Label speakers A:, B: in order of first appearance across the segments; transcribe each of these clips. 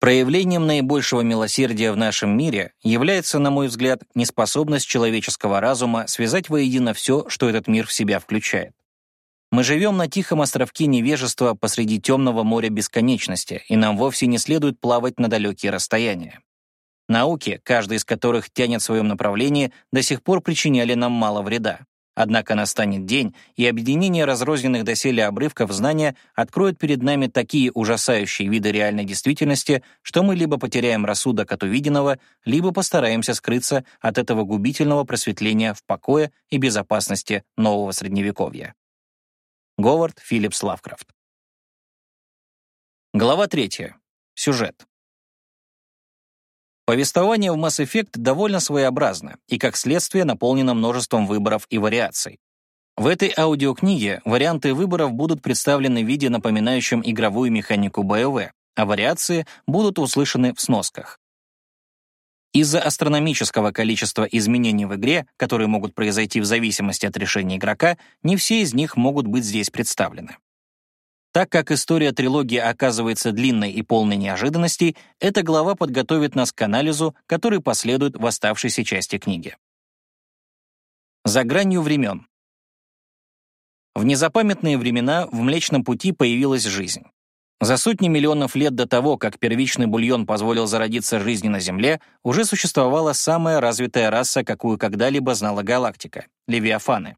A: Проявлением наибольшего милосердия в нашем мире является, на мой взгляд, неспособность человеческого разума связать воедино все, что этот мир в себя включает. Мы живем на тихом островке невежества посреди темного моря бесконечности, и нам вовсе не следует плавать на далекие расстояния. Науки, каждая из которых тянет в своем направлении, до сих пор причиняли нам мало вреда. Однако настанет день, и объединение разрозненных доселе обрывков знания откроет перед нами такие ужасающие виды реальной действительности, что мы либо потеряем рассудок от увиденного, либо постараемся скрыться от этого губительного просветления в покое и безопасности нового Средневековья. Говард Филлипс Лавкрафт. Глава 3. Сюжет. Повествование в Mass Effect довольно своеобразно и, как следствие, наполнено множеством выборов и вариаций. В этой аудиокниге варианты выборов будут представлены в виде, напоминающем игровую механику БОВ, а вариации будут услышаны в сносках. Из-за астрономического количества изменений в игре, которые могут произойти в зависимости от решения игрока, не все из них могут быть здесь представлены. Так как история трилогии оказывается длинной и полной неожиданностей, эта глава подготовит нас к анализу, который последует в оставшейся части книги. За гранью времен. В незапамятные времена в Млечном Пути появилась жизнь. За сотни миллионов лет до того, как первичный бульон позволил зародиться жизни на Земле, уже существовала самая развитая раса, какую когда-либо знала галактика — левиафаны.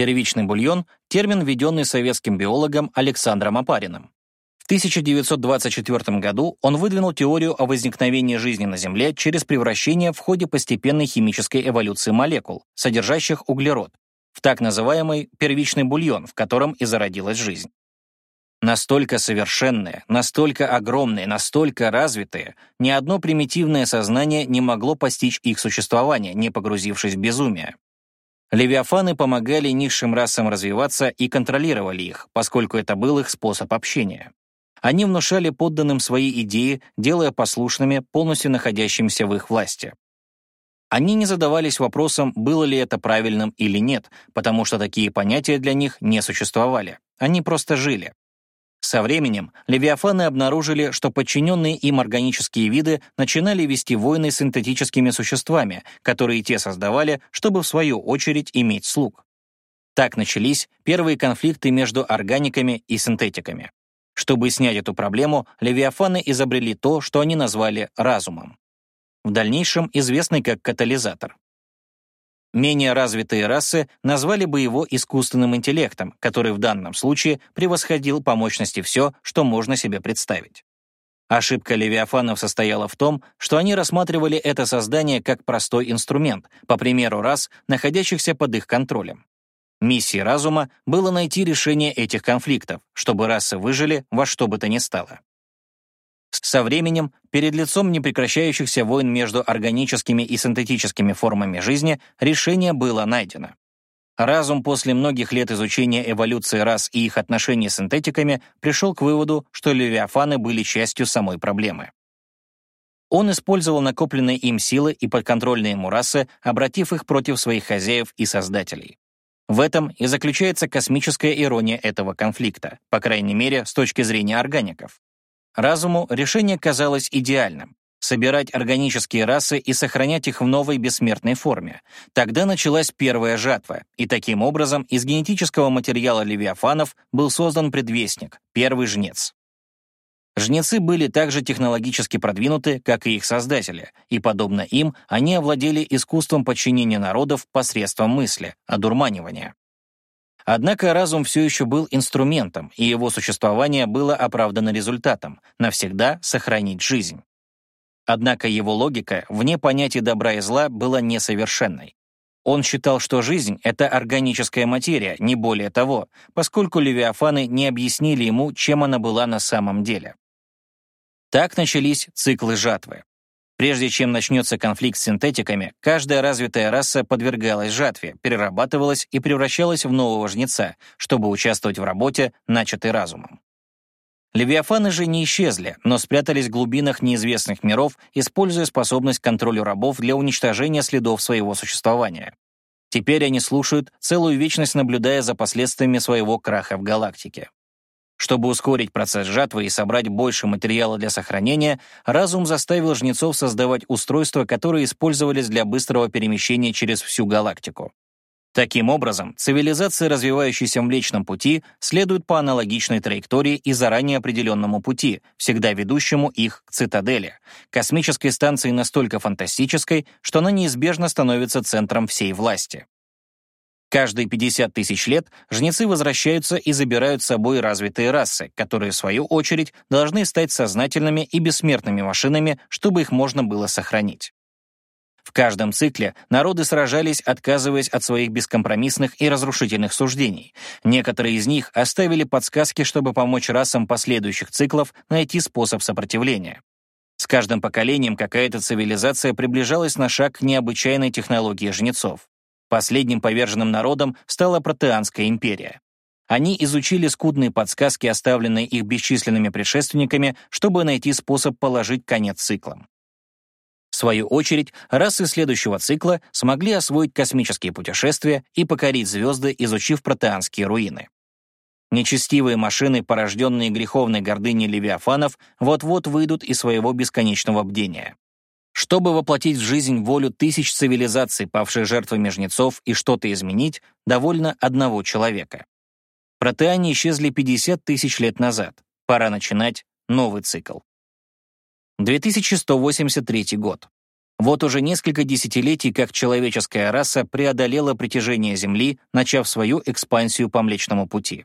A: Первичный бульон — термин, введенный советским биологом Александром Апариным. В 1924 году он выдвинул теорию о возникновении жизни на Земле через превращение в ходе постепенной химической эволюции молекул, содержащих углерод, в так называемый первичный бульон, в котором и зародилась жизнь. Настолько совершенные, настолько огромные, настолько развитые, ни одно примитивное сознание не могло постичь их существование, не погрузившись в безумие. Левиафаны помогали низшим расам развиваться и контролировали их, поскольку это был их способ общения. Они внушали подданным свои идеи, делая послушными, полностью находящимся в их власти. Они не задавались вопросом, было ли это правильным или нет, потому что такие понятия для них не существовали. Они просто жили. Со временем левиафаны обнаружили, что подчиненные им органические виды начинали вести войны с синтетическими существами, которые те создавали, чтобы в свою очередь иметь слуг. Так начались первые конфликты между органиками и синтетиками. Чтобы снять эту проблему, левиафаны изобрели то, что они назвали разумом. В дальнейшем известный как катализатор. Менее развитые расы назвали бы его искусственным интеллектом, который в данном случае превосходил по мощности все, что можно себе представить. Ошибка левиафанов состояла в том, что они рассматривали это создание как простой инструмент, по примеру рас, находящихся под их контролем. Миссией разума было найти решение этих конфликтов, чтобы расы выжили во что бы то ни стало. Со временем, перед лицом непрекращающихся войн между органическими и синтетическими формами жизни, решение было найдено. Разум после многих лет изучения эволюции рас и их отношений с синтетиками пришел к выводу, что левиафаны были частью самой проблемы. Он использовал накопленные им силы и подконтрольные ему расы, обратив их против своих хозяев и создателей. В этом и заключается космическая ирония этого конфликта, по крайней мере, с точки зрения органиков. Разуму решение казалось идеальным — собирать органические расы и сохранять их в новой бессмертной форме. Тогда началась первая жатва, и таким образом из генетического материала левиафанов был создан предвестник, первый жнец. Жнецы были также технологически продвинуты, как и их создатели, и, подобно им, они овладели искусством подчинения народов посредством мысли, одурманивания. Однако разум все еще был инструментом, и его существование было оправдано результатом — навсегда сохранить жизнь. Однако его логика, вне понятия добра и зла, была несовершенной. Он считал, что жизнь — это органическая материя, не более того, поскольку левиафаны не объяснили ему, чем она была на самом деле. Так начались циклы жатвы. Прежде чем начнется конфликт с синтетиками, каждая развитая раса подвергалась жатве, перерабатывалась и превращалась в нового жнеца, чтобы участвовать в работе, начатой разумом. Левиафаны же не исчезли, но спрятались в глубинах неизвестных миров, используя способность контролю рабов для уничтожения следов своего существования. Теперь они слушают, целую вечность наблюдая за последствиями своего краха в галактике. Чтобы ускорить процесс жатвы и собрать больше материала для сохранения, разум заставил жнецов создавать устройства, которые использовались для быстрого перемещения через всю галактику. Таким образом, цивилизация, развивающаяся в Млечном Пути, следует по аналогичной траектории и заранее определенному пути, всегда ведущему их к цитадели, космической станции настолько фантастической, что она неизбежно становится центром всей власти. Каждые 50 тысяч лет жнецы возвращаются и забирают с собой развитые расы, которые, в свою очередь, должны стать сознательными и бессмертными машинами, чтобы их можно было сохранить. В каждом цикле народы сражались, отказываясь от своих бескомпромиссных и разрушительных суждений. Некоторые из них оставили подсказки, чтобы помочь расам последующих циклов найти способ сопротивления. С каждым поколением какая-то цивилизация приближалась на шаг к необычайной технологии жнецов. Последним поверженным народом стала Протеанская империя. Они изучили скудные подсказки, оставленные их бесчисленными предшественниками, чтобы найти способ положить конец циклам. В свою очередь, расы следующего цикла смогли освоить космические путешествия и покорить звезды, изучив протеанские руины. Нечестивые машины, порожденные греховной гордыней левиафанов, вот-вот выйдут из своего бесконечного бдения. Чтобы воплотить в жизнь волю тысяч цивилизаций, павших жертвами жнецов, и что-то изменить, довольно одного человека. Протеане исчезли 50 тысяч лет назад. Пора начинать новый цикл. 2183 год. Вот уже несколько десятилетий, как человеческая раса преодолела притяжение Земли, начав свою экспансию по Млечному Пути.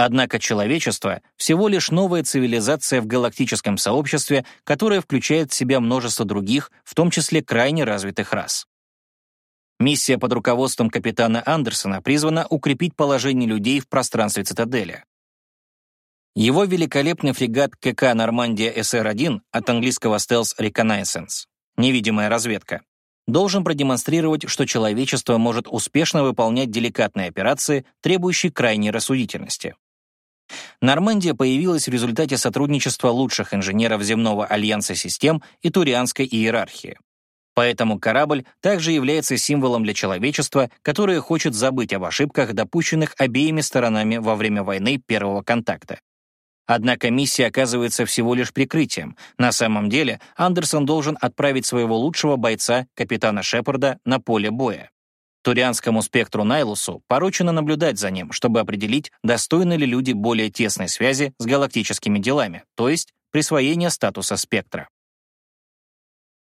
A: Однако человечество — всего лишь новая цивилизация в галактическом сообществе, которая включает в себя множество других, в том числе крайне развитых рас. Миссия под руководством капитана Андерсона призвана укрепить положение людей в пространстве цитадели. Его великолепный фрегат КК «Нормандия СР-1» от английского «Stealth Reconnaissance» — невидимая разведка должен продемонстрировать, что человечество может успешно выполнять деликатные операции, требующие крайней рассудительности. Нормандия появилась в результате сотрудничества лучших инженеров земного альянса систем и турианской иерархии. Поэтому корабль также является символом для человечества, которое хочет забыть об ошибках, допущенных обеими сторонами во время войны первого контакта. Однако миссия оказывается всего лишь прикрытием. На самом деле Андерсон должен отправить своего лучшего бойца, капитана Шепарда, на поле боя. Турианскому спектру Найлусу поручено наблюдать за ним, чтобы определить, достойны ли люди более тесной связи с галактическими делами, то есть присвоения статуса спектра.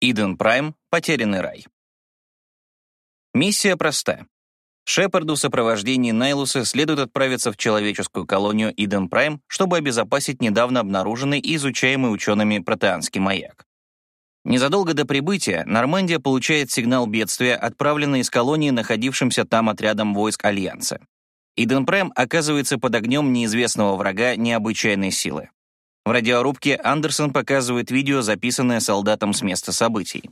A: Иден Прайм «Потерянный рай». Миссия проста. Шепарду в сопровождении Найлуса следует отправиться в человеческую колонию Иден Прайм, чтобы обезопасить недавно обнаруженный и изучаемый учеными протеанский маяк. Незадолго до прибытия Нормандия получает сигнал бедствия, отправленный из колонии находившимся там отрядом войск Альянса. Иденпрайм оказывается под огнем неизвестного врага необычайной силы. В радиорубке Андерсон показывает видео, записанное солдатом с места событий.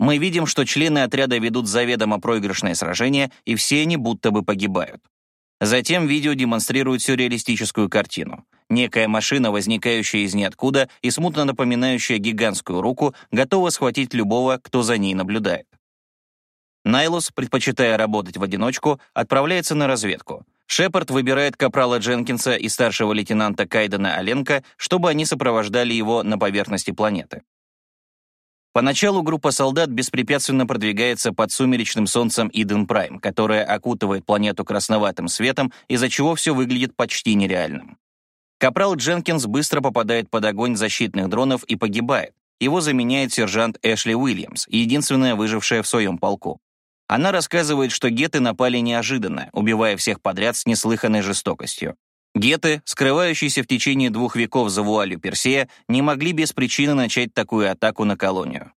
A: Мы видим, что члены отряда ведут заведомо проигрышное сражение, и все они будто бы погибают. Затем видео демонстрирует сюрреалистическую картину. Некая машина, возникающая из ниоткуда и смутно напоминающая гигантскую руку, готова схватить любого, кто за ней наблюдает. Найлус, предпочитая работать в одиночку, отправляется на разведку. Шепард выбирает капрала Дженкинса и старшего лейтенанта Кайдена Оленко, чтобы они сопровождали его на поверхности планеты. Поначалу группа солдат беспрепятственно продвигается под сумеречным солнцем Иден Прайм, которое окутывает планету красноватым светом, из-за чего все выглядит почти нереальным. Капрал Дженкинс быстро попадает под огонь защитных дронов и погибает. Его заменяет сержант Эшли Уильямс, единственная выжившая в своем полку. Она рассказывает, что геты напали неожиданно, убивая всех подряд с неслыханной жестокостью. Геты, скрывающиеся в течение двух веков за вуалью Персея, не могли без причины начать такую атаку на колонию.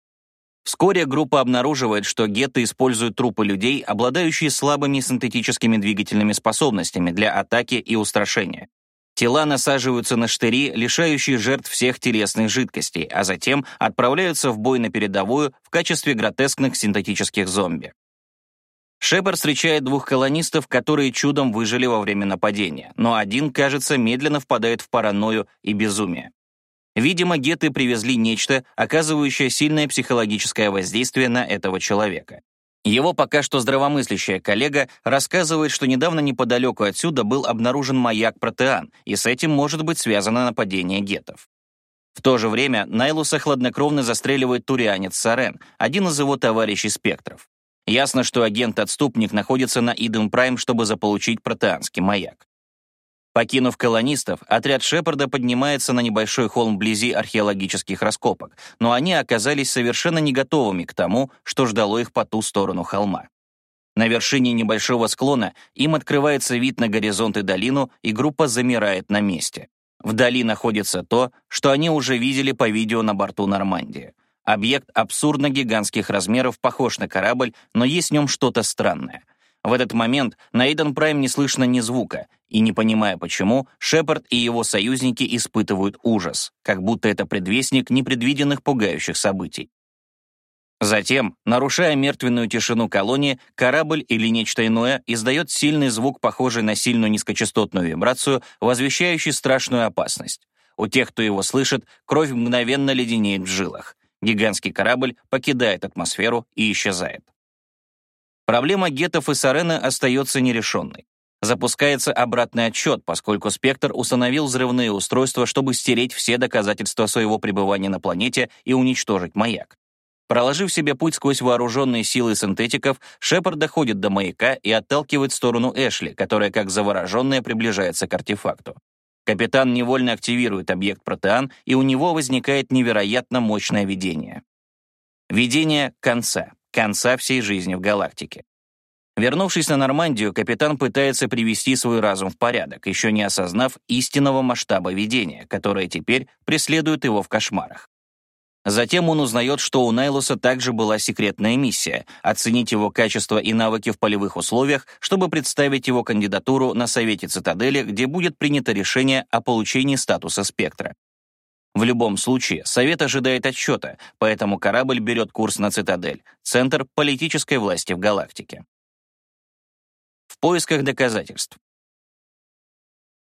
A: Вскоре группа обнаруживает, что геты используют трупы людей, обладающие слабыми синтетическими двигательными способностями для атаки и устрашения. Тела насаживаются на штыри, лишающие жертв всех телесных жидкостей, а затем отправляются в бой на передовую в качестве гротескных синтетических зомби. Шепард встречает двух колонистов, которые чудом выжили во время нападения, но один, кажется, медленно впадает в паранойю и безумие. Видимо, геты привезли нечто, оказывающее сильное психологическое воздействие на этого человека. Его пока что здравомыслящая коллега рассказывает, что недавно неподалеку отсюда был обнаружен маяк Протеан, и с этим может быть связано нападение гетов. В то же время Найлуса хладнокровно застреливает турианец Сарен, один из его товарищей спектров. Ясно, что агент-отступник находится на Иден Прайм, чтобы заполучить протеанский маяк. Покинув колонистов, отряд Шепарда поднимается на небольшой холм вблизи археологических раскопок, но они оказались совершенно не готовыми к тому, что ждало их по ту сторону холма. На вершине небольшого склона им открывается вид на горизонт и долину, и группа замирает на месте. Вдали находится то, что они уже видели по видео на борту Нормандии. Объект абсурдно гигантских размеров похож на корабль, но есть в нем что-то странное — в этот момент на Эйден Прайм не слышно ни звука, и не понимая почему, Шепард и его союзники испытывают ужас, как будто это предвестник непредвиденных пугающих событий. Затем, нарушая мертвенную тишину колонии, корабль или нечто иное издает сильный звук, похожий на сильную низкочастотную вибрацию, возвещающий страшную опасность. У тех, кто его слышит, кровь мгновенно леденеет в жилах. Гигантский корабль покидает атмосферу и исчезает. Проблема гетов и Сарена остается нерешенной. Запускается обратный отчет, поскольку Спектр установил взрывные устройства, чтобы стереть все доказательства своего пребывания на планете и уничтожить маяк. Проложив себе путь сквозь вооруженные силы синтетиков, Шепард доходит до маяка и отталкивает сторону Эшли, которая как завороженная приближается к артефакту. Капитан невольно активирует объект Протеан, и у него возникает невероятно мощное видение. Видение конца конца всей жизни в галактике. Вернувшись на Нормандию, капитан пытается привести свой разум в порядок, еще не осознав истинного масштаба видения, которое теперь преследует его в кошмарах. Затем он узнает, что у Найлуса также была секретная миссия — оценить его качество и навыки в полевых условиях, чтобы представить его кандидатуру на Совете Цитадели, где будет принято решение о получении статуса спектра. В любом случае, Совет ожидает отчета, поэтому корабль берет курс на Цитадель, центр политической власти в галактике. В поисках доказательств.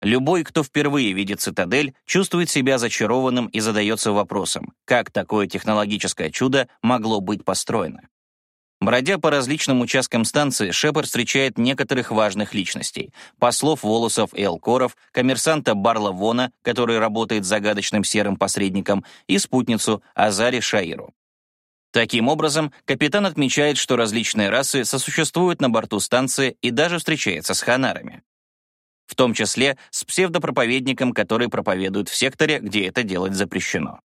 A: Любой, кто впервые видит цитадель, чувствует себя зачарованным и задается вопросом, как такое технологическое чудо могло быть построено. Бродя по различным участкам станции, Шепард встречает некоторых важных личностей. Послов Волосов и Элкоров, коммерсанта Барла Вона, который работает загадочным серым посредником, и спутницу Азари Шаиру. Таким образом, капитан отмечает, что различные расы сосуществуют на борту станции и даже встречается с ханарами. В том числе с псевдопроповедником, который проповедует в секторе, где это делать запрещено.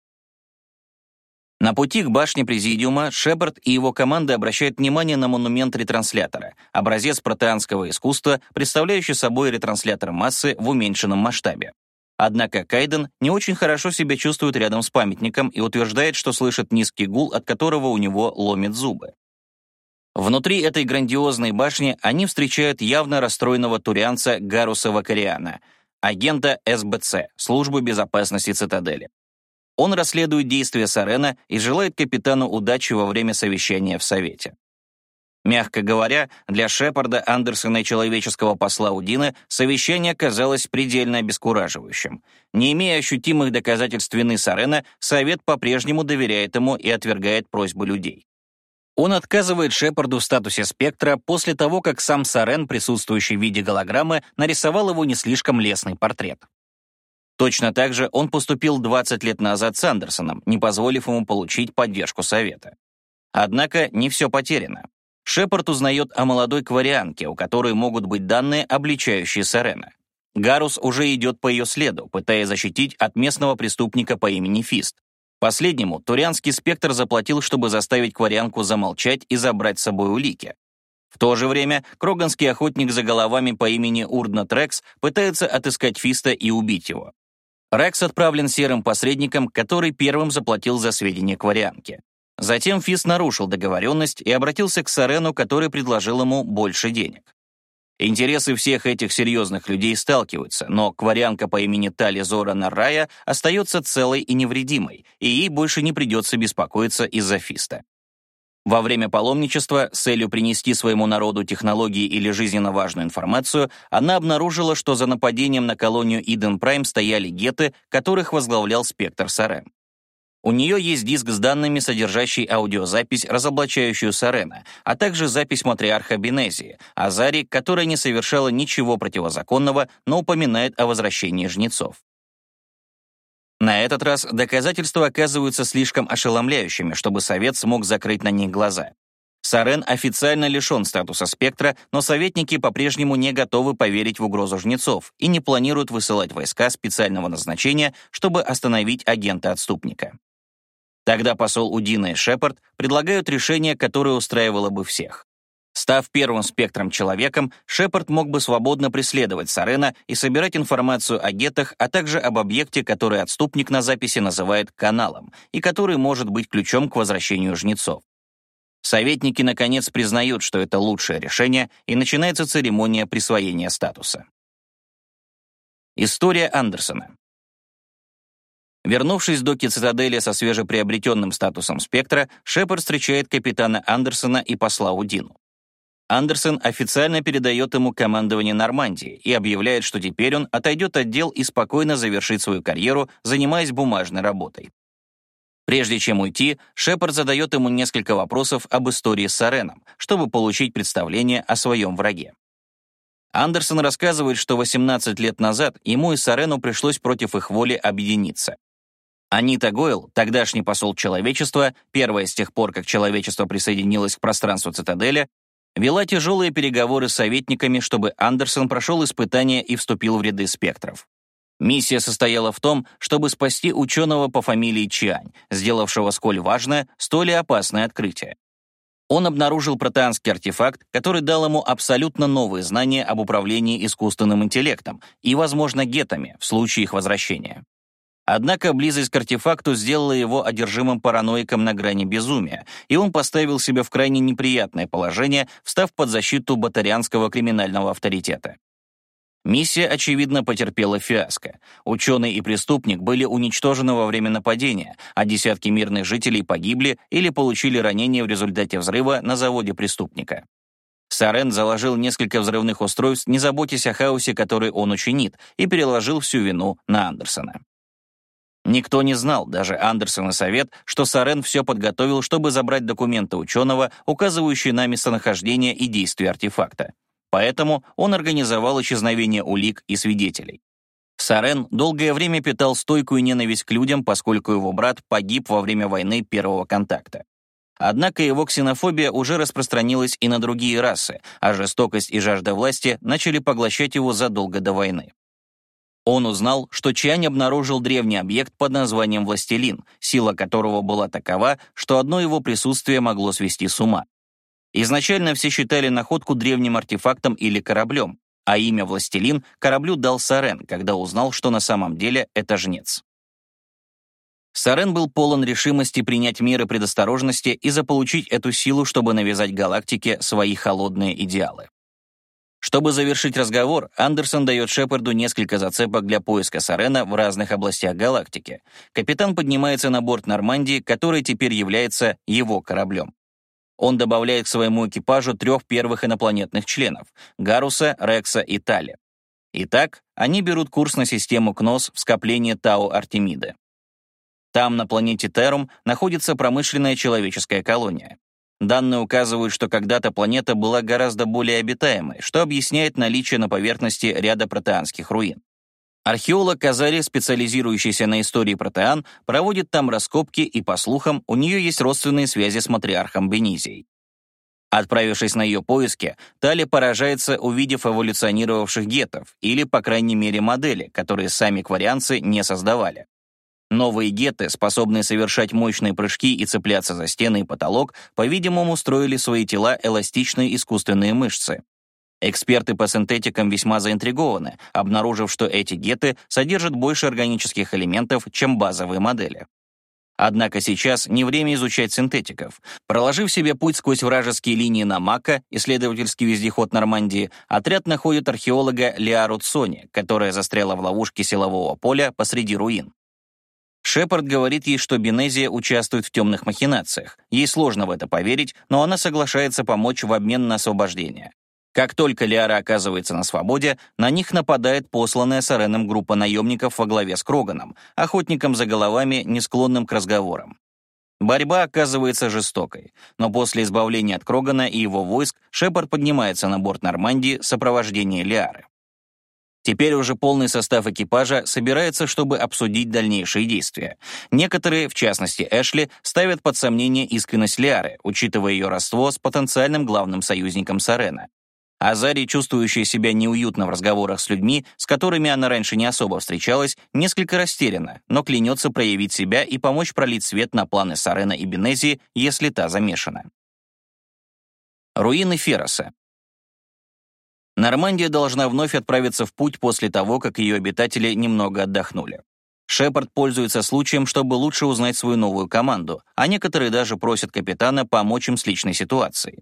A: На пути к башне Президиума Шепард и его команда обращают внимание на монумент ретранслятора, образец протеанского искусства, представляющий собой ретранслятор массы в уменьшенном масштабе. Однако Кайден не очень хорошо себя чувствует рядом с памятником и утверждает, что слышит низкий гул, от которого у него ломит зубы. Внутри этой грандиозной башни они встречают явно расстроенного турианца Гаруса Вакариана, агента СБЦ, службы безопасности цитадели. Он расследует действия Сарена и желает капитану удачи во время совещания в Совете. Мягко говоря, для Шепарда, Андерсона и человеческого посла Удина совещание казалось предельно обескураживающим. Не имея ощутимых доказательств вины Сарена, Совет по-прежнему доверяет ему и отвергает просьбы людей. Он отказывает Шепарду в статусе спектра после того, как сам Сарен, присутствующий в виде голограммы, нарисовал его не слишком лестный портрет. Точно так же он поступил 20 лет назад с Андерсоном, не позволив ему получить поддержку Совета. Однако не все потеряно. Шепард узнает о молодой кварианке, у которой могут быть данные, обличающие Сарена. Гарус уже идет по ее следу, пытаясь защитить от местного преступника по имени Фист. Последнему Турианский спектр заплатил, чтобы заставить кварианку замолчать и забрать с собой улики. В то же время кроганский охотник за головами по имени Урдна Трекс пытается отыскать Фиста и убить его. Рекс отправлен серым посредником, который первым заплатил за сведения Кварианке. Затем Фис нарушил договоренность и обратился к Сарену, который предложил ему больше денег. Интересы всех этих серьезных людей сталкиваются, но кварянка по имени Тали Зора Нарая остается целой и невредимой, и ей больше не придется беспокоиться из-за Фиста. Во время паломничества, с целью принести своему народу технологии или жизненно важную информацию, она обнаружила, что за нападением на колонию Иден Прайм стояли геты, которых возглавлял Спектр Сарем. У нее есть диск с данными, содержащий аудиозапись, разоблачающую Сарена, а также запись матриарха Бенезии, Азари, которая не совершала ничего противозаконного, но упоминает о возвращении жнецов. На этот раз доказательства оказываются слишком ошеломляющими, чтобы Совет смог закрыть на них глаза. Сарен официально лишен статуса спектра, но советники по-прежнему не готовы поверить в угрозу жнецов и не планируют высылать войска специального назначения, чтобы остановить агента-отступника. Тогда посол Удина и Шепард предлагают решение, которое устраивало бы всех. Став первым спектром человеком, Шепард мог бы свободно преследовать Сарена и собирать информацию о гетах, а также об объекте, который отступник на записи называет каналом, и который может быть ключом к возвращению жнецов. Советники, наконец, признают, что это лучшее решение, и начинается церемония присвоения статуса. История Андерсона. Вернувшись до Цитадели со свежеприобретенным статусом спектра, Шепард встречает капитана Андерсона и посла Удину. Андерсон официально передает ему командование Нормандии и объявляет, что теперь он отойдет от дел и спокойно завершит свою карьеру, занимаясь бумажной работой. Прежде чем уйти, Шепард задает ему несколько вопросов об истории с Ареном, чтобы получить представление о своем враге. Андерсон рассказывает, что 18 лет назад ему и Сарену пришлось против их воли объединиться. Анита Гойл, тогдашний посол человечества, первая с тех пор, как человечество присоединилось к пространству цитадели, вела тяжелые переговоры с советниками, чтобы Андерсон прошел испытания и вступил в ряды спектров. Миссия состояла в том, чтобы спасти ученого по фамилии Чиань, сделавшего сколь важное, столь и опасное открытие. Он обнаружил протеанский артефакт, который дал ему абсолютно новые знания об управлении искусственным интеллектом и, возможно, гетами в случае их возвращения. Однако близость к артефакту сделала его одержимым параноиком на грани безумия, и он поставил себя в крайне неприятное положение, встав под защиту батарианского криминального авторитета. Миссия, очевидно, потерпела фиаско. Ученый и преступник были уничтожены во время нападения, а десятки мирных жителей погибли или получили ранения в результате взрыва на заводе преступника. Сарен заложил несколько взрывных устройств, не заботясь о хаосе, который он учинит, и переложил всю вину на Андерсона. Никто не знал, даже Андерсон и Совет, что Сарен все подготовил, чтобы забрать документы ученого, указывающие на местонахождение и действие артефакта. Поэтому он организовал исчезновение улик и свидетелей. Сарен долгое время питал стойкую ненависть к людям, поскольку его брат погиб во время войны первого контакта. Однако его ксенофобия уже распространилась и на другие расы, а жестокость и жажда власти начали поглощать его задолго до войны. Он узнал, что Чань обнаружил древний объект под названием «Властелин», сила которого была такова, что одно его присутствие могло свести с ума. Изначально все считали находку древним артефактом или кораблем, а имя «Властелин» кораблю дал Сарен, когда узнал, что на самом деле это жнец. Сарен был полон решимости принять меры предосторожности и заполучить эту силу, чтобы навязать галактике свои холодные идеалы. Чтобы завершить разговор, Андерсон дает Шепарду несколько зацепок для поиска Сарена в разных областях галактики. Капитан поднимается на борт Нормандии, который теперь является его кораблем. Он добавляет к своему экипажу трех первых инопланетных членов — Гаруса, Рекса и Тали. Итак, они берут курс на систему КНОС в скоплении Тау-Артемиды. Там, на планете Терум, находится промышленная человеческая колония. Данные указывают, что когда-то планета была гораздо более обитаемой, что объясняет наличие на поверхности ряда протеанских руин. Археолог Казари, специализирующийся на истории протеан, проводит там раскопки, и, по слухам, у нее есть родственные связи с матриархом Бенизией. Отправившись на ее поиски, Тали поражается, увидев эволюционировавших гетов, или, по крайней мере, модели, которые сами кварианцы не создавали. Новые геты, способные совершать мощные прыжки и цепляться за стены и потолок, по-видимому, строили свои тела эластичные искусственные мышцы. Эксперты по синтетикам весьма заинтригованы, обнаружив, что эти геты содержат больше органических элементов, чем базовые модели. Однако сейчас не время изучать синтетиков. Проложив себе путь сквозь вражеские линии на Мака, исследовательский вездеход Нормандии, отряд находит археолога Лиару Цони, которая застряла в ловушке силового поля посреди руин. Шепард говорит ей, что Бенезия участвует в темных махинациях. Ей сложно в это поверить, но она соглашается помочь в обмен на освобождение. Как только Лиара оказывается на свободе, на них нападает посланная Сареном группа наемников во главе с Кроганом, охотником за головами, не склонным к разговорам. Борьба оказывается жестокой, но после избавления от Крогана и его войск Шепард поднимается на борт Нормандии в сопровождении Лиары. Теперь уже полный состав экипажа собирается, чтобы обсудить дальнейшие действия. Некоторые, в частности Эшли, ставят под сомнение искренность Лиары, учитывая ее родство с потенциальным главным союзником Сарена. Азари, чувствующая себя неуютно в разговорах с людьми, с которыми она раньше не особо встречалась, несколько растеряна, но клянется проявить себя и помочь пролить свет на планы Сарена и Бенези, если та замешана. Руины Фероса. Нормандия должна вновь отправиться в путь после того, как ее обитатели немного отдохнули. Шепард пользуется случаем, чтобы лучше узнать свою новую команду, а некоторые даже просят капитана помочь им с личной ситуацией.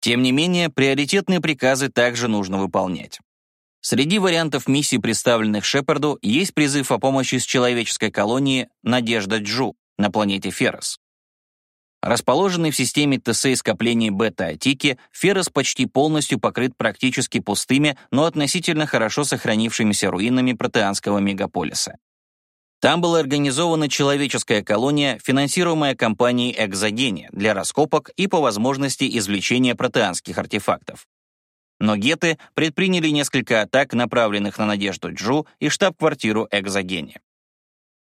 A: Тем не менее, приоритетные приказы также нужно выполнять. Среди вариантов миссий, представленных Шепарду, есть призыв о помощи с человеческой колонии «Надежда Джу» на планете Феррес. Расположенный в системе ТС скоплений бета-атики, Феррес почти полностью покрыт практически пустыми, но относительно хорошо сохранившимися руинами протеанского мегаполиса. Там была организована человеческая колония, финансируемая компанией «Экзогения» для раскопок и, по возможности, извлечения протеанских артефактов. Но геты предприняли несколько атак, направленных на Надежду Джу и штаб-квартиру «Экзогения».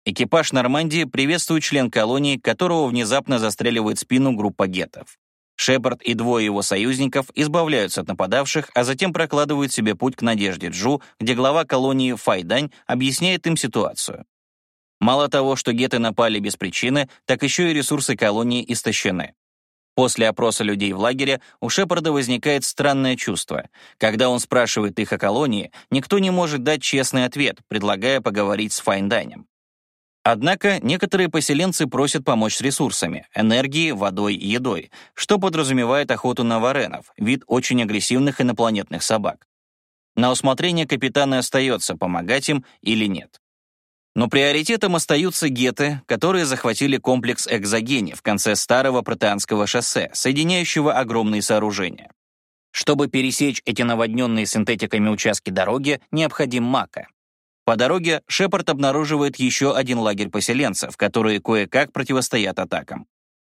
A: Экипаж Нормандии приветствует член колонии, которого внезапно застреливает спину группа гетов. Шепард и двое его союзников избавляются от нападавших, а затем прокладывают себе путь к Надежде Джу, где глава колонии Файдань объясняет им ситуацию. Мало того, что геты напали без причины, так еще и ресурсы колонии истощены. После опроса людей в лагере у Шепарда возникает странное чувство. Когда он спрашивает их о колонии, никто не может дать честный ответ, предлагая поговорить с Файнданем. Однако некоторые поселенцы просят помочь с ресурсами — энергией, водой и едой, что подразумевает охоту на варенов, вид очень агрессивных инопланетных собак. На усмотрение капитана остается, помогать им или нет. Но приоритетом остаются геты, которые захватили комплекс Экзогени в конце старого протеанского шоссе, соединяющего огромные сооружения. Чтобы пересечь эти наводненные синтетиками участки дороги, необходим мака. По дороге Шепард обнаруживает еще один лагерь поселенцев, которые кое-как противостоят атакам.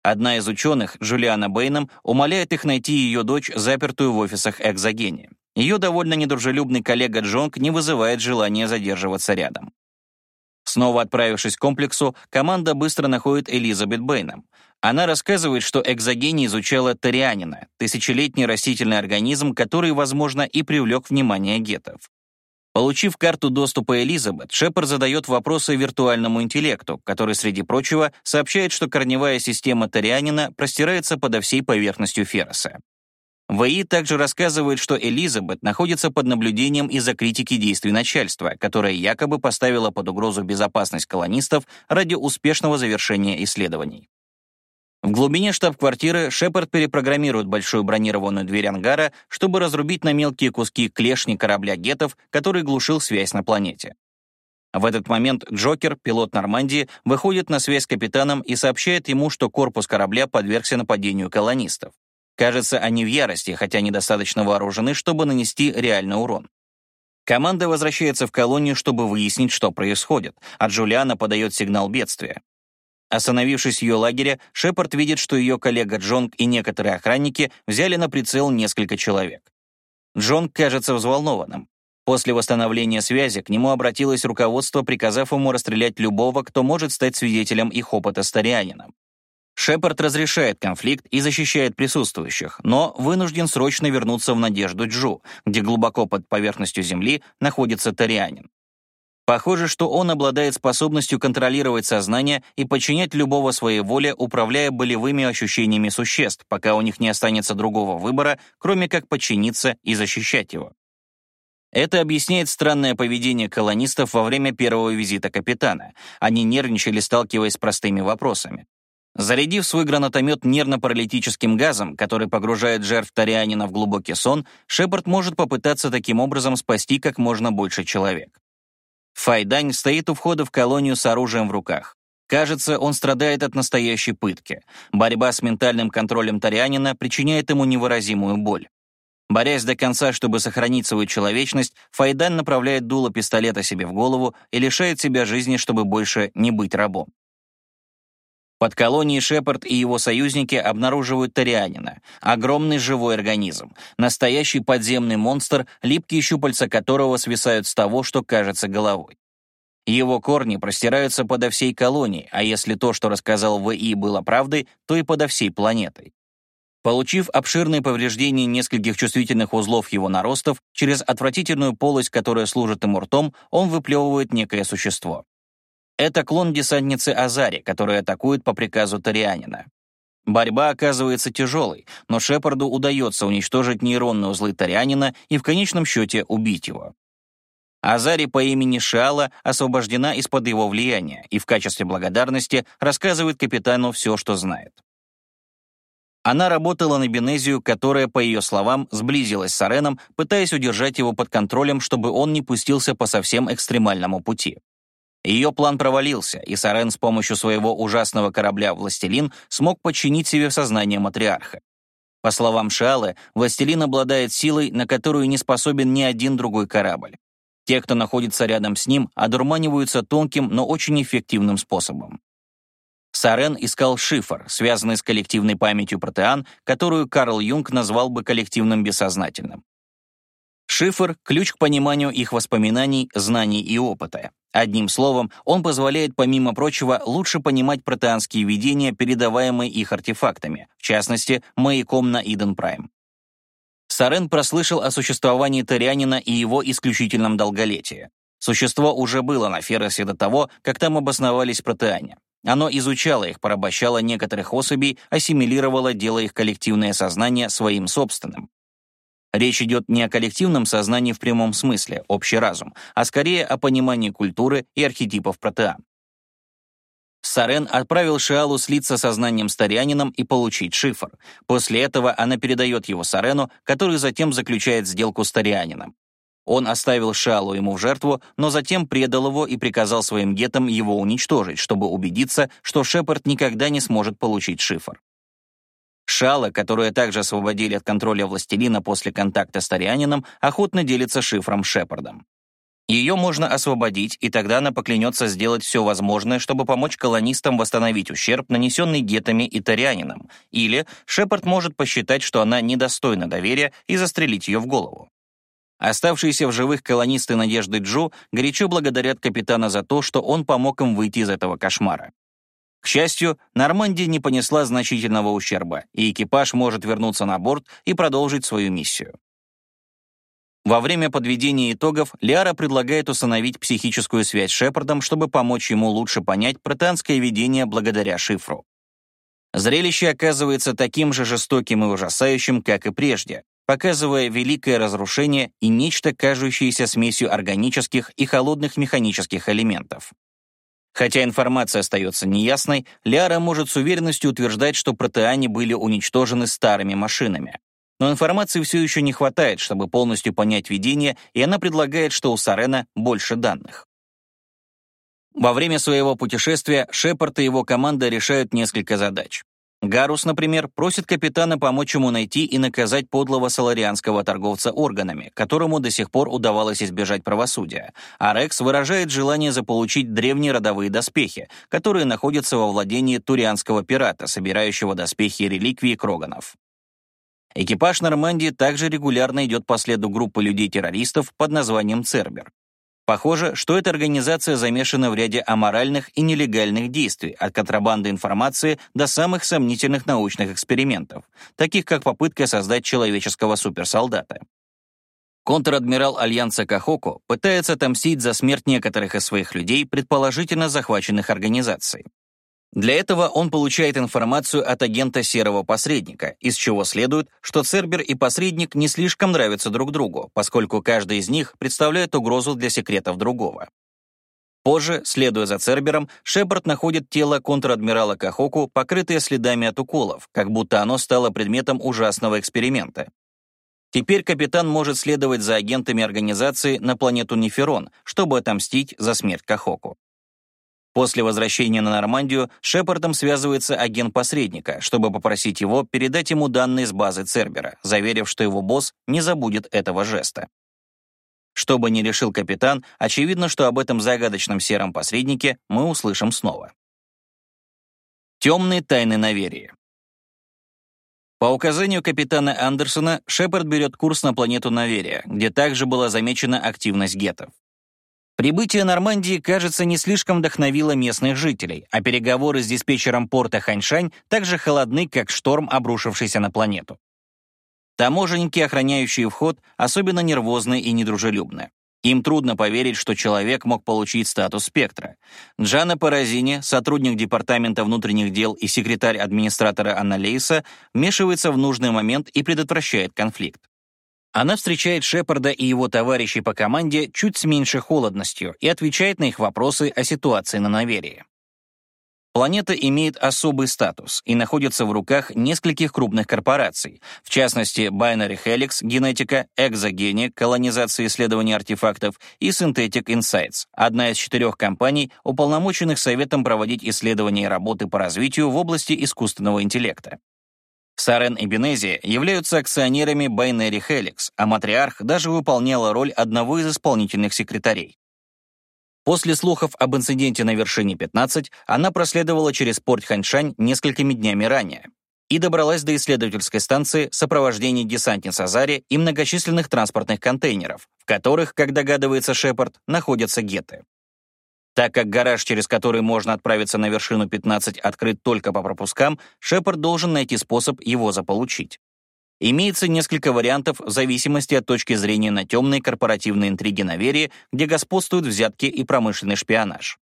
A: Одна из ученых, Джулиана Бэйном, умоляет их найти ее дочь, запертую в офисах Экзогени. Ее довольно недружелюбный коллега Джонг не вызывает желания задерживаться рядом. Снова отправившись к комплексу, команда быстро находит Элизабет Бэйном. Она рассказывает, что экзогения изучала тарианина, тысячелетний растительный организм, который, возможно, и привлек внимание гетов. Получив карту доступа Элизабет, Шепард задает вопросы виртуальному интеллекту, который, среди прочего, сообщает, что корневая система Тарианина простирается подо всей поверхностью Ферроса. ВИ также рассказывает, что Элизабет находится под наблюдением из-за критики действий начальства, которое якобы поставило под угрозу безопасность колонистов ради успешного завершения исследований. В глубине штаб-квартиры Шепард перепрограммирует большую бронированную дверь ангара, чтобы разрубить на мелкие куски клешни корабля гетов, который глушил связь на планете. В этот момент Джокер, пилот Нормандии, выходит на связь с капитаном и сообщает ему, что корпус корабля подвергся нападению колонистов. Кажется, они в ярости, хотя недостаточно вооружены, чтобы нанести реальный урон. Команда возвращается в колонию, чтобы выяснить, что происходит, а Джулиана подает сигнал бедствия. Остановившись в ее лагере, Шепард видит, что ее коллега Джонг и некоторые охранники взяли на прицел несколько человек. Джонг кажется взволнованным. После восстановления связи к нему обратилось руководство, приказав ему расстрелять любого, кто может стать свидетелем их опыта с Тарианином. Шепард разрешает конфликт и защищает присутствующих, но вынужден срочно вернуться в Надежду Джу, где глубоко под поверхностью Земли находится Тарианин. Похоже, что он обладает способностью контролировать сознание и подчинять любого своей воле, управляя болевыми ощущениями существ, пока у них не останется другого выбора, кроме как подчиниться и защищать его. Это объясняет странное поведение колонистов во время первого визита капитана. Они нервничали, сталкиваясь с простыми вопросами. Зарядив свой гранатомет нервно-паралитическим газом, который погружает жертв Тарианина в глубокий сон, Шепард может попытаться таким образом спасти как можно больше человек. Файдань стоит у входа в колонию с оружием в руках. Кажется, он страдает от настоящей пытки. Борьба с ментальным контролем Тарианина причиняет ему невыразимую боль. Борясь до конца, чтобы сохранить свою человечность, Файдан направляет дуло пистолета себе в голову и лишает себя жизни, чтобы больше не быть рабом. Под колонией Шепард и его союзники обнаруживают Торианина, огромный живой организм, настоящий подземный монстр, липкие щупальца которого свисают с того, что кажется головой. Его корни простираются подо всей колонии, а если то, что рассказал В.И., было правдой, то и подо всей планетой. Получив обширные повреждения нескольких чувствительных узлов его наростов, через отвратительную полость, которая служит ему ртом, он выплевывает некое существо. Это клон десантницы Азари, который атакует по приказу Торианина. Борьба оказывается тяжелой, но Шепарду удается уничтожить нейронные узлы Торианина и в конечном счете убить его. Азари по имени Шала освобождена из-под его влияния и в качестве благодарности рассказывает капитану все, что знает. Она работала на Бенезию, которая, по ее словам, сблизилась с Ареном, пытаясь удержать его под контролем, чтобы он не пустился по совсем экстремальному пути. Ее план провалился, и Сарен с помощью своего ужасного корабля «Властелин» смог подчинить себе сознание матриарха. По словам Шалы, «Властелин» обладает силой, на которую не способен ни один другой корабль. Те, кто находится рядом с ним, одурманиваются тонким, но очень эффективным способом. Сарен искал шифр, связанный с коллективной памятью протеан, которую Карл Юнг назвал бы коллективным бессознательным. Шифр — ключ к пониманию их воспоминаний, знаний и опыта. Одним словом, он позволяет, помимо прочего, лучше понимать протеанские видения, передаваемые их артефактами, в частности, маяком на Иден Прайм. Сарен прослышал о существовании Торианина и его исключительном долголетии. Существо уже было на Ферросе до того, как там обосновались протеане. Оно изучало их, порабощало некоторых особей, ассимилировало, делая их коллективное сознание своим собственным. Речь идет не о коллективном сознании в прямом смысле, общий разум, а скорее о понимании культуры и архетипов протеан. Сарен отправил Шиалу слиться сознанием с Тарианином и получить шифр. После этого она передает его Сарену, который затем заключает сделку с Тарианином. Он оставил Шалу ему в жертву, но затем предал его и приказал своим гетам его уничтожить, чтобы убедиться, что Шепард никогда не сможет получить шифр. Шала, которую также освободили от контроля властелина после контакта с Тарианином, охотно делится шифром Шепардом. Ее можно освободить, и тогда она поклянется сделать все возможное, чтобы помочь колонистам восстановить ущерб, нанесенный гетами и Тарианином, или Шепард может посчитать, что она недостойна доверия и застрелить ее в голову. Оставшиеся в живых колонисты Надежды Джо горячо благодарят капитана за то, что он помог им выйти из этого кошмара. К счастью, Нормандия не понесла значительного ущерба, и экипаж может вернуться на борт и продолжить свою миссию. Во время подведения итогов Лиара предлагает установить психическую связь с Шепардом, чтобы помочь ему лучше понять протанское видение благодаря шифру. Зрелище оказывается таким же жестоким и ужасающим, как и прежде, показывая великое разрушение и нечто, кажущееся смесью органических и холодных механических элементов. Хотя информация остается неясной, Ляра может с уверенностью утверждать, что протеане были уничтожены старыми машинами. Но информации все еще не хватает, чтобы полностью понять видение, и она предлагает, что у Сарена больше данных. Во время своего путешествия Шепард и его команда решают несколько задач. Гарус, например, просит капитана помочь ему найти и наказать подлого саларианского торговца органами, которому до сих пор удавалось избежать правосудия, а Рекс выражает желание заполучить древние родовые доспехи, которые находятся во владении турианского пирата, собирающего доспехи и реликвии Кроганов. Экипаж Нормандии также регулярно идет по следу группы людей-террористов под названием Цербер. Похоже, что эта организация замешана в ряде аморальных и нелегальных действий, от контрабанды информации до самых сомнительных научных экспериментов, таких как попытка создать человеческого суперсолдата. Контр-адмирал Альянса Кахоко пытается отомстить за смерть некоторых из своих людей, предположительно захваченных организацией. Для этого он получает информацию от агента серого посредника, из чего следует, что Цербер и посредник не слишком нравятся друг другу, поскольку каждый из них представляет угрозу для секретов другого. Позже, следуя за Цербером, Шепард находит тело контр-адмирала Кахоку, покрытое следами от уколов, как будто оно стало предметом ужасного эксперимента. Теперь капитан может следовать за агентами организации на планету Неферон, чтобы отомстить за смерть Кахоку. После возвращения на Нормандию с Шепардом связывается агент посредника, чтобы попросить его передать ему данные с базы Цербера, заверив, что его босс не забудет этого жеста. Что бы ни решил капитан, очевидно, что об этом загадочном сером посреднике мы услышим снова. Темные тайны наверия. По указанию капитана Андерсона, Шепард берет курс на планету Наверия, где также была замечена активность гетов. Прибытие Нормандии, кажется, не слишком вдохновило местных жителей, а переговоры с диспетчером порта Ханьшань также холодны, как шторм, обрушившийся на планету. Таможенники, охраняющие вход, особенно нервозны и недружелюбны. Им трудно поверить, что человек мог получить статус спектра. Джана Паразини, сотрудник Департамента внутренних дел и секретарь администратора Анна Лейса, вмешивается в нужный момент и предотвращает конфликт. Она встречает Шепарда и его товарищей по команде чуть с меньшей холодностью и отвечает на их вопросы о ситуации на Наверии. Планета имеет особый статус и находится в руках нескольких крупных корпораций, в частности Binary Helix, генетика, Exogenic, колонизация исследований артефактов и Synthetic Insights, одна из четырех компаний, уполномоченных Советом проводить исследования и работы по развитию в области искусственного интеллекта. Сарен и Бенези являются акционерами Binary Helix, а матриарх даже выполняла роль одного из исполнительных секретарей. После слухов об инциденте на вершине 15 она проследовала через порт Ханьшань несколькими днями ранее и добралась до исследовательской станции в сопровождении десантниц Азари и многочисленных транспортных контейнеров, в которых, как догадывается Шепард, находятся геты. Так как гараж, через который можно отправиться на вершину 15, открыт только по пропускам, Шепард должен найти способ его заполучить. Имеется несколько вариантов в зависимости от точки зрения на темные корпоративные интриги на вере, где господствуют взятки и промышленный шпионаж.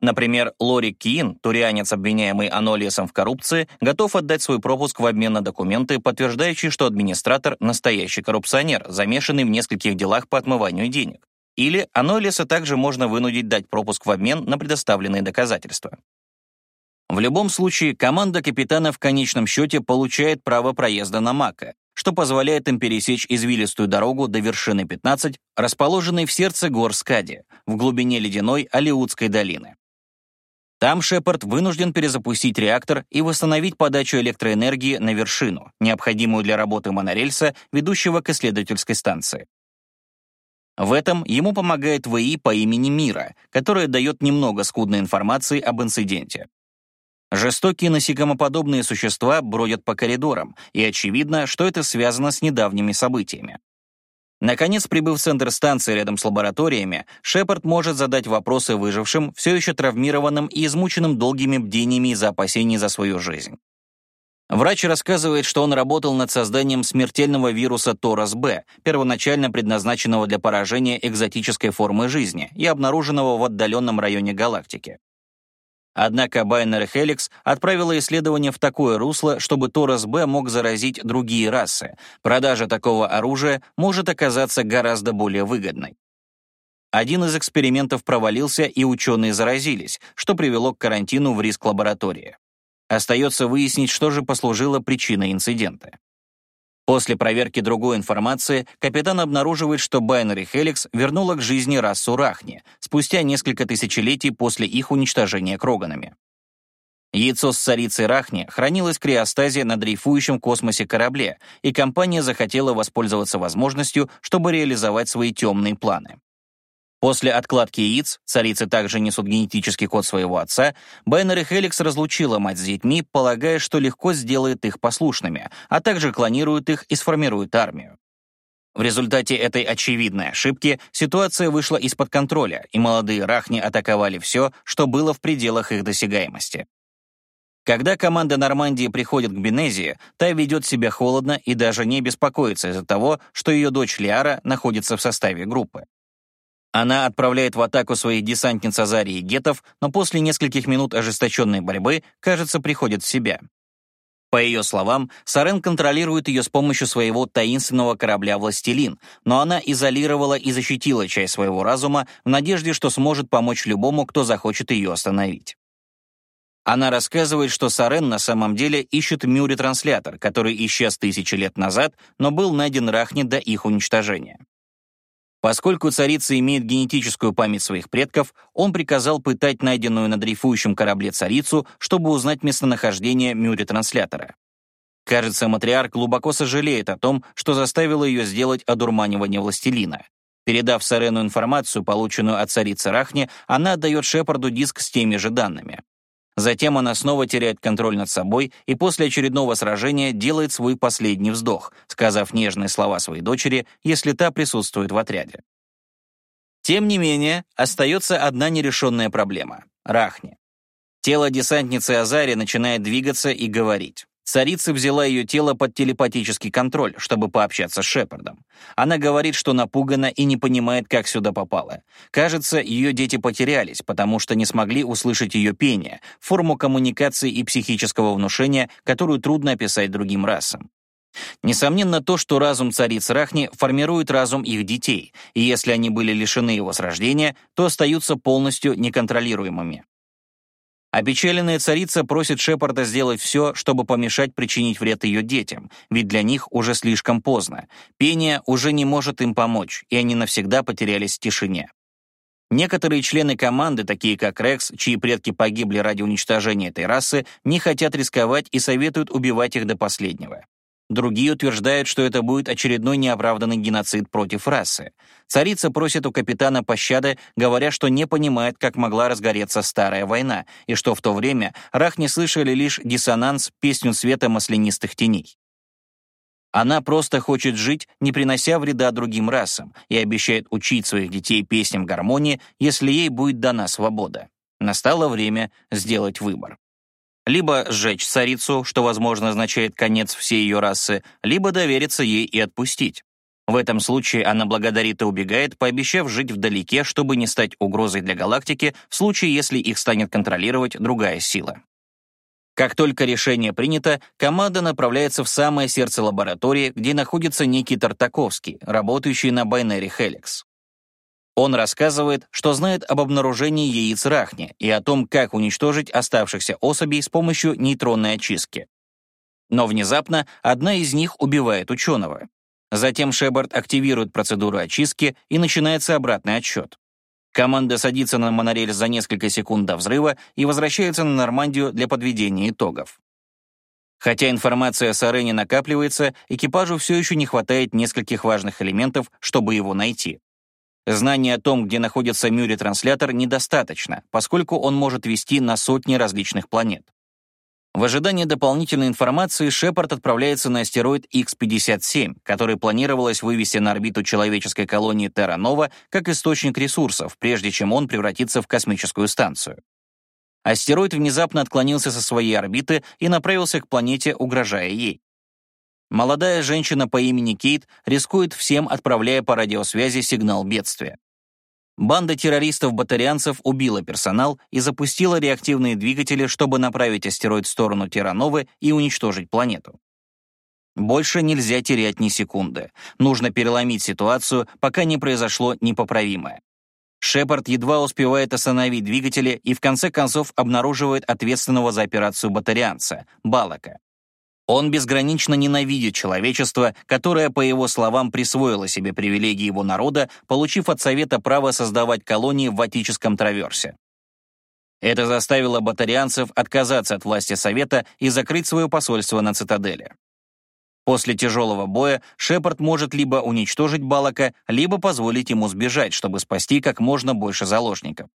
A: Например, Лори Кин, турианец, обвиняемый Анолиесом в коррупции, готов отдать свой пропуск в обмен на документы, подтверждающие, что администратор — настоящий коррупционер, замешанный в нескольких делах по отмыванию денег. Или Анолиеса также можно вынудить дать пропуск в обмен на предоставленные доказательства. В любом случае, команда капитана в конечном счете получает право проезда на Мака, что позволяет им пересечь извилистую дорогу до вершины 15, расположенной в сердце гор Скади, в глубине ледяной Алиутской долины. Там Шепард вынужден перезапустить реактор и восстановить подачу электроэнергии на вершину, необходимую для работы монорельса, ведущего к исследовательской станции. В этом ему помогает ВИ по имени Мира, которая дает немного скудной информации об инциденте. Жестокие насекомоподобные существа бродят по коридорам, и очевидно, что это связано с недавними событиями. Наконец, прибыв в центр станции рядом с лабораториями, Шепард может задать вопросы выжившим, все еще травмированным и измученным долгими бдениями из-за опасений за свою жизнь. Врач рассказывает, что он работал над созданием смертельного вируса Торас-Б, первоначально предназначенного для поражения экзотической формы жизни и обнаруженного в отдаленном районе галактики. Однако Байнер Хеликс отправила исследование в такое русло, чтобы Торос-Б мог заразить другие расы. Продажа такого оружия может оказаться гораздо более выгодной. Один из экспериментов провалился, и ученые заразились, что привело к карантину в риск лаборатории. Остается выяснить, что же послужило причиной инцидента. После проверки другой информации капитан обнаруживает, что Binary Helix вернула к жизни расу Рахни спустя несколько тысячелетий после их уничтожения Кроганами. Яйцо с царицей Рахни хранилось в криостазе на дрейфующем космосе корабле, и компания захотела воспользоваться возможностью, чтобы реализовать свои темные планы. После откладки яиц, царицы также несут генетический код своего отца, Байнер Хеликс разлучила мать с детьми, полагая, что легко сделает их послушными, а также клонирует их и сформирует армию. В результате этой очевидной ошибки ситуация вышла из-под контроля, и молодые рахни атаковали все, что было в пределах их досягаемости. Когда команда Нормандии приходит к Бенезии, та ведет себя холодно и даже не беспокоится из-за того, что ее дочь Лиара находится в составе группы. Она отправляет в атаку своих десантниц Азарии и Гетов, но после нескольких минут ожесточенной борьбы, кажется, приходит в себя. По ее словам, Сарен контролирует ее с помощью своего таинственного корабля «Властелин», но она изолировала и защитила часть своего разума в надежде, что сможет помочь любому, кто захочет ее остановить. Она рассказывает, что Сарен на самом деле ищет Мюри-транслятор, который исчез тысячи лет назад, но был найден Рахни до их уничтожения. Поскольку царица имеет генетическую память своих предков, он приказал пытать найденную на дрейфующем корабле царицу, чтобы узнать местонахождение мюри-транслятора. Кажется, матриарх глубоко сожалеет о том, что заставило ее сделать одурманивание властелина. Передав Сарену информацию, полученную от царицы Рахни, она отдает Шепарду диск с теми же данными. Затем она снова теряет контроль над собой и после очередного сражения делает свой последний вздох, сказав нежные слова своей дочери, если та присутствует в отряде. Тем не менее, остается одна нерешенная проблема — Рахни. Тело десантницы Азари начинает двигаться и говорить. Царица взяла ее тело под телепатический контроль, чтобы пообщаться с Шепардом. Она говорит, что напугана и не понимает, как сюда попала. Кажется, ее дети потерялись, потому что не смогли услышать ее пение, форму коммуникации и психического внушения, которую трудно описать другим расам. Несомненно то, что разум цариц Рахни формирует разум их детей, и если они были лишены его с рождения, то остаются полностью неконтролируемыми. Опечаленная царица просит Шепарда сделать все, чтобы помешать причинить вред ее детям, ведь для них уже слишком поздно. Пение уже не может им помочь, и они навсегда потерялись в тишине. Некоторые члены команды, такие как Рекс, чьи предки погибли ради уничтожения этой расы, не хотят рисковать и советуют убивать их до последнего. Другие утверждают, что это будет очередной неоправданный геноцид против расы. Царица просит у капитана пощады, говоря, что не понимает, как могла разгореться старая война, и что в то время Рах не слышали лишь диссонанс, песню света маслянистых теней. Она просто хочет жить, не принося вреда другим расам, и обещает учить своих детей песням гармонии, если ей будет дана свобода. Настало время сделать выбор либо сжечь царицу, что, возможно, означает конец всей ее расы, либо довериться ей и отпустить. В этом случае она благодарит и убегает, пообещав жить вдалеке, чтобы не стать угрозой для галактики в случае, если их станет контролировать другая сила. Как только решение принято, команда направляется в самое сердце лаборатории, где находится некий Тартаковский, работающий на Байнери Хеликс. Он рассказывает, что знает об обнаружении яиц рахни и о том, как уничтожить оставшихся особей с помощью нейтронной очистки. Но внезапно одна из них убивает ученого. Затем Шебард активирует процедуру очистки и начинается обратный отсчет. Команда садится на монорель за несколько секунд до взрыва и возвращается на Нормандию для подведения итогов. Хотя информация о Сарене накапливается, экипажу все еще не хватает нескольких важных элементов, чтобы его найти. Знание о том, где находится Мюри-транслятор, недостаточно, поскольку он может вести на сотни различных планет. В ожидании дополнительной информации Шепард отправляется на астероид X-57, который планировалось вывести на орбиту человеческой колонии Терра-Нова как источник ресурсов, прежде чем он превратится в космическую станцию. Астероид внезапно отклонился со своей орбиты и направился к планете, угрожая ей. Молодая женщина по имени Кейт рискует всем, отправляя по радиосвязи сигнал бедствия. Банда террористов-батарианцев убила персонал и запустила реактивные двигатели, чтобы направить астероид в сторону Террановы и уничтожить планету. Больше нельзя терять ни секунды. Нужно переломить ситуацию, пока не произошло непоправимое. Шепард едва успевает остановить двигатели и в конце концов обнаруживает ответственного за операцию батарианца — Балака. Он безгранично ненавидит человечество, которое, по его словам, присвоило себе привилегии его народа, получив от Совета право создавать колонии в Ватическом траверсе. Это заставило батарианцев отказаться от власти Совета и закрыть свое посольство на цитадели. После тяжелого боя Шепард может либо уничтожить Балака, либо позволить ему сбежать, чтобы спасти как можно больше заложников.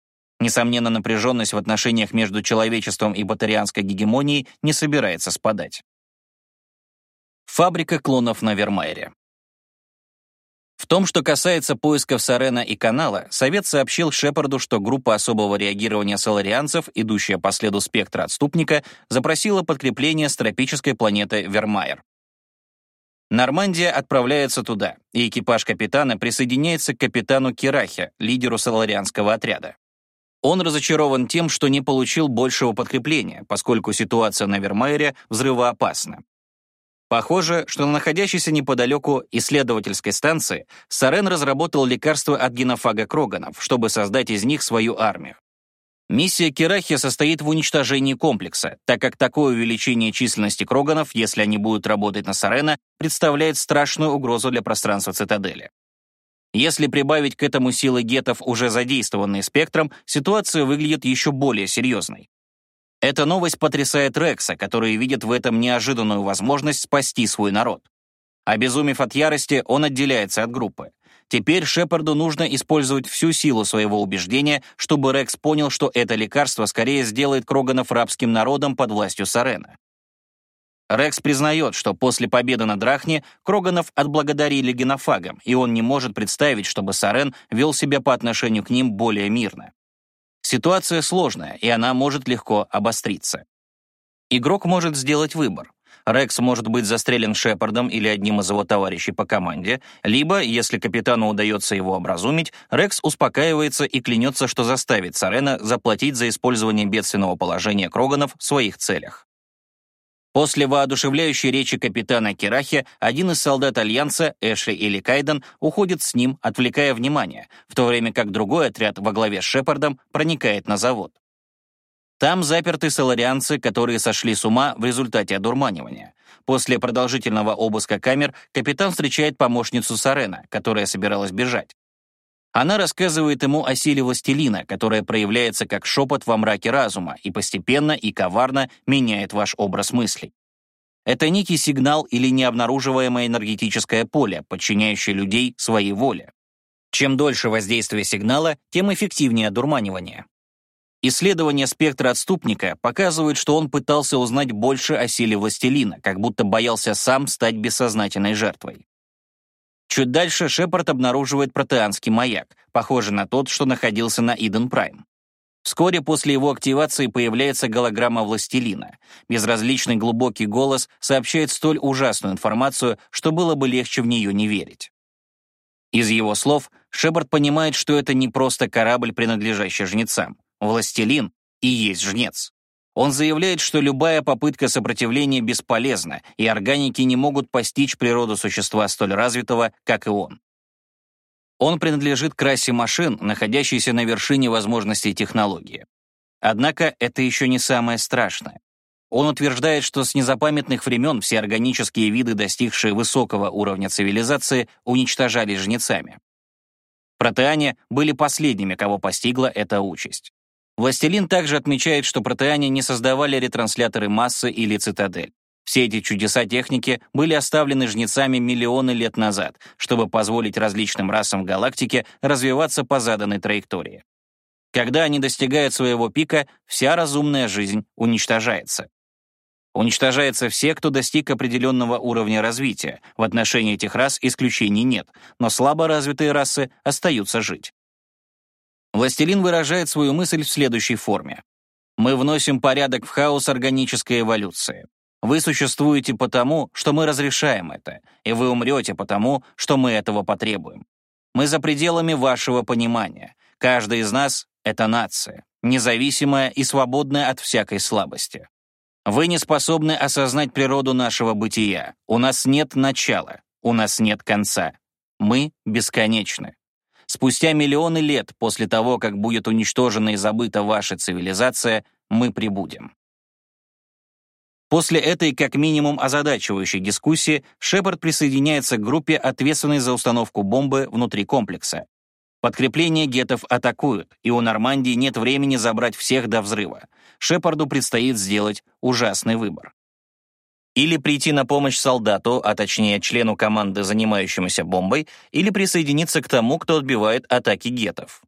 A: Несомненно, напряженность в отношениях между человечеством и батарианской гегемонией не собирается спадать. Фабрика клонов на Вермайере. В том, что касается поисков Сарена и канала, Совет сообщил Шепарду, что группа особого реагирования соларианцев, идущая по следу спектра отступника, запросила подкрепление с тропической планеты Вермайер. Нормандия отправляется туда, и экипаж капитана присоединяется к капитану Кирахе, лидеру соларианского отряда. Он разочарован тем, что не получил большего подкрепления, поскольку ситуация на Вермайере взрывоопасна. Похоже, что на находящейся неподалеку исследовательской станции Сарен разработал лекарства от генофага Кроганов, чтобы создать из них свою армию. Миссия Керахи состоит в уничтожении комплекса, так как такое увеличение численности Кроганов, если они будут работать на Сарена, представляет страшную угрозу для пространства цитадели. Если прибавить к этому силы гетов, уже задействованные спектром, ситуация выглядит еще более серьезной. Эта новость потрясает Рекса, который видит в этом неожиданную возможность спасти свой народ. Обезумев от ярости, он отделяется от группы. Теперь Шепарду нужно использовать всю силу своего убеждения, чтобы Рекс понял, что это лекарство скорее сделает Кроганов рабским народом под властью Сарена. Рекс признает, что после победы над Драхни Кроганов отблагодарили генофагом, и он не может представить, чтобы Сарен вел себя по отношению к ним более мирно. Ситуация сложная, и она может легко обостриться. Игрок может сделать выбор. Рекс может быть застрелен Шепардом или одним из его товарищей по команде, либо, если капитану удается его образумить, Рекс успокаивается и клянется, что заставит Сарена заплатить за использование бедственного положения Кроганов в своих целях. После воодушевляющей речи капитана Кирахи один из солдат Альянса, Эшли или Кайден, уходит с ним, отвлекая внимание, в то время как другой отряд во главе с Шепардом проникает на завод. Там заперты соларианцы, которые сошли с ума в результате одурманивания. После продолжительного обыска камер капитан встречает помощницу Сарена, которая собиралась бежать. Она рассказывает ему о силе властелина, которая проявляется как шепот во мраке разума и постепенно и коварно меняет ваш образ мыслей. Это некий сигнал или необнаруживаемое энергетическое поле, подчиняющее людей своей воле. Чем дольше воздействие сигнала, тем эффективнее одурманивание. Исследования спектра отступника показывают, что он пытался узнать больше о силе властелина, как будто боялся сам стать бессознательной жертвой. Чуть дальше Шепард обнаруживает протеанский маяк, похожий на тот, что находился на Иден Прайм. Вскоре после его активации появляется голограмма властелина. Безразличный глубокий голос сообщает столь ужасную информацию, что было бы легче в нее не верить. Из его слов Шепард понимает, что это не просто корабль, принадлежащий жнецам. Властелин и есть жнец. Он заявляет, что любая попытка сопротивления бесполезна, и органики не могут постичь природу существа столь развитого, как и он. Он принадлежит к расе машин, находящейся на вершине возможностей технологии. Однако это еще не самое страшное. Он утверждает, что с незапамятных времен все органические виды, достигшие высокого уровня цивилизации, уничтожались жнецами. Протеане были последними, кого постигла эта участь. Властелин также отмечает, что протеане не создавали ретрансляторы массы или цитадель. Все эти чудеса техники были оставлены жнецами миллионы лет назад, чтобы позволить различным расам в галактике развиваться по заданной траектории. Когда они достигают своего пика, вся разумная жизнь уничтожается. Уничтожаются все, кто достиг определенного уровня развития. В отношении этих рас исключений нет, но слабо развитые расы остаются жить. Властелин выражает свою мысль в следующей форме. «Мы вносим порядок в хаос органической эволюции. Вы существуете потому, что мы разрешаем это, и вы умрете потому, что мы этого потребуем. Мы за пределами вашего понимания. Каждый из нас — это нация, независимая и свободная от всякой слабости. Вы не способны осознать природу нашего бытия. У нас нет начала, у нас нет конца. Мы бесконечны. Спустя миллионы лет после того, как будет уничтожена и забыта ваша цивилизация, мы прибудем. После этой, как минимум, озадачивающей дискуссии, Шепард присоединяется к группе, ответственной за установку бомбы внутри комплекса. Подкрепление гетов атакуют, и у Нормандии нет времени забрать всех до взрыва. Шепарду предстоит сделать ужасный выбор или прийти на помощь солдату, а точнее члену команды, занимающемуся бомбой, или присоединиться к тому, кто отбивает атаки гетов.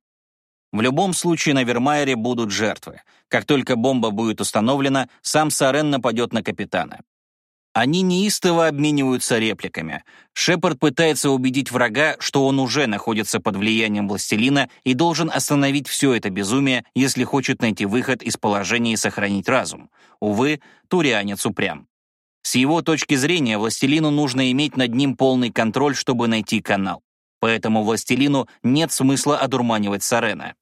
A: В любом случае на Вермайере будут жертвы. Как только бомба будет установлена, сам Сарен нападет на капитана. Они неистово обмениваются репликами. Шепард пытается убедить врага, что он уже находится под влиянием властелина и должен остановить все это безумие, если хочет найти выход из положения и сохранить разум. Увы, турианец упрям. С его точки зрения, властелину нужно иметь над ним полный контроль, чтобы найти канал. Поэтому властелину нет смысла одурманивать Сарена.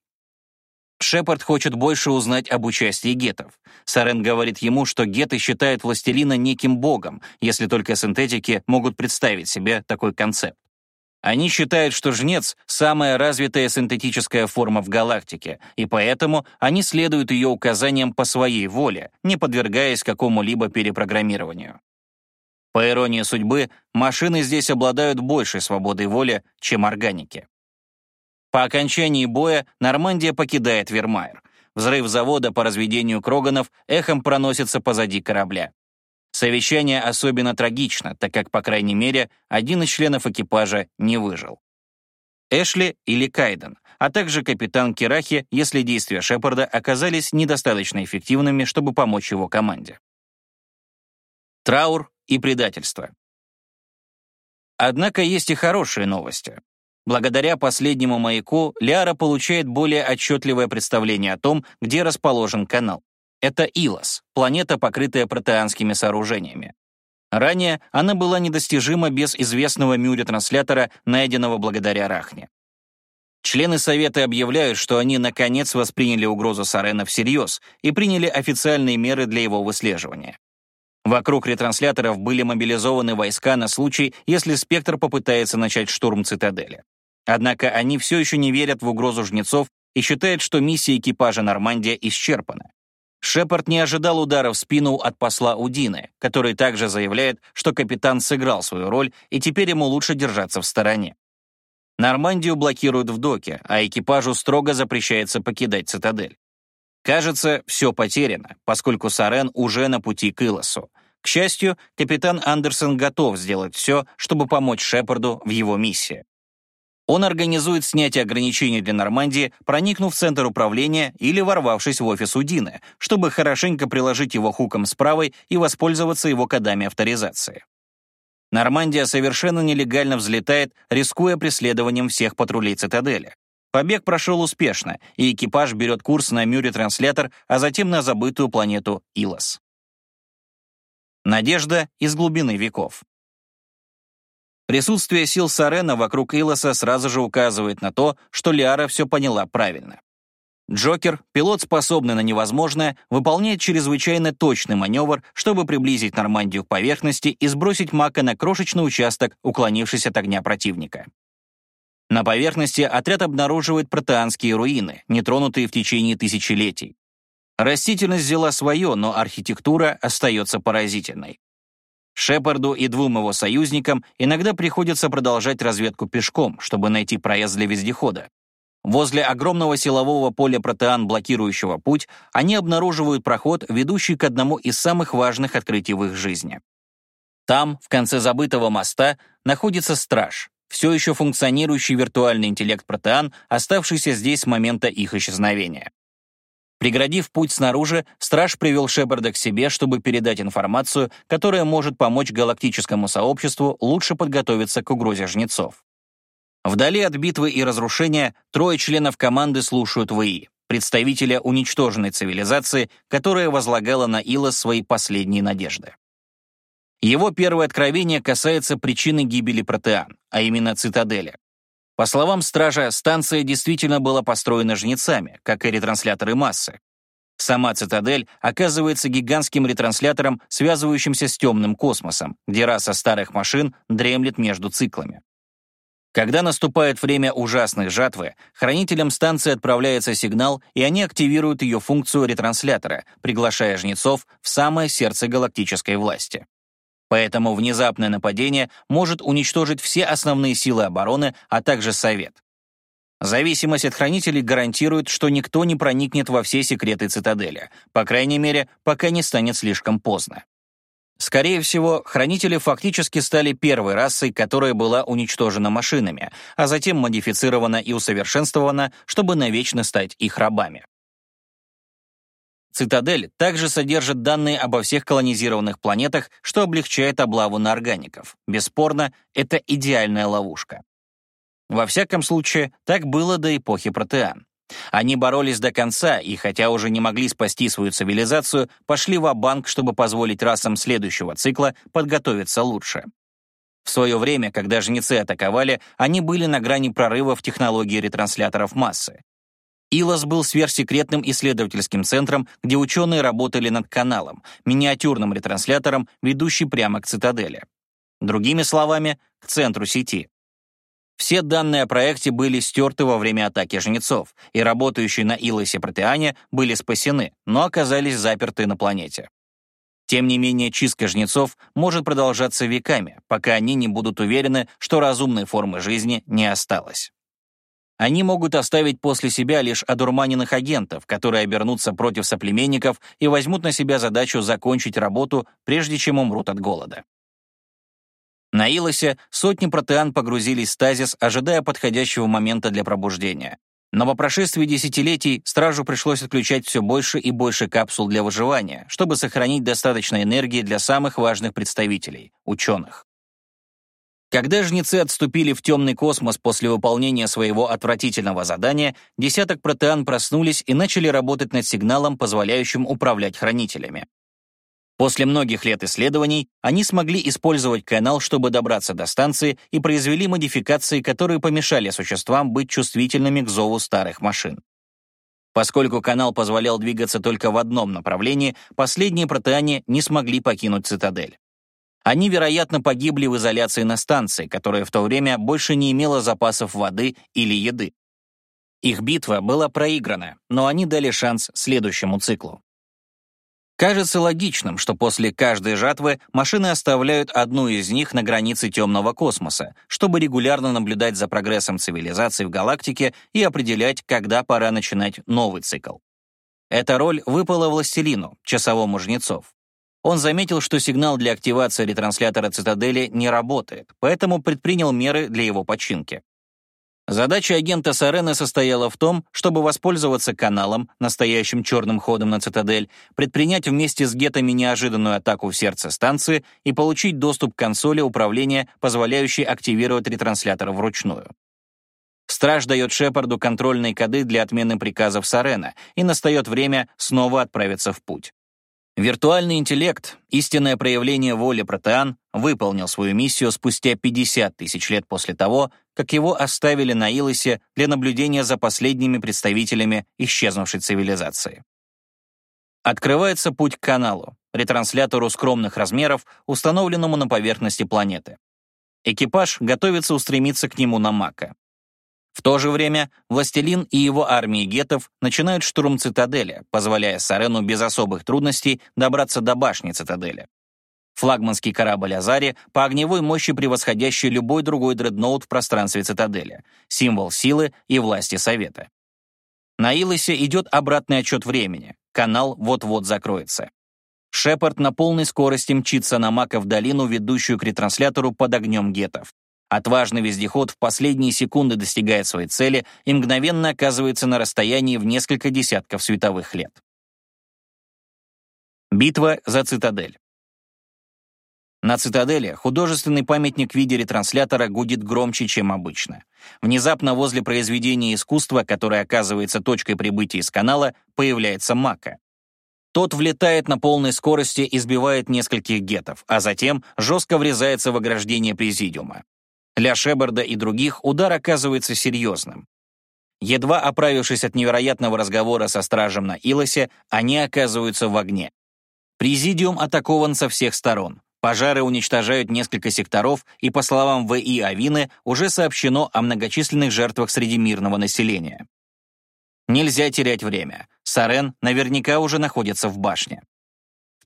A: Шепард хочет больше узнать об участии гетов. Сарен говорит ему, что геты считают властелина неким богом, если только синтетики могут представить себе такой концепт. Они считают, что жнец — самая развитая синтетическая форма в галактике, и поэтому они следуют ее указаниям по своей воле, не подвергаясь какому-либо перепрограммированию. По иронии судьбы, машины здесь обладают большей свободой воли, чем органики. По окончании боя Нормандия покидает Вермайер. Взрыв завода по разведению кроганов эхом проносится позади корабля. Совещание особенно трагично, так как, по крайней мере, один из членов экипажа не выжил. Эшли или Кайден, а также капитан Кирахи, если действия Шепарда оказались недостаточно эффективными, чтобы помочь его команде. Траур и предательство. Однако есть и хорошие новости. Благодаря последнему маяку Ляра получает более отчетливое представление о том, где расположен канал. Это Илос, планета, покрытая протеанскими сооружениями. Ранее она была недостижима без известного Мюри-транслятора, найденного благодаря Рахне. Члены Совета объявляют, что они наконец восприняли угрозу Сарена всерьез и приняли официальные меры для его выслеживания. Вокруг ретрансляторов были мобилизованы войска на случай, если «Спектр» попытается начать штурм цитадели. Однако они все еще не верят в угрозу жнецов и считают, что миссия экипажа «Нормандия» исчерпана. Шепард не ожидал удара в спину от посла Удины, который также заявляет, что капитан сыграл свою роль и теперь ему лучше держаться в стороне. Нормандию блокируют в доке, а экипажу строго запрещается покидать цитадель. Кажется, все потеряно, поскольку Сарен уже на пути к Илосу. К счастью, капитан Андерсон готов сделать все, чтобы помочь Шепарду в его миссии. Он организует снятие ограничений для Нормандии, проникнув в центр управления или ворвавшись в офис Удины, чтобы хорошенько приложить его хуком с правой и воспользоваться его кодами авторизации. Нормандия совершенно нелегально взлетает, рискуя преследованием всех патрулей цитадели. Побег прошел успешно, и экипаж берет курс на Мюри-транслятор, а затем на забытую планету Илос. Надежда из глубины веков. Присутствие сил Сарена вокруг Илоса сразу же указывает на то, что Лиара все поняла правильно. Джокер, пилот, способный на невозможное, выполняет чрезвычайно точный маневр, чтобы приблизить Нормандию к поверхности и сбросить Мака на крошечный участок, уклонившись от огня противника. На поверхности отряд обнаруживает протеанские руины, нетронутые в течение тысячелетий. Растительность взяла свое, но архитектура остается поразительной. Шепарду и двум его союзникам иногда приходится продолжать разведку пешком, чтобы найти проезд для вездехода. Возле огромного силового поля протеан, блокирующего путь, они обнаруживают проход, ведущий к одному из самых важных открытий в их жизни. Там, в конце забытого моста, находится страж, все еще функционирующий виртуальный интеллект протеан, оставшийся здесь с момента их исчезновения. Преградив путь снаружи, страж привел Шепарда к себе, чтобы передать информацию, которая может помочь галактическому сообществу лучше подготовиться к угрозе жнецов. Вдали от битвы и разрушения трое членов команды слушают ВИ, представителя уничтоженной цивилизации, которая возлагала на Ила свои последние надежды. Его первое откровение касается причины гибели протеан, а именно цитадели. По словам стража, станция действительно была построена жнецами, как и ретрансляторы массы. Сама цитадель оказывается гигантским ретранслятором, связывающимся с темным космосом, где раса старых машин дремлет между циклами. Когда наступает время ужасной жатвы, хранителям станции отправляется сигнал, и они активируют ее функцию ретранслятора, приглашая жнецов в самое сердце галактической власти. Поэтому внезапное нападение может уничтожить все основные силы обороны, а также Совет. Зависимость от хранителей гарантирует, что никто не проникнет во все секреты цитадели, по крайней мере, пока не станет слишком поздно. Скорее всего, хранители фактически стали первой расой, которая была уничтожена машинами, а затем модифицирована и усовершенствована, чтобы навечно стать их рабами. Цитадель также содержит данные обо всех колонизированных планетах, что облегчает облаву на органиков. Бесспорно, это идеальная ловушка. Во всяком случае, так было до эпохи протеан. Они боролись до конца и, хотя уже не могли спасти свою цивилизацию, пошли в банк чтобы позволить расам следующего цикла подготовиться лучше. В свое время, когда жнецы атаковали, они были на грани прорыва в технологии ретрансляторов массы. Илос был сверхсекретным исследовательским центром, где ученые работали над каналом, миниатюрным ретранслятором, ведущий прямо к цитадели. Другими словами, к центру сети. Все данные о проекте были стерты во время атаки жнецов, и работающие на Илосе протеане были спасены, но оказались заперты на планете. Тем не менее, чистка жнецов может продолжаться веками, пока они не будут уверены, что разумной формы жизни не осталось. Они могут оставить после себя лишь одурманенных агентов, которые обернутся против соплеменников и возьмут на себя задачу закончить работу, прежде чем умрут от голода. На Илосе сотни протеан погрузились в стазис, ожидая подходящего момента для пробуждения. Но по прошествии десятилетий стражу пришлось отключать все больше и больше капсул для выживания, чтобы сохранить достаточно энергии для самых важных представителей — ученых. Когда жнецы отступили в темный космос после выполнения своего отвратительного задания, десяток протеан проснулись и начали работать над сигналом, позволяющим управлять хранителями. После многих лет исследований они смогли использовать канал, чтобы добраться до станции и произвели модификации, которые помешали существам быть чувствительными к зову старых машин. Поскольку канал позволял двигаться только в одном направлении, последние протеане не смогли покинуть цитадель. Они, вероятно, погибли в изоляции на станции, которая в то время больше не имела запасов воды или еды. Их битва была проиграна, но они дали шанс следующему циклу. Кажется логичным, что после каждой жатвы машины оставляют одну из них на границе темного космоса, чтобы регулярно наблюдать за прогрессом цивилизации в галактике и определять, когда пора начинать новый цикл. Эта роль выпала властелину, часовому жнецов. Он заметил, что сигнал для активации ретранслятора цитадели не работает, поэтому предпринял меры для его починки. Задача агента Сарены состояла в том, чтобы воспользоваться каналом, настоящим черным ходом на цитадель, предпринять вместе с гетами неожиданную атаку в сердце станции и получить доступ к консоли управления, позволяющей активировать ретранслятор вручную. Страж дает Шепарду контрольные коды для отмены приказов Сарена, и настает время снова отправиться в путь. Виртуальный интеллект, истинное проявление воли протеан, выполнил свою миссию спустя 50 тысяч лет после того, как его оставили на Илосе для наблюдения за последними представителями исчезнувшей цивилизации. Открывается путь к каналу, ретранслятору скромных размеров, установленному на поверхности планеты. Экипаж готовится устремиться к нему на Мака. В то же время Властелин и его армии гетов начинают штурм цитадели, позволяя Сарену без особых трудностей добраться до башни цитадели. Флагманский корабль Азари по огневой мощи превосходящий любой другой дредноут в пространстве цитадели, символ силы и власти Совета. На Илосе идет обратный отчет времени, канал вот-вот закроется. Шепард на полной скорости мчится на Мака в долину, ведущую к ретранслятору под огнем гетов. Отважный вездеход в последние секунды достигает своей цели и мгновенно оказывается на расстоянии в несколько десятков световых лет. Битва за цитадель. На цитадели художественный памятник в виде ретранслятора гудит громче, чем обычно. Внезапно возле произведения искусства, которое оказывается точкой прибытия из канала, появляется Мака. Тот влетает на полной скорости и сбивает нескольких гетов, а затем жестко врезается в ограждение президиума. Для Шебарда и других удар оказывается серьезным. Едва оправившись от невероятного разговора со стражем на Илосе, они оказываются в огне. Президиум атакован со всех сторон. Пожары уничтожают несколько секторов, и, по словам В.И. Авины, уже сообщено о многочисленных жертвах среди мирного населения. Нельзя терять время. Сарен наверняка уже находится в башне.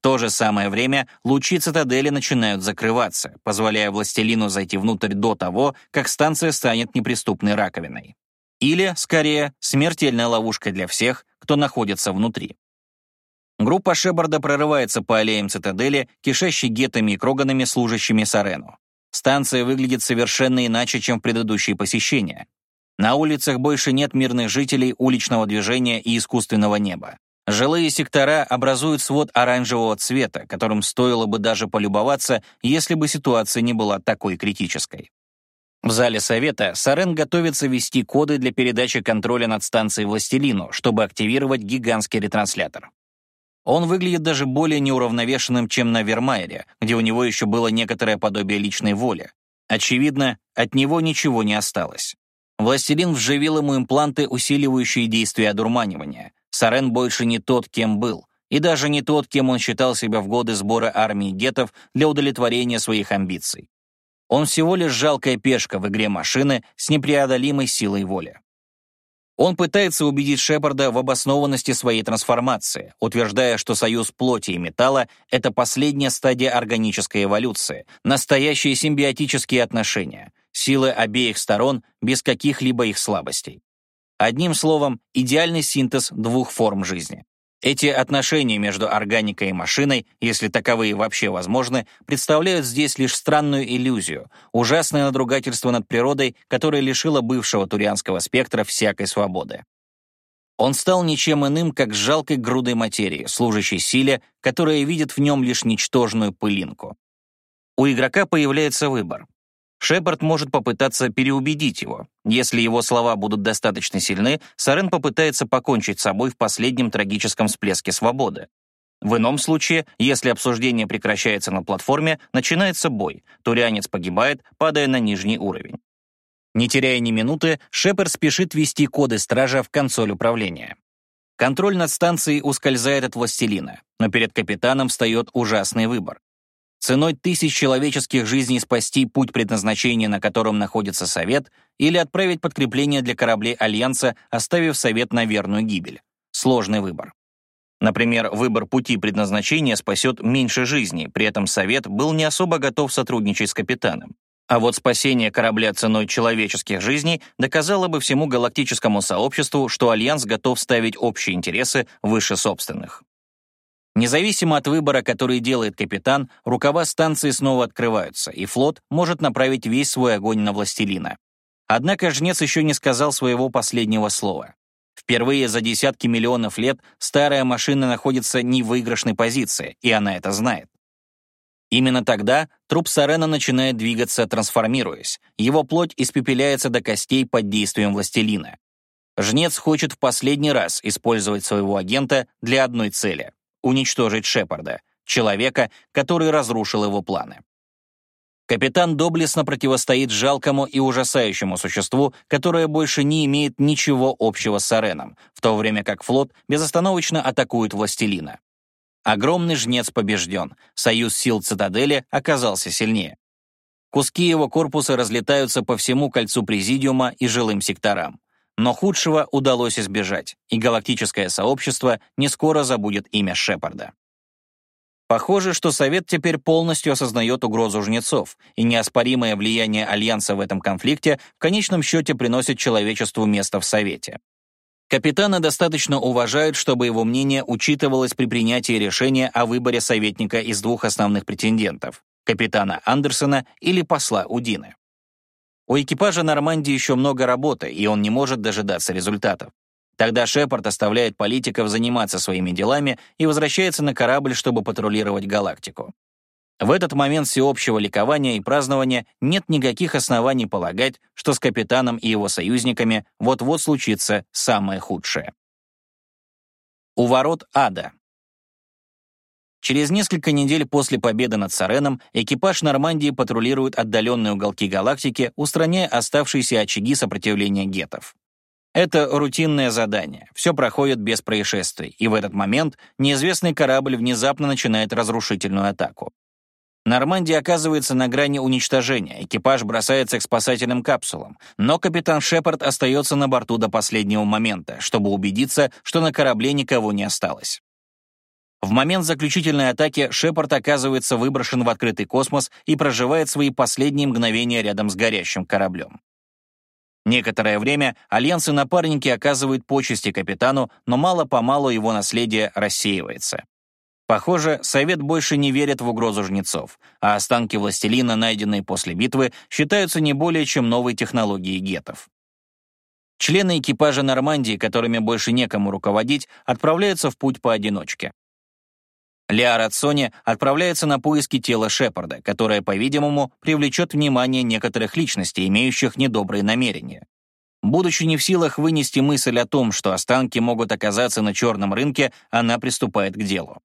A: То же самое время лучи цитадели начинают закрываться, позволяя властелину зайти внутрь до того, как станция станет неприступной раковиной. Или, скорее, смертельная ловушка для всех, кто находится внутри. Группа Шебарда прорывается по аллеям цитадели, кишащей гетами и кроганами, служащими Сарену. Станция выглядит совершенно иначе, чем в предыдущие посещения. На улицах больше нет мирных жителей, уличного движения и искусственного неба. Жилые сектора образуют свод оранжевого цвета, которым стоило бы даже полюбоваться, если бы ситуация не была такой критической. В зале совета Сарен готовится ввести коды для передачи контроля над станцией Властелину, чтобы активировать гигантский ретранслятор. Он выглядит даже более неуравновешенным, чем на Вермайере, где у него еще было некоторое подобие личной воли. Очевидно, от него ничего не осталось. Властелин вживил ему импланты, усиливающие действие одурманивания. Сарен больше не тот, кем был, и даже не тот, кем он считал себя в годы сбора армии гетов для удовлетворения своих амбиций. Он всего лишь жалкая пешка в игре машины с непреодолимой силой воли. Он пытается убедить Шепарда в обоснованности своей трансформации, утверждая, что союз плоти и металла — это последняя стадия органической эволюции, настоящие симбиотические отношения, силы обеих сторон без каких-либо их слабостей. Одним словом, идеальный синтез двух форм жизни. Эти отношения между органикой и машиной, если таковые вообще возможны, представляют здесь лишь странную иллюзию, ужасное надругательство над природой, которое лишило бывшего турианского спектра всякой свободы. Он стал ничем иным, как жалкой грудой материи, служащей силе, которая видит в нем лишь ничтожную пылинку. У игрока появляется выбор. Шепард может попытаться переубедить его. Если его слова будут достаточно сильны, Сарен попытается покончить с собой в последнем трагическом всплеске свободы. В ином случае, если обсуждение прекращается на платформе, начинается бой, турянец погибает, падая на нижний уровень. Не теряя ни минуты, Шепард спешит ввести коды стража в консоль управления. Контроль над станцией ускользает от властелина, но перед капитаном встает ужасный выбор. Ценой тысяч человеческих жизней спасти путь предназначения, на котором находится Совет, или отправить подкрепление для кораблей Альянса, оставив Совет на верную гибель. Сложный выбор. Например, выбор пути предназначения спасет меньше жизней, при этом Совет был не особо готов сотрудничать с капитаном. А вот спасение корабля ценой человеческих жизней доказало бы всему галактическому сообществу, что Альянс готов ставить общие интересы выше собственных. Независимо от выбора, который делает капитан, рукава станции снова открываются, и флот может направить весь свой огонь на властелина. Однако жнец еще не сказал своего последнего слова. Впервые за десятки миллионов лет старая машина находится не в выигрышной позиции, и она это знает. Именно тогда труп Сарена начинает двигаться, трансформируясь. Его плоть испепеляется до костей под действием властелина. Жнец хочет в последний раз использовать своего агента для одной цели уничтожить Шепарда, человека, который разрушил его планы. Капитан доблестно противостоит жалкому и ужасающему существу, которое больше не имеет ничего общего с Ареном, в то время как флот безостановочно атакует Властелина. Огромный жнец побежден, союз сил цитадели оказался сильнее. Куски его корпуса разлетаются по всему кольцу Президиума и жилым секторам. Но худшего удалось избежать, и галактическое сообщество не скоро забудет имя Шепарда. Похоже, что Совет теперь полностью осознает угрозу жнецов, и неоспоримое влияние Альянса в этом конфликте в конечном счете приносит человечеству место в Совете. Капитана достаточно уважают, чтобы его мнение учитывалось при принятии решения о выборе советника из двух основных претендентов — капитана Андерсона или посла Удины. У экипажа Нормандии еще много работы, и он не может дожидаться результатов. Тогда Шепард оставляет политиков заниматься своими делами и возвращается на корабль, чтобы патрулировать галактику. В этот момент всеобщего ликования и празднования нет никаких оснований полагать, что с капитаном и его союзниками вот-вот случится самое худшее. У ворот ада. Через несколько недель после победы над Сареном экипаж Нормандии патрулирует отдаленные уголки галактики, устраняя оставшиеся очаги сопротивления гетов. Это рутинное задание, все проходит без происшествий, и в этот момент неизвестный корабль внезапно начинает разрушительную атаку. Нормандия оказывается на грани уничтожения, экипаж бросается к спасательным капсулам, но капитан Шепард остается на борту до последнего момента, чтобы убедиться, что на корабле никого не осталось. В момент заключительной атаки Шепард оказывается выброшен в открытый космос и проживает свои последние мгновения рядом с горящим кораблем. Некоторое время Альянс и напарники оказывают почести капитану, но мало-помалу его наследие рассеивается. Похоже, Совет больше не верит в угрозу жнецов, а останки властелина, найденные после битвы, считаются не более чем новой технологией гетов. Члены экипажа Нормандии, которыми больше некому руководить, отправляются в путь поодиночке. Лиара Цони отправляется на поиски тела Шепарда, которое, по-видимому, привлечет внимание некоторых личностей, имеющих недобрые намерения. Будучи не в силах вынести мысль о том, что останки могут оказаться на черном рынке, она приступает к делу.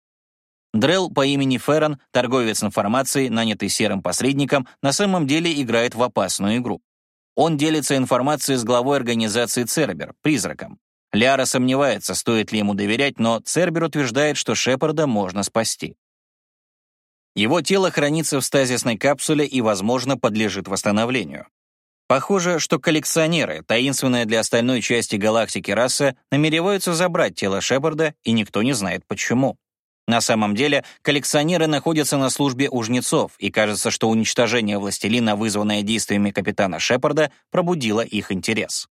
A: Дрелл по имени Феррон, торговец информацией, нанятый серым посредником, на самом деле играет в опасную игру. Он делится информацией с главой организации Цербер, призраком. Ляра сомневается, стоит ли ему доверять, но Цербер утверждает, что Шепарда можно спасти. Его тело хранится в стазисной капсуле и, возможно, подлежит восстановлению. Похоже, что коллекционеры, таинственная для остальной части галактики раса, намереваются забрать тело Шепарда, и никто не знает почему. На самом деле, коллекционеры находятся на службе у жнецов, и кажется, что уничтожение властелина, вызванное действиями капитана Шепарда, пробудило их интерес.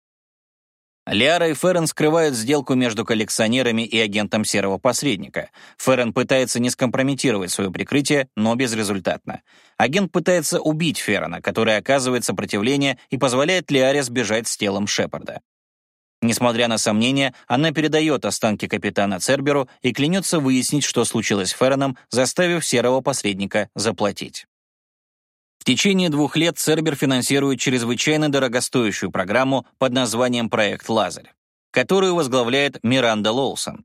A: Лиара и Феррен скрывают сделку между коллекционерами и агентом серого посредника. Феррен пытается не скомпрометировать свое прикрытие, но безрезультатно. Агент пытается убить Феррена, который оказывает сопротивление и позволяет Лиаре сбежать с телом Шепарда. Несмотря на сомнения, она передает останки капитана Церберу и клянется выяснить, что случилось с Ферреном, заставив серого посредника заплатить. В течение двух лет Цербер финансирует чрезвычайно дорогостоящую программу под названием «Проект Лазарь», которую возглавляет Миранда Лоусон.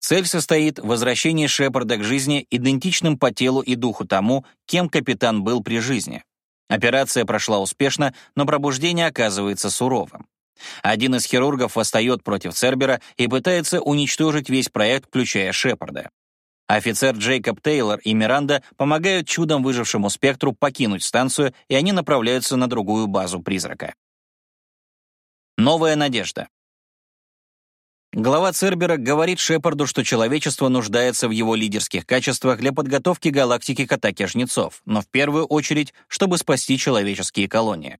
A: Цель состоит в возвращении Шепарда к жизни, идентичным по телу и духу тому, кем капитан был при жизни. Операция прошла успешно, но пробуждение оказывается суровым. Один из хирургов восстает против Цербера и пытается уничтожить весь проект, включая Шепарда. Офицер Джейкоб Тейлор и Миранда помогают чудом выжившему спектру покинуть станцию, и они направляются на другую базу призрака. Новая надежда. Глава Цербера говорит Шепарду, что человечество нуждается в его лидерских качествах для подготовки галактики к атаке жнецов, но в первую очередь, чтобы спасти человеческие колонии.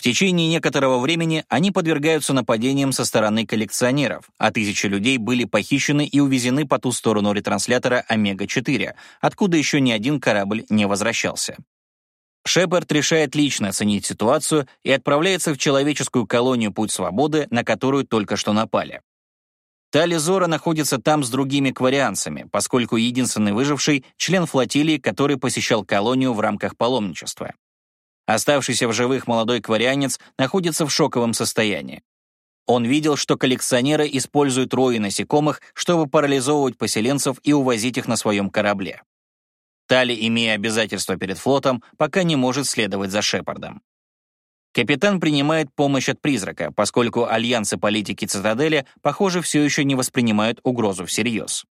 A: В течение некоторого времени они подвергаются нападениям со стороны коллекционеров, а тысячи людей были похищены и увезены по ту сторону ретранслятора Омега-4, откуда еще ни один корабль не возвращался. Шепард решает лично оценить ситуацию и отправляется в человеческую колонию «Путь свободы», на которую только что напали. Тали Зора находится там с другими кварианцами, поскольку единственный выживший — член флотилии, который посещал колонию в рамках паломничества. Оставшийся в живых молодой кварианец находится в шоковом состоянии. Он видел, что коллекционеры используют рои насекомых, чтобы парализовывать поселенцев и увозить их на своем корабле. Тали, имея обязательства перед флотом, пока не может следовать за Шепардом. Капитан принимает помощь от призрака, поскольку Альянс и политики Цитадели, похоже, все еще не воспринимают угрозу всерьез.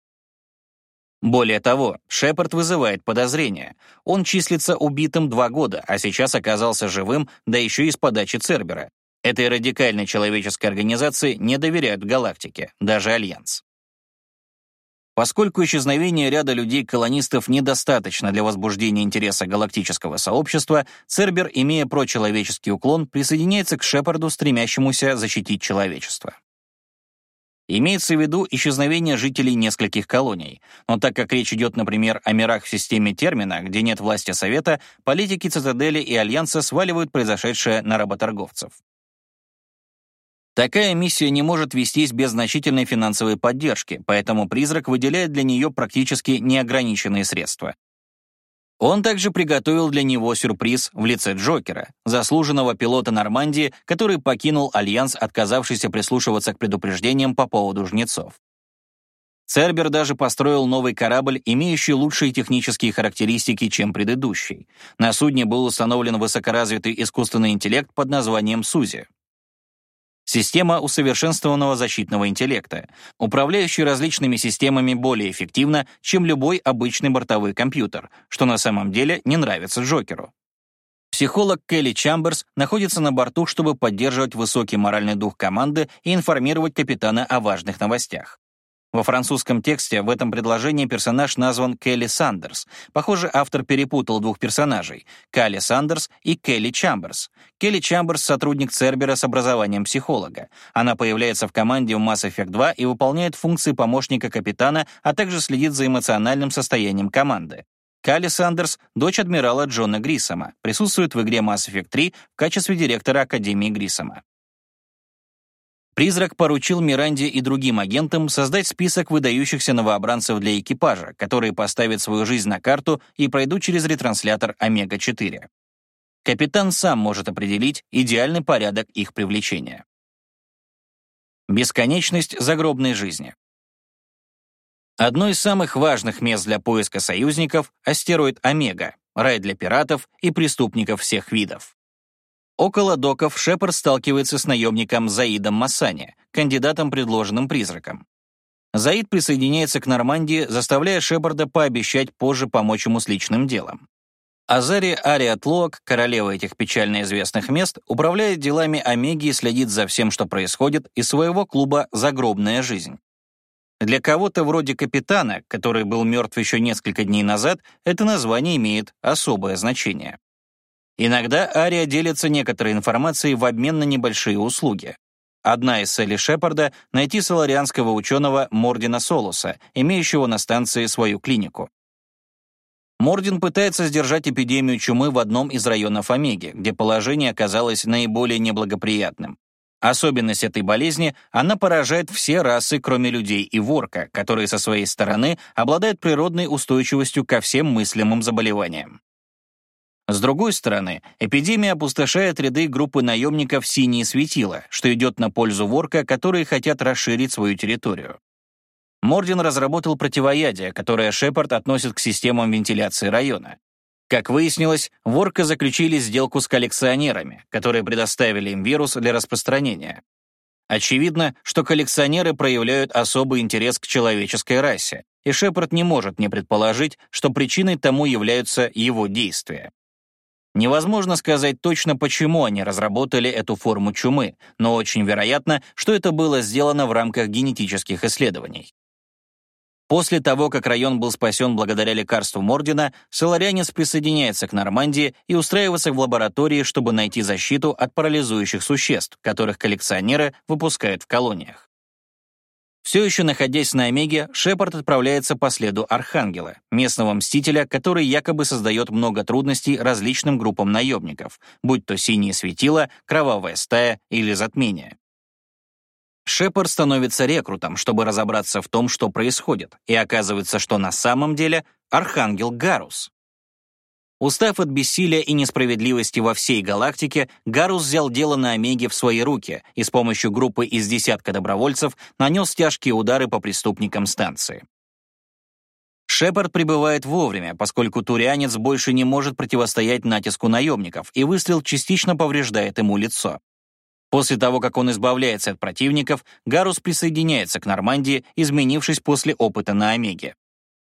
A: Более того, Шепард вызывает подозрения. Он числится убитым два года, а сейчас оказался живым, да еще и с подачи Цербера. Этой радикальной человеческой организации не доверяют в галактике, даже Альянс. Поскольку исчезновение ряда людей-колонистов недостаточно для возбуждения интереса галактического сообщества, Цербер, имея прочеловеческий уклон, присоединяется к Шепарду, стремящемуся защитить человечество. Имеется в виду исчезновение жителей нескольких колоний. Но так как речь идет, например, о мирах в системе термина, где нет власти Совета, политики Цитадели и Альянса сваливают произошедшее на работорговцев. Такая миссия не может вестись без значительной финансовой поддержки, поэтому «Призрак» выделяет для нее практически неограниченные средства. Он также приготовил для него сюрприз в лице Джокера, заслуженного пилота Нормандии, который покинул Альянс, отказавшийся прислушиваться к предупреждениям по поводу жнецов. Цербер даже построил новый корабль, имеющий лучшие технические характеристики, чем предыдущий. На судне был установлен высокоразвитый искусственный интеллект под названием Сузи. Система усовершенствованного защитного интеллекта, управляющая различными системами более эффективно, чем любой обычный бортовой компьютер, что на самом деле не нравится Джокеру. Психолог Келли Чамберс находится на борту, чтобы поддерживать высокий моральный дух команды и информировать капитана о важных новостях. Во французском тексте в этом предложении персонаж назван Келли Сандерс. Похоже, автор перепутал двух персонажей — Калли Сандерс и Келли Чамберс. Келли Чамберс — сотрудник Цербера с образованием психолога. Она появляется в команде в Mass Effect 2 и выполняет функции помощника капитана, а также следит за эмоциональным состоянием команды. Калли Сандерс — дочь адмирала Джона Грисома, присутствует в игре Mass Effect 3 в качестве директора Академии Грисома. Призрак поручил Миранде и другим агентам создать список выдающихся новообранцев для экипажа, которые поставят свою жизнь на карту и пройдут через ретранслятор Омега-4. Капитан сам может определить идеальный порядок их привлечения. Бесконечность загробной жизни. Одно из самых важных мест для поиска союзников — астероид Омега, рай для пиратов и преступников всех видов. Около доков Шепард сталкивается с наемником Заидом Массани, кандидатом, предложенным призраком. Заид присоединяется к Нормандии, заставляя Шепарда пообещать позже помочь ему с личным делом. Азари Ариатлок, королева этих печально известных мест, управляет делами Омеги и следит за всем, что происходит, из своего клуба «Загробная жизнь». Для кого-то вроде капитана, который был мертв еще несколько дней назад, это название имеет особое значение. Иногда Ария делится некоторой информацией в обмен на небольшие услуги. Одна из целей Шепарда — найти соларианского ученого Мордина Солуса, имеющего на станции свою клинику. Мордин пытается сдержать эпидемию чумы в одном из районов Омеги, где положение оказалось наиболее неблагоприятным. Особенность этой болезни — она поражает все расы, кроме людей и ворка, которые со своей стороны обладают природной устойчивостью ко всем мыслимым заболеваниям. С другой стороны, эпидемия опустошает ряды группы наемников «Синие светила», что идет на пользу ворка, которые хотят расширить свою территорию. Мордин разработал противоядие, которое Шепард относит к системам вентиляции района. Как выяснилось, ворка заключили сделку с коллекционерами, которые предоставили им вирус для распространения. Очевидно, что коллекционеры проявляют особый интерес к человеческой расе, и Шепард не может не предположить, что причиной тому являются его действия. Невозможно сказать точно, почему они разработали эту форму чумы, но очень вероятно, что это было сделано в рамках генетических исследований. После того, как район был спасен благодаря лекарству Мордина, Соларянец присоединяется к Нормандии и устраивается в лаборатории, чтобы найти защиту от парализующих существ, которых коллекционеры выпускают в колониях. Все еще находясь на Омеге, Шепард отправляется по следу Архангела, местного мстителя, который якобы создает много трудностей различным группам наемников, будь то синие светила, кровавая стая или затмение. Шепард становится рекрутом, чтобы разобраться в том, что происходит, и оказывается, что на самом деле Архангел Гарус. Устав от бессилия и несправедливости во всей галактике, Гарус взял дело на Омеге в свои руки и с помощью группы из десятка добровольцев нанес тяжкие удары по преступникам станции. Шепард прибывает вовремя, поскольку турианец больше не может противостоять натиску наемников, и выстрел частично повреждает ему лицо. После того, как он избавляется от противников, Гарус присоединяется к Нормандии, изменившись после опыта на Омеге.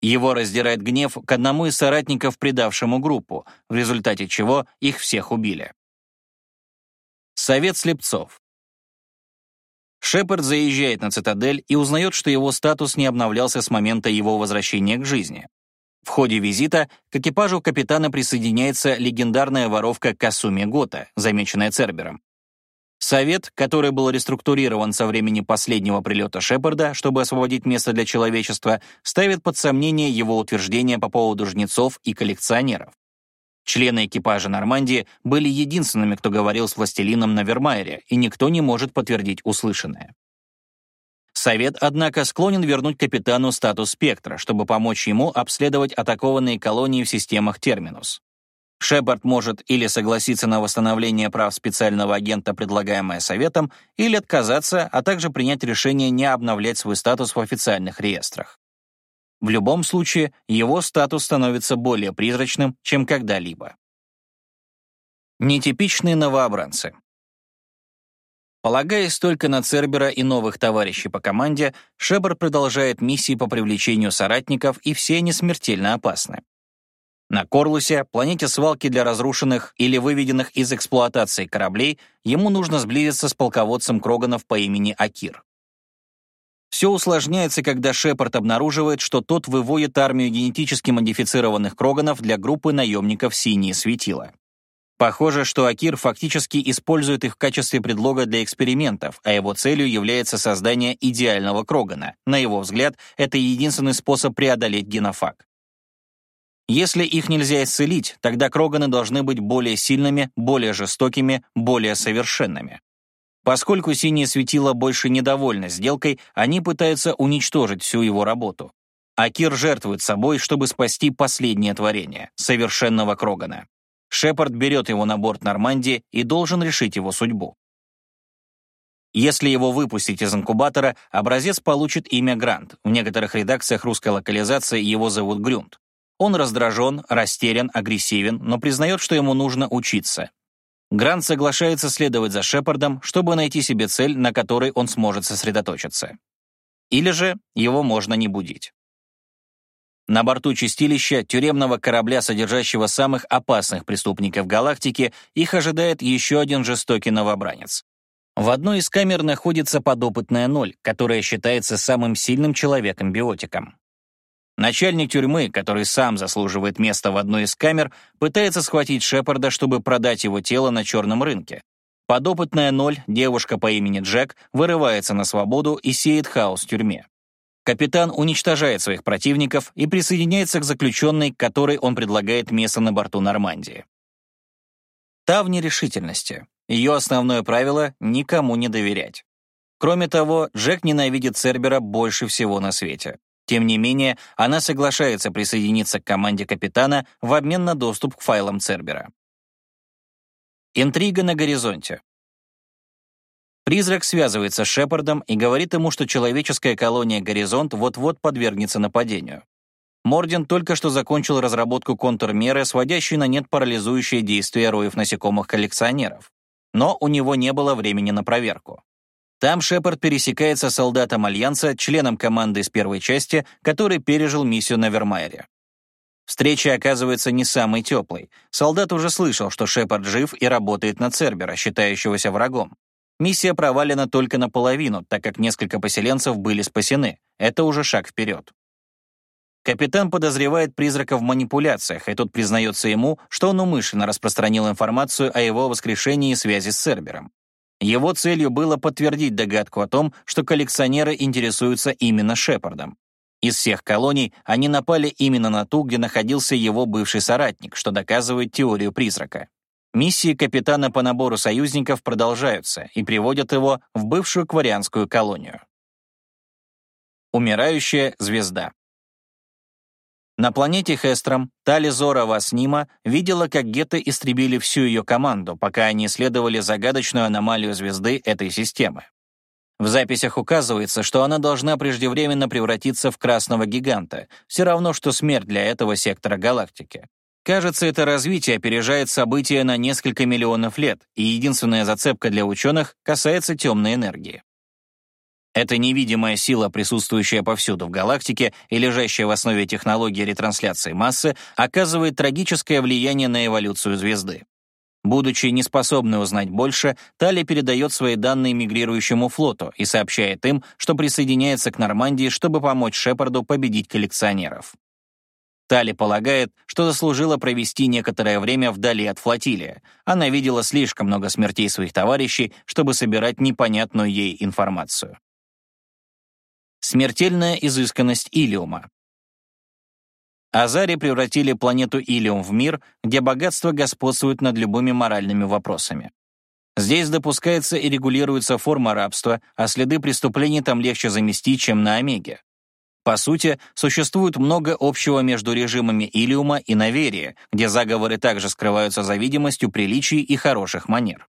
A: Его раздирает гнев к одному из соратников, предавшему группу, в результате чего их всех убили. Совет слепцов. Шепард заезжает на цитадель и узнает, что его статус не обновлялся с момента его возвращения к жизни. В ходе визита к экипажу капитана присоединяется легендарная воровка Касуми Гота, замеченная Цербером. Совет, который был реструктурирован со времени последнего прилета Шепарда, чтобы освободить место для человечества, ставит под сомнение его утверждения по поводу жнецов и коллекционеров. Члены экипажа Нормандии были единственными, кто говорил с властелином на Вермайере, и никто не может подтвердить услышанное. Совет, однако, склонен вернуть капитану статус спектра, чтобы помочь ему обследовать атакованные колонии в системах Терминус. Шепард может или согласиться на восстановление прав специального агента, предлагаемое Советом, или отказаться, а также принять решение не обновлять свой статус в официальных реестрах. В любом случае, его статус становится более призрачным, чем когда-либо. Нетипичные новообранцы. Полагаясь только на Цербера и новых товарищей по команде, Шепард продолжает миссии по привлечению соратников, и все они смертельно опасны. На Корлусе, планете свалки для разрушенных или выведенных из эксплуатации кораблей, ему нужно сблизиться с полководцем Кроганов по имени Акир. Все усложняется, когда Шепард обнаруживает, что тот выводит армию генетически модифицированных Кроганов для группы наемников «Синие светила». Похоже, что Акир фактически использует их в качестве предлога для экспериментов, а его целью является создание идеального Крогана. На его взгляд, это единственный способ преодолеть генофаг. Если их нельзя исцелить, тогда Кроганы должны быть более сильными, более жестокими, более совершенными. Поскольку синие светила больше недовольны сделкой, они пытаются уничтожить всю его работу. Акир жертвует собой, чтобы спасти последнее творение — совершенного Крогана. Шепард берет его на борт Нормандии и должен решить его судьбу. Если его выпустить из инкубатора, образец получит имя Грант. В некоторых редакциях русской локализации его зовут Грюнд. Он раздражен, растерян, агрессивен, но признает, что ему нужно учиться. Грант соглашается следовать за Шепардом, чтобы найти себе цель, на которой он сможет сосредоточиться. Или же его можно не будить. На борту чистилища, тюремного корабля, содержащего самых опасных преступников галактики, их ожидает еще один жестокий новобранец. В одной из камер находится подопытная ноль, которая считается самым сильным человеком-биотиком. Начальник тюрьмы, который сам заслуживает места в одной из камер, пытается схватить Шепарда, чтобы продать его тело на черном рынке. Подопытная ноль, девушка по имени Джек, вырывается на свободу и сеет хаос в тюрьме. Капитан уничтожает своих противников и присоединяется к заключенной, которой он предлагает место на борту Нормандии. Та в нерешительности. Ее основное правило — никому не доверять. Кроме того, Джек ненавидит Цербера больше всего на свете. Тем не менее, она соглашается присоединиться к команде капитана в обмен на доступ к файлам Цербера. Интрига на горизонте. Призрак связывается с Шепардом и говорит ему, что человеческая колония «Горизонт» вот-вот подвергнется нападению. Морден только что закончил разработку контрмеры, сводящей на нет парализующие действия роев насекомых-коллекционеров. Но у него не было времени на проверку. Там Шепард пересекается с солдатом Альянса, членом команды из первой части, который пережил миссию на Вермайере. Встреча оказывается не самой теплой. Солдат уже слышал, что Шепард жив и работает на Цербера, считающегося врагом. Миссия провалена только наполовину, так как несколько поселенцев были спасены. Это уже шаг вперед. Капитан подозревает призрака в манипуляциях, и тот признается ему, что он умышленно распространил информацию о его воскрешении и связи с Цербером. Его целью было подтвердить догадку о том, что коллекционеры интересуются именно Шепардом. Из всех колоний они напали именно на ту, где находился его бывший соратник, что доказывает теорию призрака. Миссии капитана по набору союзников продолжаются и приводят его в бывшую кварианскую колонию. Умирающая звезда. На планете Хестром Тали Зора Васнима видела, как гетты истребили всю ее команду, пока они исследовали загадочную аномалию звезды этой системы. В записях указывается, что она должна преждевременно превратиться в красного гиганта, все равно, что смерть для этого сектора галактики. Кажется, это развитие опережает события на несколько миллионов лет, и единственная зацепка для ученых касается темной энергии. Эта невидимая сила, присутствующая повсюду в галактике и лежащая в основе технологии ретрансляции массы, оказывает трагическое влияние на эволюцию звезды. Будучи неспособной узнать больше, Тали передает свои данные мигрирующему флоту и сообщает им, что присоединяется к Нормандии, чтобы помочь Шепарду победить коллекционеров. Тали полагает, что заслужила провести некоторое время вдали от флотилии. Она видела слишком много смертей своих товарищей, чтобы собирать непонятную ей информацию. Смертельная изысканность Илиума. Азари превратили планету Илиум в мир, где богатство господствует над любыми моральными вопросами. Здесь допускается и регулируется форма рабства, а следы преступлений там легче заместить, чем на Омеге. По сути, существует много общего между режимами Илиума и Наверия, где заговоры также скрываются за видимостью приличий и хороших манер.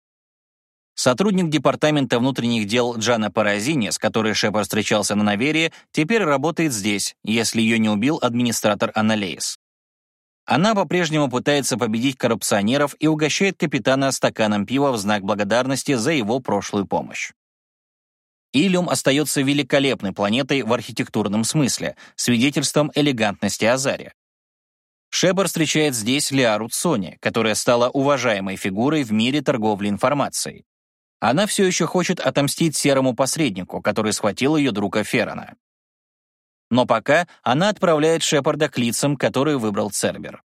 A: Сотрудник Департамента внутренних дел Джана Паразини, с которой Шепард встречался на Наверии, теперь работает здесь, если ее не убил администратор Аналеис. Она по-прежнему пытается победить коррупционеров и угощает капитана стаканом пива в знак благодарности за его прошлую помощь. Илиум остается великолепной планетой в архитектурном смысле, свидетельством элегантности Азари. Шебер встречает здесь Лиару Цони, которая стала уважаемой фигурой в мире торговли информацией. Она все еще хочет отомстить серому посреднику, который схватил ее друга Феррона. Но пока она отправляет Шепарда к лицам, которые выбрал Цербер.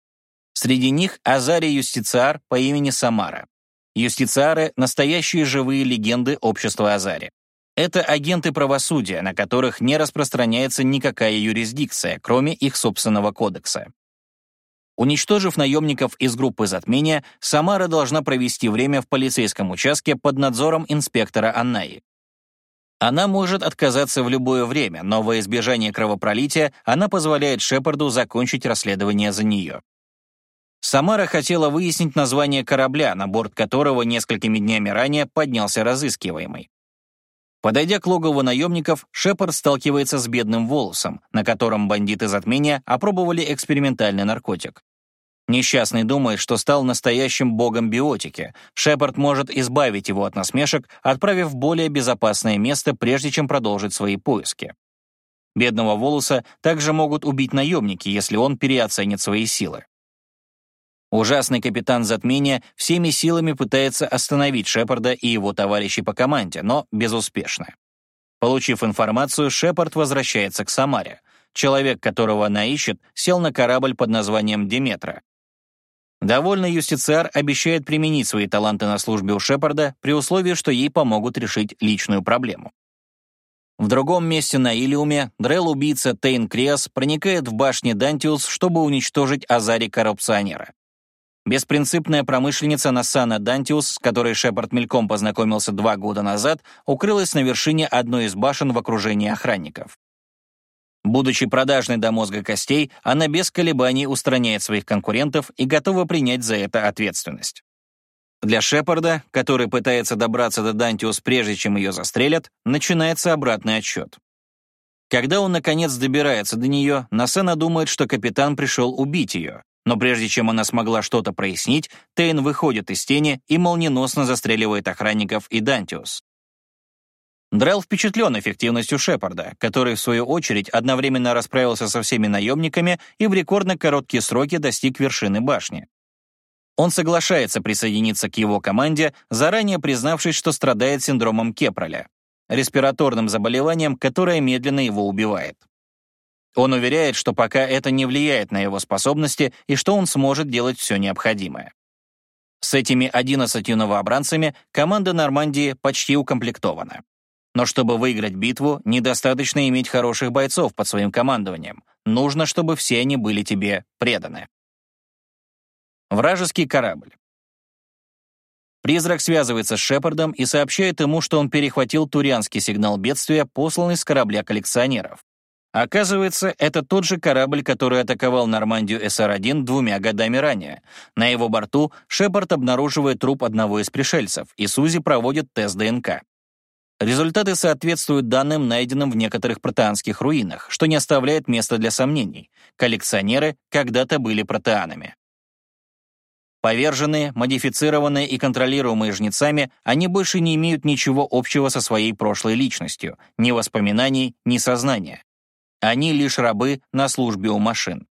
A: Среди них Азарий Юстициар по имени Самара. Юстициары — настоящие живые легенды общества Азари. Это агенты правосудия, на которых не распространяется никакая юрисдикция, кроме их собственного кодекса. Уничтожив наемников из группы затмения, Самара должна провести время в полицейском участке под надзором инспектора Аннаи. Она может отказаться в любое время, но во избежание кровопролития она позволяет Шепарду закончить расследование за нее. Самара хотела выяснить название корабля, на борт которого несколькими днями ранее поднялся разыскиваемый. Подойдя к логову наемников, Шепард сталкивается с бедным волосом, на котором бандиты затмения опробовали экспериментальный наркотик. Несчастный думает, что стал настоящим богом биотики. Шепард может избавить его от насмешек, отправив в более безопасное место, прежде чем продолжить свои поиски. Бедного волоса также могут убить наемники, если он переоценит свои силы. Ужасный капитан затмения всеми силами пытается остановить Шепарда и его товарищей по команде, но безуспешно. Получив информацию, Шепард возвращается к Самаре. Человек, которого она ищет, сел на корабль под названием «Деметра». Довольный юстициар обещает применить свои таланты на службе у Шепарда при условии, что ей помогут решить личную проблему. В другом месте на Илиуме Дрел-убийца Тейн Криас проникает в башни Дантиус, чтобы уничтожить Азари-коррупционера. Беспринципная промышленница Насана Дантиус, с которой Шепард мельком познакомился два года назад, укрылась на вершине одной из башен в окружении охранников. Будучи продажной до мозга костей, она без колебаний устраняет своих конкурентов и готова принять за это ответственность. Для Шепарда, который пытается добраться до Дантиус прежде, чем ее застрелят, начинается обратный отсчет. Когда он, наконец, добирается до нее, Насена думает, что капитан пришел убить ее, но прежде чем она смогла что-то прояснить, Тейн выходит из тени и молниеносно застреливает охранников и Дантиус. Дрелл впечатлен эффективностью Шепарда, который, в свою очередь, одновременно расправился со всеми наемниками и в рекордно короткие сроки достиг вершины башни. Он соглашается присоединиться к его команде, заранее признавшись, что страдает синдромом Кепроля, респираторным заболеванием, которое медленно его убивает. Он уверяет, что пока это не влияет на его способности и что он сможет делать все необходимое. С этими 11 новообранцами команда Нормандии почти укомплектована. Но чтобы выиграть битву, недостаточно иметь хороших бойцов под своим командованием. Нужно, чтобы все они были тебе преданы. Вражеский корабль. Призрак связывается с Шепардом и сообщает ему, что он перехватил турианский сигнал бедствия, посланный с корабля коллекционеров. Оказывается, это тот же корабль, который атаковал Нормандию СР-1 двумя годами ранее. На его борту Шепард обнаруживает труп одного из пришельцев, и Сузи проводит тест ДНК. Результаты соответствуют данным, найденным в некоторых протеанских руинах, что не оставляет места для сомнений. Коллекционеры когда-то были протеанами. Поверженные, модифицированные и контролируемые жнецами, они больше не имеют ничего общего со своей прошлой личностью, ни воспоминаний, ни сознания. Они лишь рабы на службе у машин.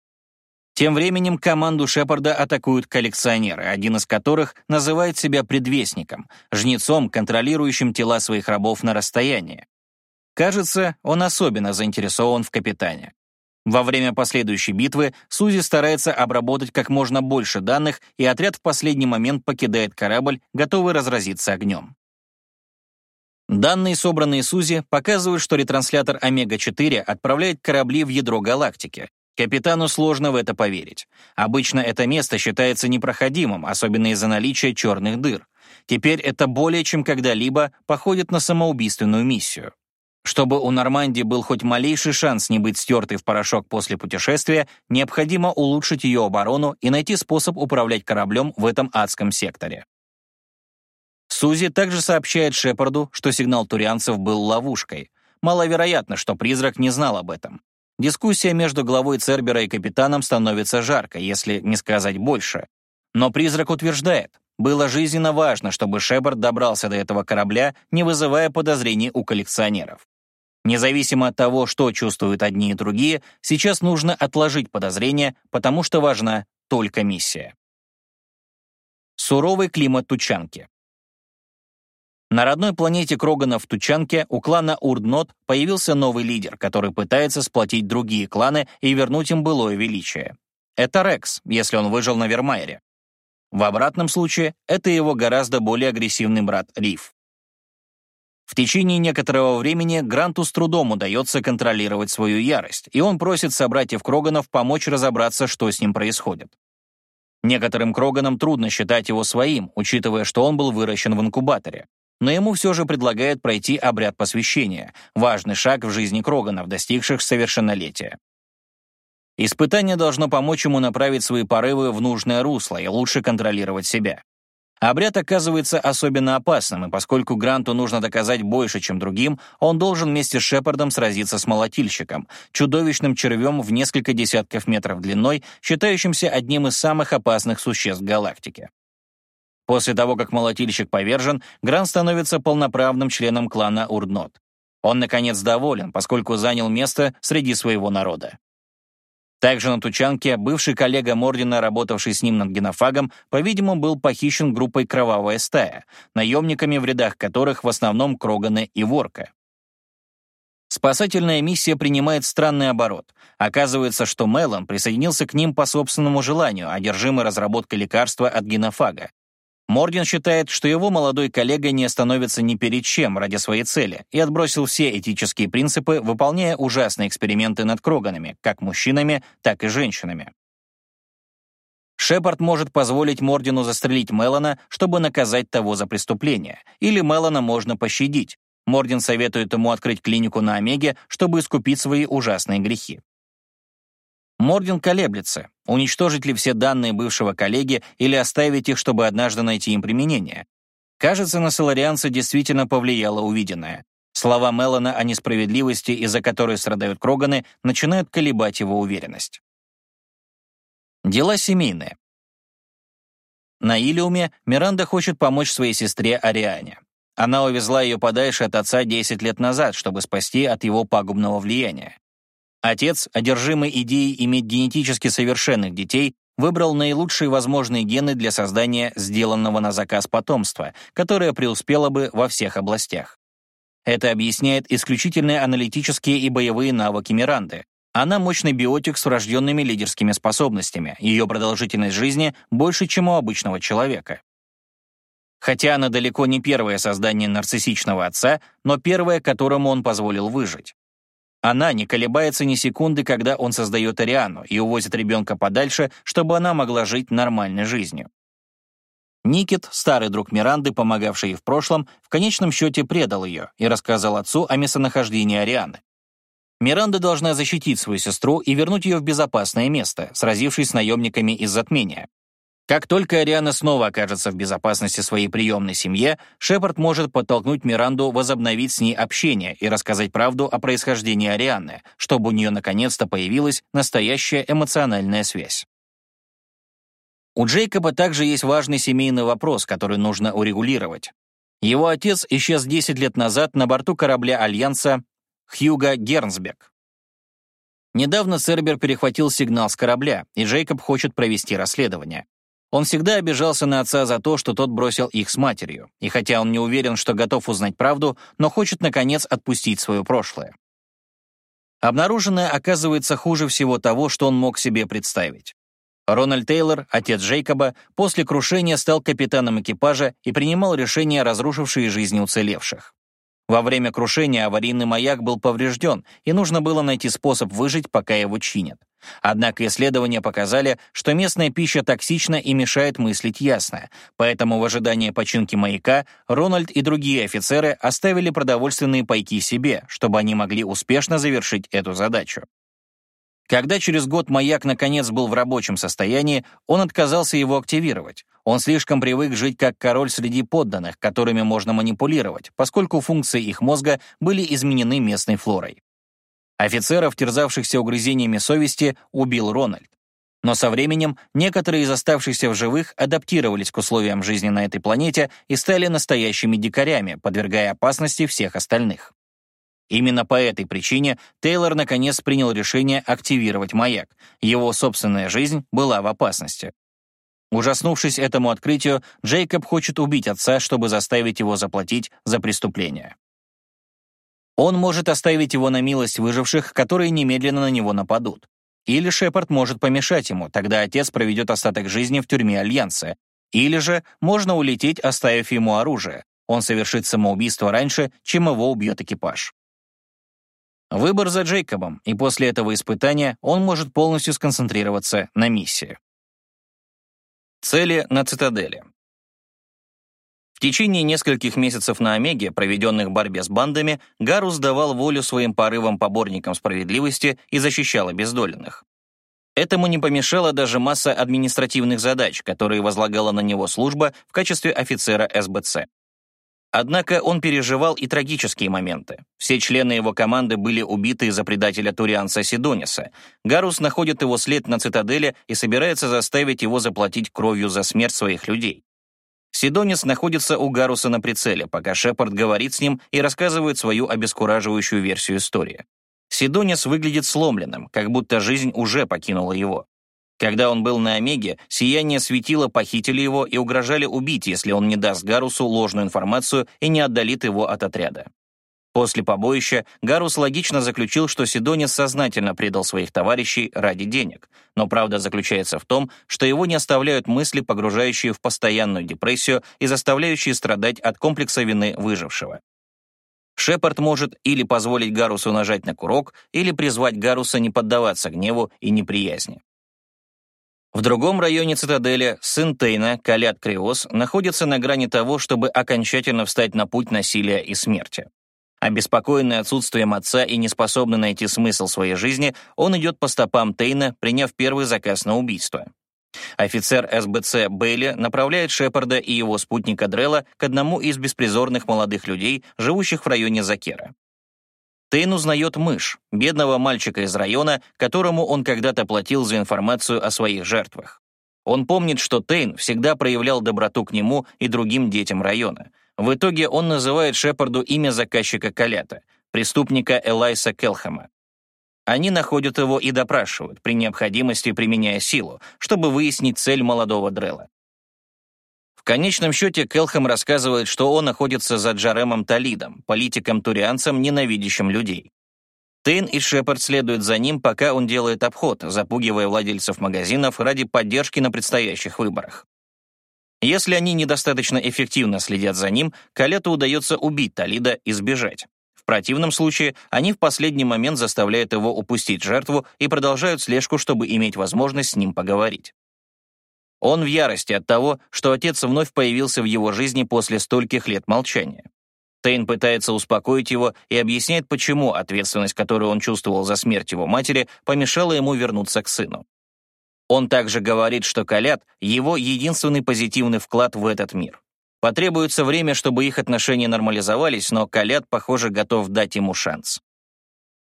A: Тем временем команду Шепарда атакуют коллекционеры, один из которых называет себя предвестником, жнецом, контролирующим тела своих рабов на расстоянии. Кажется, он особенно заинтересован в капитане. Во время последующей битвы Сузи старается обработать как можно больше данных, и отряд в последний момент покидает корабль, готовый разразиться огнем. Данные, собранные Сузи, показывают, что ретранслятор Омега-4 отправляет корабли в ядро галактики. Капитану сложно в это поверить. Обычно это место считается непроходимым, особенно из-за наличия черных дыр. Теперь это более чем когда-либо походит на самоубийственную миссию. Чтобы у Нормандии был хоть малейший шанс не быть стертой в порошок после путешествия, необходимо улучшить ее оборону и найти способ управлять кораблем в этом адском секторе. Сузи также сообщает Шепарду, что сигнал турианцев был ловушкой. Маловероятно, что призрак не знал об этом. Дискуссия между главой Цербера и капитаном становится жаркой, если не сказать больше. Но призрак утверждает, было жизненно важно, чтобы Шепард добрался до этого корабля, не вызывая подозрений у коллекционеров. Независимо от того, что чувствуют одни и другие, сейчас нужно отложить подозрения, потому что важна только миссия. Суровый климат Тучанки. На родной планете Крогана в Тучанке у клана Урднот появился новый лидер, который пытается сплотить другие кланы и вернуть им былое величие. Это Рекс, если он выжил на Вермайере. В обратном случае, это его гораздо более агрессивный брат Риф. В течение некоторого времени Гранту с трудом удается контролировать свою ярость, и он просит собратьев Кроганов помочь разобраться, что с ним происходит. Некоторым Кроганам трудно считать его своим, учитывая, что он был выращен в инкубаторе но ему все же предлагают пройти обряд посвящения, важный шаг в жизни Кроганов, достигших совершеннолетия. Испытание должно помочь ему направить свои порывы в нужное русло и лучше контролировать себя. Обряд оказывается особенно опасным, и поскольку Гранту нужно доказать больше, чем другим, он должен вместе с Шепардом сразиться с молотильщиком, чудовищным червем в несколько десятков метров длиной, считающимся одним из самых опасных существ галактики. После того, как молотильщик повержен, Гран становится полноправным членом клана Урднот. Он, наконец, доволен, поскольку занял место среди своего народа. Также на Тучанке бывший коллега Мордина, работавший с ним над генофагом, по-видимому, был похищен группой «Кровавая стая», наемниками в рядах которых в основном Кроганы и Ворка. Спасательная миссия принимает странный оборот. Оказывается, что Меллон присоединился к ним по собственному желанию, одержимый разработкой лекарства от генофага. Мордин считает, что его молодой коллега не остановится ни перед чем ради своей цели и отбросил все этические принципы, выполняя ужасные эксперименты над Кроганами, как мужчинами, так и женщинами. Шепард может позволить Мордину застрелить Мелана, чтобы наказать того за преступление, или Мелана можно пощадить. Мордин советует ему открыть клинику на Омеге, чтобы искупить свои ужасные грехи. Мордин колеблется, уничтожить ли все данные бывшего коллеги или оставить их, чтобы однажды найти им применение. Кажется, на соларианца действительно повлияло увиденное. Слова Мелана о несправедливости, из-за которой страдают Кроганы, начинают колебать его уверенность. Дела семейные. На Илиуме Миранда хочет помочь своей сестре Ариане. Она увезла ее подальше от отца 10 лет назад, чтобы спасти от его пагубного влияния. Отец, одержимый идеей иметь генетически совершенных детей, выбрал наилучшие возможные гены для создания сделанного на заказ потомства, которое преуспело бы во всех областях. Это объясняет исключительные аналитические и боевые навыки Миранды. Она мощный биотик с врожденными лидерскими способностями, ее продолжительность жизни больше, чем у обычного человека. Хотя она далеко не первое создание нарциссичного отца, но первое, которому он позволил выжить. Она не колебается ни секунды, когда он создает Ариану и увозит ребенка подальше, чтобы она могла жить нормальной жизнью. Никит, старый друг Миранды, помогавший ей в прошлом, в конечном счете предал ее и рассказал отцу о местонахождении Арианы. Миранда должна защитить свою сестру и вернуть ее в безопасное место, сразившись с наемниками из затмения. Как только Ариана снова окажется в безопасности своей приемной семье, Шепард может подтолкнуть Миранду возобновить с ней общение и рассказать правду о происхождении Арианы, чтобы у нее наконец-то появилась настоящая эмоциональная связь. У Джейкоба также есть важный семейный вопрос, который нужно урегулировать. Его отец исчез 10 лет назад на борту корабля Альянса Хьюга Гернсбек. Недавно Цербер перехватил сигнал с корабля, и Джейкоб хочет провести расследование. Он всегда обижался на отца за то, что тот бросил их с матерью, и хотя он не уверен, что готов узнать правду, но хочет, наконец, отпустить свое прошлое. Обнаруженное оказывается хуже всего того, что он мог себе представить. Рональд Тейлор, отец Джейкоба, после крушения стал капитаном экипажа и принимал решения, разрушившие жизни уцелевших. Во время крушения аварийный маяк был поврежден, и нужно было найти способ выжить, пока его чинят. Однако исследования показали, что местная пища токсична и мешает мыслить ясно, поэтому в ожидании починки маяка Рональд и другие офицеры оставили продовольственные пайки себе, чтобы они могли успешно завершить эту задачу. Когда через год маяк наконец был в рабочем состоянии, он отказался его активировать. Он слишком привык жить как король среди подданных, которыми можно манипулировать, поскольку функции их мозга были изменены местной флорой. Офицеров, терзавшихся угрызениями совести, убил Рональд. Но со временем некоторые из оставшихся в живых адаптировались к условиям жизни на этой планете и стали настоящими дикарями, подвергая опасности всех остальных. Именно по этой причине Тейлор наконец принял решение активировать маяк. Его собственная жизнь была в опасности. Ужаснувшись этому открытию, Джейкоб хочет убить отца, чтобы заставить его заплатить за преступление. Он может оставить его на милость выживших, которые немедленно на него нападут. Или Шепард может помешать ему, тогда отец проведет остаток жизни в тюрьме Альянса. Или же можно улететь, оставив ему оружие. Он совершит самоубийство раньше, чем его убьет экипаж. Выбор за Джейкобом, и после этого испытания он может полностью сконцентрироваться на миссии. Цели на цитадели. В течение нескольких месяцев на Омеге, проведенных в борьбе с бандами, Гарус давал волю своим порывам поборникам справедливости и защищал обездоленных. Этому не помешала даже масса административных задач, которые возлагала на него служба в качестве офицера СБЦ. Однако он переживал и трагические моменты. Все члены его команды были убиты из-за предателя Турианца Сидониса. Гарус находит его след на цитадели и собирается заставить его заплатить кровью за смерть своих людей. Сидонис находится у Гаруса на прицеле, пока Шепард говорит с ним и рассказывает свою обескураживающую версию истории. Сидонис выглядит сломленным, как будто жизнь уже покинула его. Когда он был на Омеге, сияние светило похитили его и угрожали убить, если он не даст Гарусу ложную информацию и не отдалит его от отряда. После побоища Гарус логично заключил, что Сидонис сознательно предал своих товарищей ради денег, но правда заключается в том, что его не оставляют мысли, погружающие в постоянную депрессию и заставляющие страдать от комплекса вины выжившего. Шепард может или позволить Гарусу нажать на курок, или призвать Гаруса не поддаваться гневу и неприязни. В другом районе цитадели сын Тейна, Калят Криос, находится на грани того, чтобы окончательно встать на путь насилия и смерти. Обеспокоенный отсутствием отца и неспособный найти смысл своей жизни, он идет по стопам Тейна, приняв первый заказ на убийство. Офицер СБЦ Бейли направляет Шепарда и его спутника Дрелла к одному из беспризорных молодых людей, живущих в районе Закера. Тейн узнает мышь, бедного мальчика из района, которому он когда-то платил за информацию о своих жертвах. Он помнит, что Тейн всегда проявлял доброту к нему и другим детям района — в итоге он называет Шепарду имя заказчика Калята, преступника Элайса Келхэма. Они находят его и допрашивают, при необходимости применяя силу, чтобы выяснить цель молодого Дрелла. В конечном счете Келхэм рассказывает, что он находится за Джаремом Талидом, политиком-турианцем, ненавидящим людей. Тейн и Шепард следуют за ним, пока он делает обход, запугивая владельцев магазинов ради поддержки на предстоящих выборах. Если они недостаточно эффективно следят за ним, Калету удается убить Талида и сбежать. В противном случае они в последний момент заставляют его упустить жертву и продолжают слежку, чтобы иметь возможность с ним поговорить. Он в ярости от того, что отец вновь появился в его жизни после стольких лет молчания. Тейн пытается успокоить его и объясняет, почему ответственность, которую он чувствовал за смерть его матери, помешала ему вернуться к сыну. Он также говорит, что Калят — его единственный позитивный вклад в этот мир. Потребуется время, чтобы их отношения нормализовались, но Калят, похоже, готов дать ему шанс.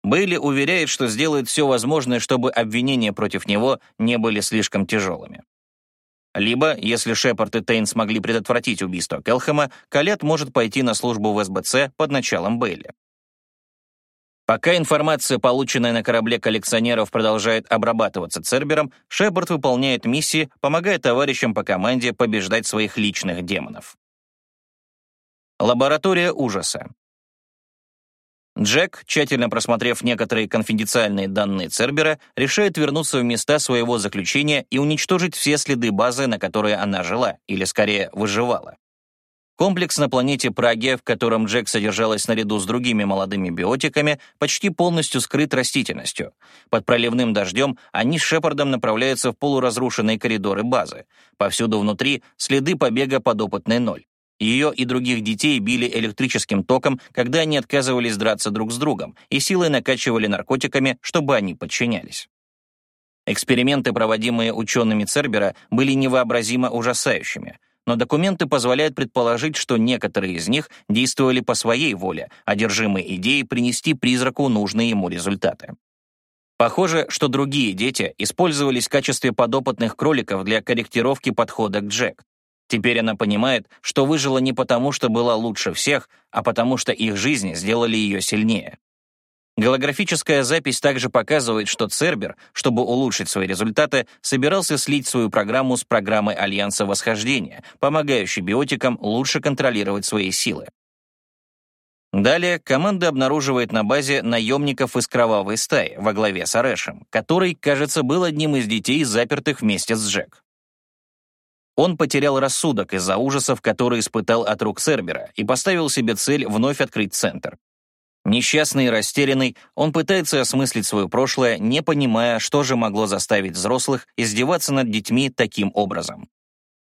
A: Бейли уверяет, что сделает все возможное, чтобы обвинения против него не были слишком тяжелыми. Либо, если Шепард и Тейн смогли предотвратить убийство Келхэма, Калет может пойти на службу в СБЦ под началом Бейли. Пока информация, полученная на корабле коллекционеров, продолжает обрабатываться Цербером, Шепард выполняет миссии, помогая товарищам по команде побеждать своих личных демонов. Лаборатория ужаса. Джек, тщательно просмотрев некоторые конфиденциальные данные Цербера, решает вернуться в места своего заключения и уничтожить все следы базы, на которой она жила, или скорее выживала. Комплекс на планете Праге, в котором Джек содержалась наряду с другими молодыми биотиками, почти полностью скрыт растительностью. Под проливным дождем они с Шепардом направляются в полуразрушенные коридоры базы. Повсюду внутри следы побега подопытной ноль. Ее и других детей били электрическим током, когда они отказывались драться друг с другом, и силой накачивали наркотиками, чтобы они подчинялись. Эксперименты, проводимые учеными Цербера, были невообразимо ужасающими — но документы позволяют предположить, что некоторые из них действовали по своей воле, одержимой идеей принести призраку нужные ему результаты. Похоже, что другие дети использовались в качестве подопытных кроликов для корректировки подхода к Джек. Теперь она понимает, что выжила не потому, что была лучше всех, а потому что их жизни сделали ее сильнее. Голографическая запись также показывает, что Цербер, чтобы улучшить свои результаты, собирался слить свою программу с программой Альянса Восхождения, помогающей биотикам лучше контролировать свои силы. Далее команда обнаруживает на базе наемников из кровавой стаи во главе с Арешем, который, кажется, был одним из детей, запертых вместе с Джек. Он потерял рассудок из-за ужасов, которые испытал от рук Цербера, и поставил себе цель вновь открыть центр. Несчастный и растерянный, он пытается осмыслить свое прошлое, не понимая, что же могло заставить взрослых издеваться над детьми таким образом.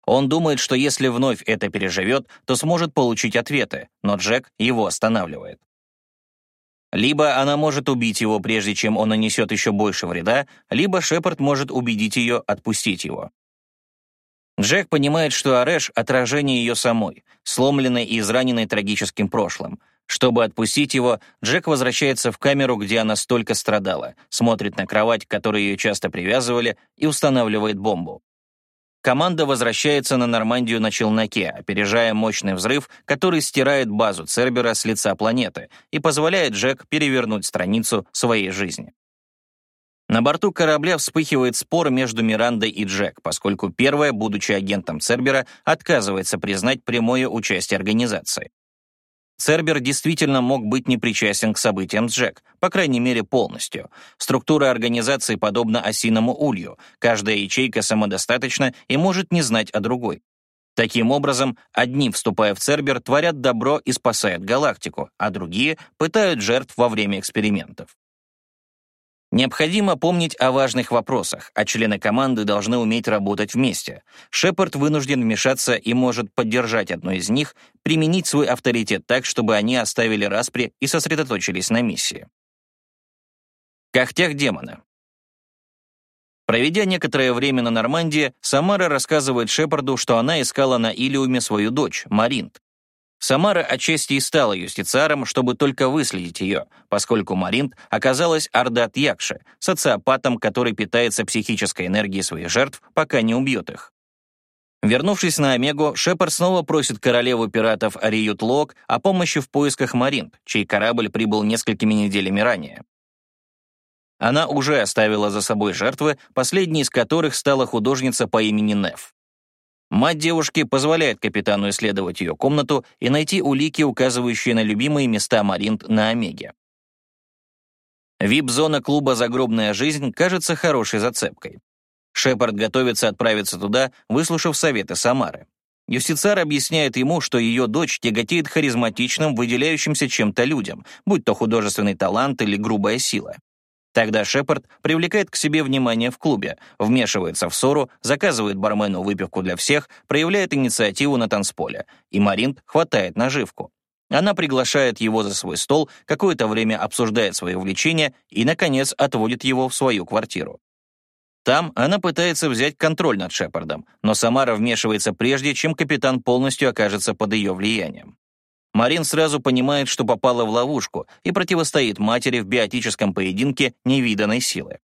A: Он думает, что если вновь это переживет, то сможет получить ответы, но Джек его останавливает. Либо она может убить его, прежде чем он нанесет еще больше вреда, либо Шепард может убедить ее отпустить его. Джек понимает, что Ареш — отражение ее самой, сломленной и израненной трагическим прошлым, чтобы отпустить его, Джек возвращается в камеру, где она столько страдала, смотрит на кровать, к которой ее часто привязывали, и устанавливает бомбу. Команда возвращается на Нормандию на челноке, опережая мощный взрыв, который стирает базу Цербера с лица планеты и позволяет Джек перевернуть страницу своей жизни. На борту корабля вспыхивает спор между Мирандой и Джек, поскольку первая, будучи агентом Цербера, отказывается признать прямое участие организации. Цербер действительно мог быть не причастен к событиям с Джек, по крайней мере полностью. Структура организации подобна осиному улью, каждая ячейка самодостаточна и может не знать о другой. Таким образом, одни, вступая в Цербер, творят добро и спасают галактику, а другие пытают жертв во время экспериментов. Необходимо помнить о важных вопросах, а члены команды должны уметь работать вместе. Шепард вынужден вмешаться и может поддержать одну из них, применить свой авторитет так, чтобы они оставили распри и сосредоточились на миссии. Когтях демона. Проведя некоторое время на Нормандии, Самара рассказывает Шепарду, что она искала на Илиуме свою дочь, Маринт, Самара отчасти и стала юстициаром, чтобы только выследить ее, поскольку Маринт оказалась Ардат Якши, социопатом, который питается психической энергией своих жертв, пока не убьет их. Вернувшись на Омегу, Шепард снова просит королеву пиратов Ариют Лок о помощи в поисках Маринт, чей корабль прибыл несколькими неделями ранее. Она уже оставила за собой жертвы, последней из которых стала художница по имени Неф. Мать девушки позволяет капитану исследовать ее комнату и найти улики, указывающие на любимые места Маринт на Омеге. Вип-зона клуба «Загробная жизнь» кажется хорошей зацепкой. Шепард готовится отправиться туда, выслушав советы Самары. Юстицар объясняет ему, что ее дочь тяготеет харизматичным, выделяющимся чем-то людям, будь то художественный талант или грубая сила. Тогда Шепард привлекает к себе внимание в клубе, вмешивается в ссору, заказывает бармену выпивку для всех, проявляет инициативу на танцполе, и Маринт хватает наживку. Она приглашает его за свой стол, какое-то время обсуждает свои увлечения и, наконец, отводит его в свою квартиру. Там она пытается взять контроль над Шепардом, но Самара вмешивается прежде, чем капитан полностью окажется под ее влиянием. Марин сразу понимает, что попала в ловушку и противостоит матери в биотическом поединке невиданной силы.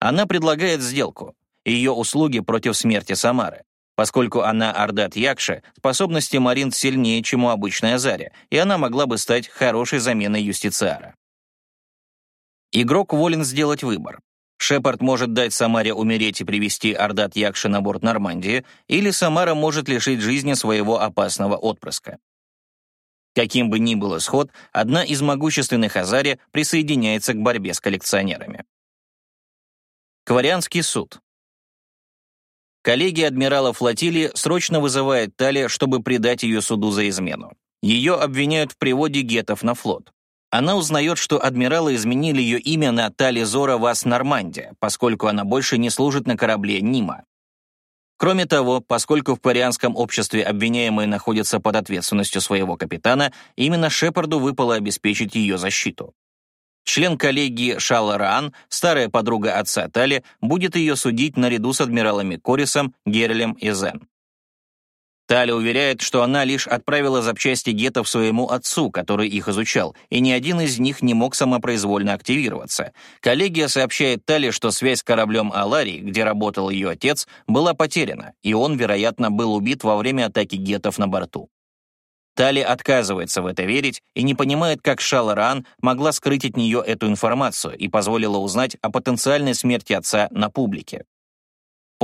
A: Она предлагает сделку, ее услуги против смерти Самары. Поскольку она Ардат Якша, способности Марин сильнее, чем у обычной Азари, и она могла бы стать хорошей заменой Юстициара. Игрок волен сделать выбор. Шепард может дать Самаре умереть и привести Ардат Якши на борт Нормандии, или Самара может лишить жизни своего опасного отпрыска. Каким бы ни был исход, одна из могущественных Азари присоединяется к борьбе с коллекционерами. Кварианский суд. Коллегия адмирала флотилии срочно вызывает Тали, чтобы предать ее суду за измену. Ее обвиняют в приводе гетов на флот. Она узнает, что адмиралы изменили ее имя на Тали Зора Вас Нормандия, поскольку она больше не служит на корабле Нима. Кроме того, поскольку в парианском обществе обвиняемые находятся под ответственностью своего капитана, именно Шепарду выпало обеспечить ее защиту. Член коллегии Шала Раан, старая подруга отца Тали, будет ее судить наряду с адмиралами Корисом, Герлем и Зен. Таля уверяет, что она лишь отправила запчасти гетов своему отцу, который их изучал, и ни один из них не мог самопроизвольно активироваться. Коллегия сообщает Тале, что связь с кораблем Аларии, где работал ее отец, была потеряна, и он, вероятно, был убит во время атаки гетов на борту. Тали отказывается в это верить и не понимает, как Шаларан могла скрыть от нее эту информацию и позволила узнать о потенциальной смерти отца на публике.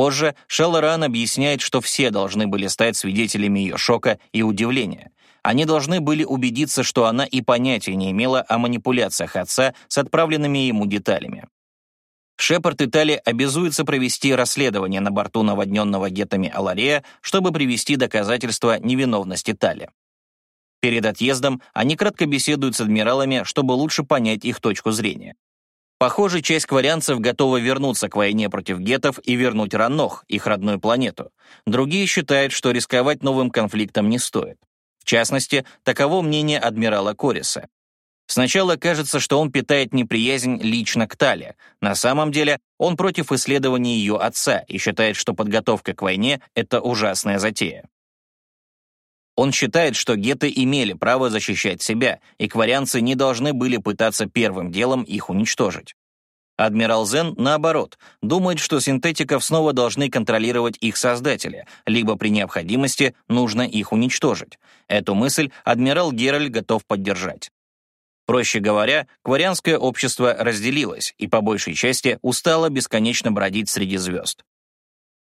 A: Позже Шеллоран объясняет, что все должны были стать свидетелями ее шока и удивления. Они должны были убедиться, что она и понятия не имела о манипуляциях отца с отправленными ему деталями. Шепард и Тали обязуются провести расследование на борту наводненного гетами Аларея, чтобы привести доказательства невиновности Тали. Перед отъездом они кратко беседуют с адмиралами, чтобы лучше понять их точку зрения. Похоже, часть кварианцев готова вернуться к войне против гетов и вернуть Раннох, их родную планету. Другие считают, что рисковать новым конфликтом не стоит. В частности, таково мнение адмирала Кориса. Сначала кажется, что он питает неприязнь лично к Тале. На самом деле, он против исследований ее отца и считает, что подготовка к войне — это ужасная затея. Он считает, что геты имели право защищать себя, и кварианцы не должны были пытаться первым делом их уничтожить. Адмирал Зен, наоборот, думает, что синтетиков снова должны контролировать их создатели, либо при необходимости нужно их уничтожить. Эту мысль адмирал Гераль готов поддержать. Проще говоря, кварианское общество разделилось и по большей части устало бесконечно бродить среди звезд.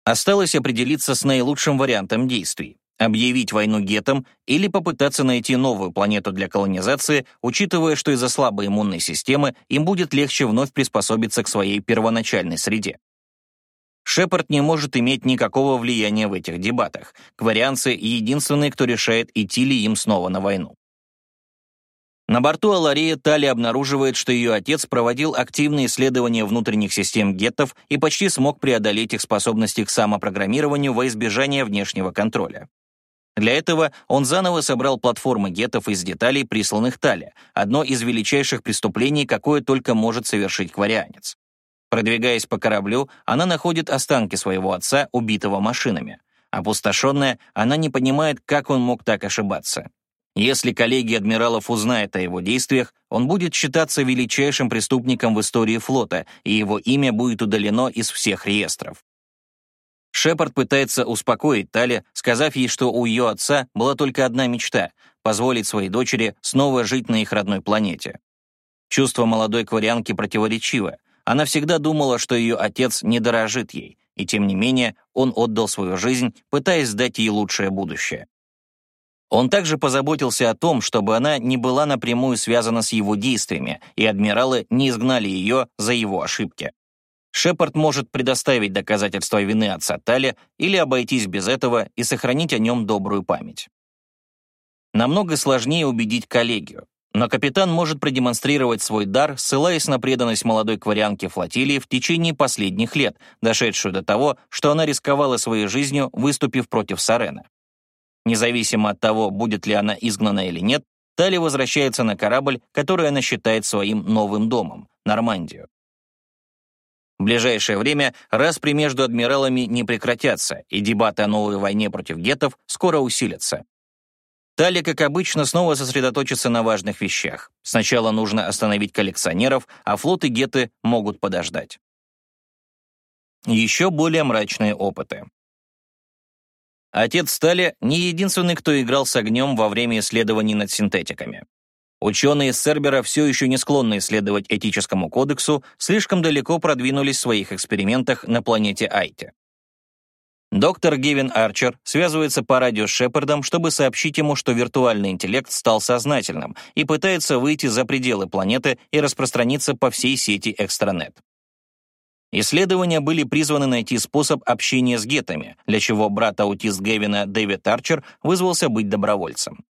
A: Осталось определиться с наилучшим вариантом действий объявить войну гетам или попытаться найти новую планету для колонизации, учитывая, что из-за слабой иммунной системы им будет легче вновь приспособиться к своей первоначальной среде. Шепард не может иметь никакого влияния в этих дебатах. Кварианцы — единственные, кто решает, идти ли им снова на войну. На борту Алария Тали обнаруживает, что ее отец проводил активные исследования внутренних систем геттов и почти смог преодолеть их способности к самопрограммированию во избежание внешнего контроля. Для этого он заново собрал платформы гетов из деталей, присланных Тали, одно из величайших преступлений, какое только может совершить кварианец. Продвигаясь по кораблю, она находит останки своего отца, убитого машинами. Опустошенная, она не понимает, как он мог так ошибаться. Если коллеги адмиралов узнают о его действиях, он будет считаться величайшим преступником в истории флота, и его имя будет удалено из всех реестров. Шепард пытается успокоить Тали, сказав ей, что у ее отца была только одна мечта — позволить своей дочери снова жить на их родной планете. Чувство молодой кварианки противоречиво. Она всегда думала, что ее отец не дорожит ей, и тем не менее он отдал свою жизнь, пытаясь дать ей лучшее будущее. Он также позаботился о том, чтобы она не была напрямую связана с его действиями, и адмиралы не изгнали ее за его ошибки. Шепард может предоставить доказательства вины отца Тали или обойтись без этого и сохранить о нем добрую память. Намного сложнее убедить коллегию, но капитан может продемонстрировать свой дар, ссылаясь на преданность молодой кварианке флотилии в течение последних лет, дошедшую до того, что она рисковала своей жизнью, выступив против Сарена. Независимо от того, будет ли она изгнана или нет, Тали возвращается на корабль, который она считает своим новым домом — Нормандию. В ближайшее время распри между адмиралами не прекратятся, и дебаты о новой войне против гетов скоро усилятся. Тали, как обычно, снова сосредоточится на важных вещах. Сначала нужно остановить коллекционеров, а флот и геты могут подождать. Еще более мрачные опыты. Отец Стали не единственный, кто играл с огнем во время исследований над синтетиками. Ученые из Цербера, все еще не склонны исследовать этическому кодексу, слишком далеко продвинулись в своих экспериментах на планете Айте. Доктор Гевин Арчер связывается по радио с Шепардом, чтобы сообщить ему, что виртуальный интеллект стал сознательным и пытается выйти за пределы планеты и распространиться по всей сети экстранет. Исследования были призваны найти способ общения с гетами, для чего брат-аутист Гевина Дэвид Арчер вызвался быть добровольцем.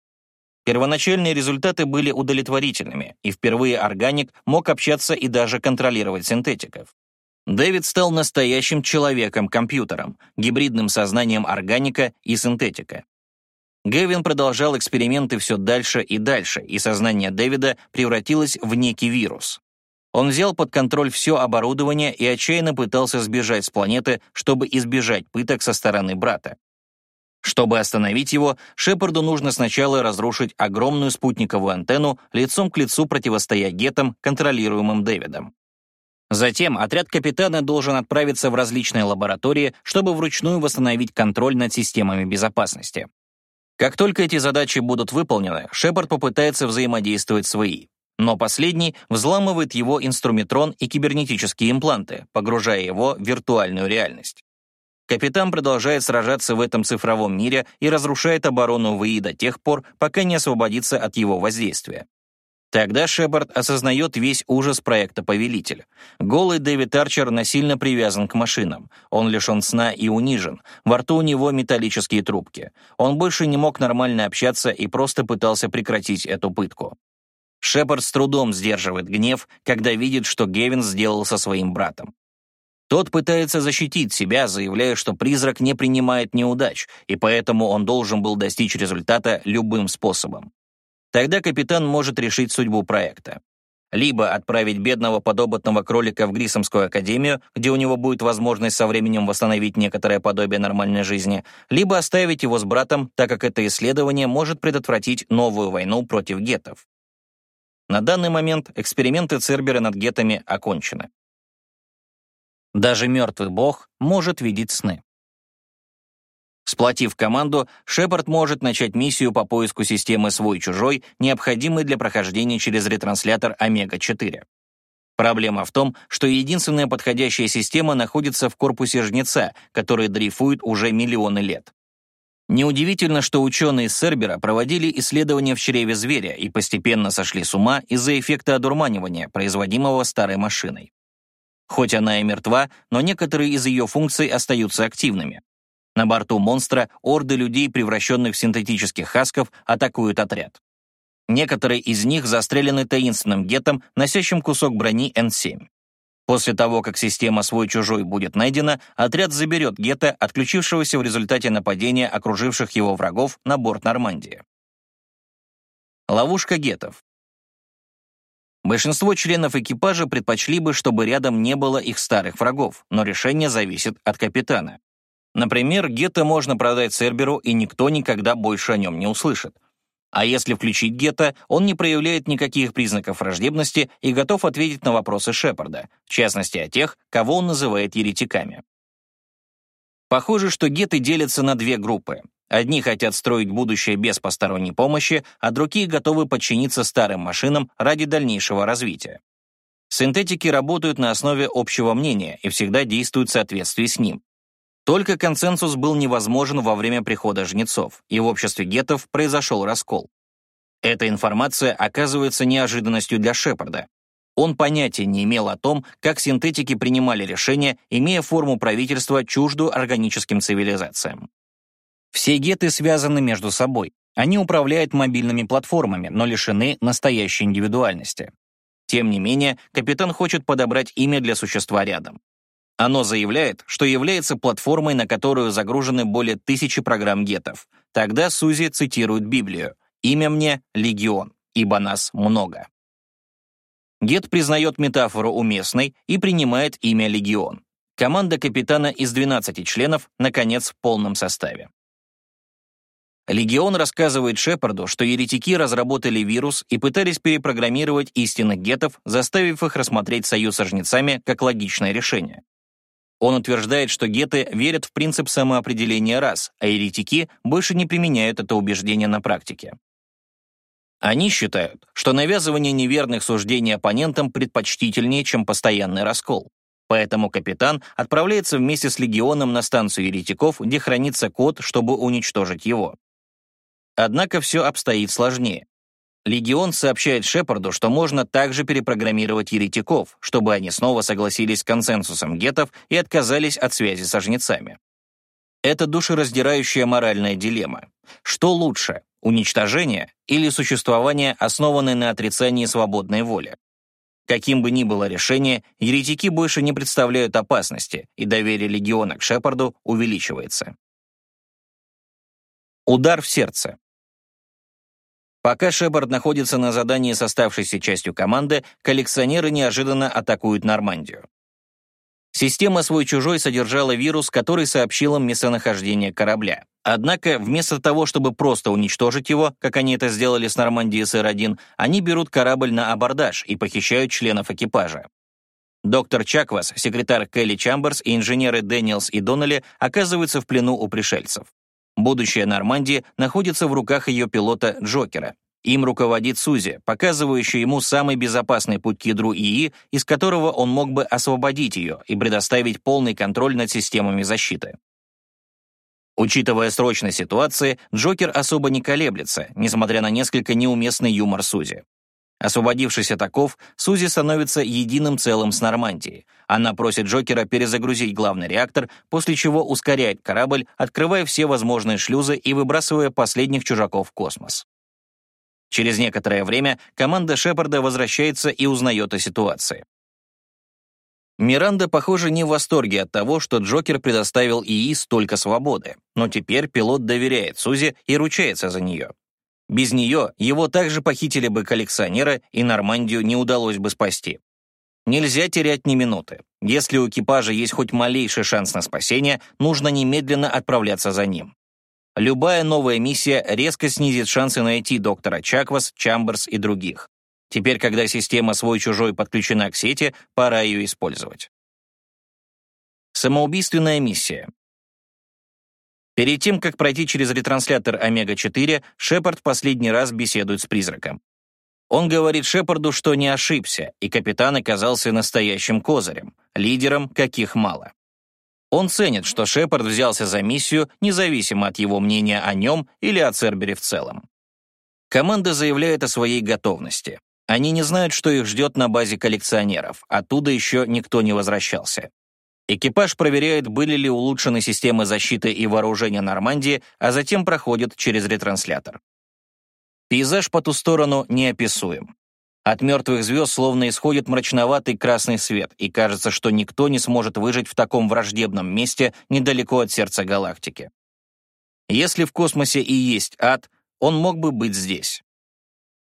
A: Первоначальные результаты были удовлетворительными, и впервые органик мог общаться и даже контролировать синтетиков. Дэвид стал настоящим человеком-компьютером, гибридным сознанием органика и синтетика. Гэвин продолжал эксперименты все дальше и дальше, и сознание Дэвида превратилось в некий вирус. Он взял под контроль все оборудование и отчаянно пытался сбежать с планеты, чтобы избежать пыток со стороны брата. Чтобы остановить его, Шепарду нужно сначала разрушить огромную спутниковую антенну, лицом к лицу противостоя гетам, контролируемым Дэвидом. Затем отряд капитана должен отправиться в различные лаборатории, чтобы вручную восстановить контроль над системами безопасности. Как только эти задачи будут выполнены, Шепард попытается взаимодействовать с ВИИ. Но последний взламывает его инструментрон и кибернетические импланты, погружая его в виртуальную реальность. Капитан продолжает сражаться в этом цифровом мире и разрушает оборону ВИИ до тех пор, пока не освободится от его воздействия. Тогда Шепард осознает весь ужас проекта «Повелитель». Голый Дэвид Арчер насильно привязан к машинам. Он лишен сна и унижен. Во рту у него металлические трубки. Он больше не мог нормально общаться и просто пытался прекратить эту пытку. Шепард с трудом сдерживает гнев, когда видит, что Гевин сделал со своим братом. Тот пытается защитить себя, заявляя, что призрак не принимает неудач, и поэтому он должен был достичь результата любым способом. Тогда капитан может решить судьбу проекта. Либо отправить бедного подопытного кролика в Грисомскую академию, где у него будет возможность со временем восстановить некоторое подобие нормальной жизни, либо оставить его с братом, так как это исследование может предотвратить новую войну против гетов. На данный момент эксперименты Цербера над гетами окончены. Даже мертвый бог может видеть сны. Сплотив команду, Шепард может начать миссию по поиску системы «Свой-чужой», необходимой для прохождения через ретранслятор Омега-4. Проблема в том, что единственная подходящая система находится в корпусе жнеца, который дрейфует уже миллионы лет. Неудивительно, что ученые Сербера проводили исследования в чреве зверя и постепенно сошли с ума из-за эффекта одурманивания, производимого старой машиной. Хоть она и мертва, но некоторые из ее функций остаются активными. На борту монстра орды людей, превращенных в синтетических хасков, атакуют отряд. Некоторые из них застрелены таинственным гетом, носящим кусок брони Н-7. После того, как система «Свой-чужой» будет найдена, отряд заберет гетто, отключившегося в результате нападения окруживших его врагов на борт Нормандии. Ловушка гетов. Большинство членов экипажа предпочли бы, чтобы рядом не было их старых врагов, но решение зависит от капитана. Например, гетто можно продать Церберу, и никто никогда больше о нем не услышит. А если включить Гетто, он не проявляет никаких признаков враждебности и готов ответить на вопросы Шепарда, в частности о тех, кого он называет еретиками. Похоже, что геты делятся на две группы. Одни хотят строить будущее без посторонней помощи, а другие готовы подчиниться старым машинам ради дальнейшего развития. Синтетики работают на основе общего мнения и всегда действуют в соответствии с ним. Только консенсус был невозможен во время прихода жнецов, и в обществе гетов произошел раскол. Эта информация оказывается неожиданностью для Шепарда. Он понятия не имел о том, как синтетики принимали решения, имея форму правительства чужду органическим цивилизациям. Все геты связаны между собой. Они управляют мобильными платформами, но лишены настоящей индивидуальности. Тем не менее, капитан хочет подобрать имя для существа рядом. Оно заявляет, что является платформой, на которую загружены более тысячи программ гетов. Тогда Сузи цитирует Библию «Имя мне — Легион, ибо нас много». Гет признает метафору уместной и принимает имя Легион. Команда капитана из 12 членов, наконец, в полном составе. Легион рассказывает Шепарду, что еретики разработали вирус и пытались перепрограммировать истинных гетов, заставив их рассмотреть союз со жнецами как логичное решение. Он утверждает, что геты верят в принцип самоопределения рас, а еретики больше не применяют это убеждение на практике. Они считают, что навязывание неверных суждений оппонентам предпочтительнее, чем постоянный раскол. Поэтому капитан отправляется вместе с легионом на станцию еретиков, где хранится код, чтобы уничтожить его. Однако все обстоит сложнее. Легион сообщает Шепарду, что можно также перепрограммировать еретиков, чтобы они снова согласились с консенсусом гетов и отказались от связи со жнецами. Это душераздирающая моральная дилемма. Что лучше, уничтожение или существование, основанное на отрицании свободной воли? Каким бы ни было решение, еретики больше не представляют опасности, и доверие легиона к Шепарду увеличивается. Удар в сердце. Пока Шепард находится на задании с оставшейся частью команды, коллекционеры неожиданно атакуют Нормандию. Система «Свой-чужой» содержала вирус, который сообщил им местонахождение корабля. Однако, вместо того, чтобы просто уничтожить его, как они это сделали с Нормандией СР-1, они берут корабль на абордаж и похищают членов экипажа. Доктор Чаквас, секретарь Келли Чамберс и инженеры Дэниелс и Доннелли оказываются в плену у пришельцев. Будущее Нормандии находится в руках ее пилота Джокера. Им руководит Сузи, показывающий ему самый безопасный путь к ядру ИИ, из которого он мог бы освободить ее и предоставить полный контроль над системами защиты. Учитывая срочность ситуации, Джокер особо не колеблется, несмотря на несколько неуместный юмор Сузи. Освободившись от оков, Сузи становится единым целым с Нормандией. Она просит Джокера перезагрузить главный реактор, после чего ускоряет корабль, открывая все возможные шлюзы и выбрасывая последних чужаков в космос. Через некоторое время команда Шепарда возвращается и узнает о ситуации. Миранда, похоже, не в восторге от того, что Джокер предоставил ИИ столько свободы, но теперь пилот доверяет Сузи и ручается за нее. Без нее его также похитили бы коллекционера, и Нормандию не удалось бы спасти. Нельзя терять ни минуты. Если у экипажа есть хоть малейший шанс на спасение, нужно немедленно отправляться за ним. Любая новая миссия резко снизит шансы найти доктора Чаквас, Чамберс и других. Теперь, когда система свой-чужой подключена к сети, пора ее использовать. Самоубийственная миссия. Перед тем, как пройти через ретранслятор Омега-4, Шепард последний раз беседует с призраком. Он говорит Шепарду, что не ошибся, и капитан оказался настоящим козырем, лидером, каких мало. Он ценит, что Шепард взялся за миссию, независимо от его мнения о нем или о Цербере в целом. Команда заявляет о своей готовности. Они не знают, что их ждет на базе коллекционеров, оттуда еще никто не возвращался. Экипаж проверяет, были ли улучшены системы защиты и вооружения Нормандии, а затем проходит через ретранслятор. Пейзаж по ту сторону неописуем. От мертвых звезд словно исходит мрачноватый красный свет, и кажется, что никто не сможет выжить в таком враждебном месте недалеко от сердца галактики. Если в космосе и есть ад, он мог бы быть здесь.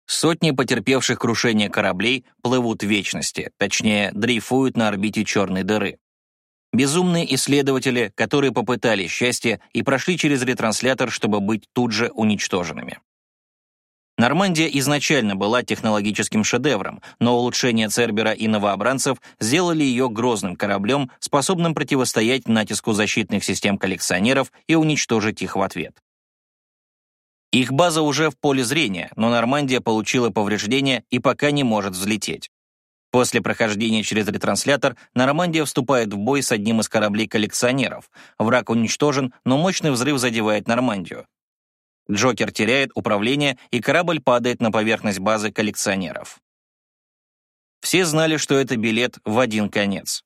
A: Сотни потерпевших крушение кораблей плывут в вечности, точнее, дрейфуют на орбите черной дыры. Безумные исследователи, которые попытали счастье и прошли через ретранслятор, чтобы быть тут же уничтоженными. Нормандия изначально была технологическим шедевром, но улучшения Цербера и новообранцев сделали ее грозным кораблем, способным противостоять натиску защитных систем коллекционеров и уничтожить их в ответ. Их база уже в поле зрения, но Нормандия получила повреждения и пока не может взлететь. После прохождения через ретранслятор Нормандия вступает в бой с одним из кораблей коллекционеров. Враг уничтожен, но мощный взрыв задевает Нормандию. Джокер теряет управление, и корабль падает на поверхность базы коллекционеров. Все знали, что это билет в один конец.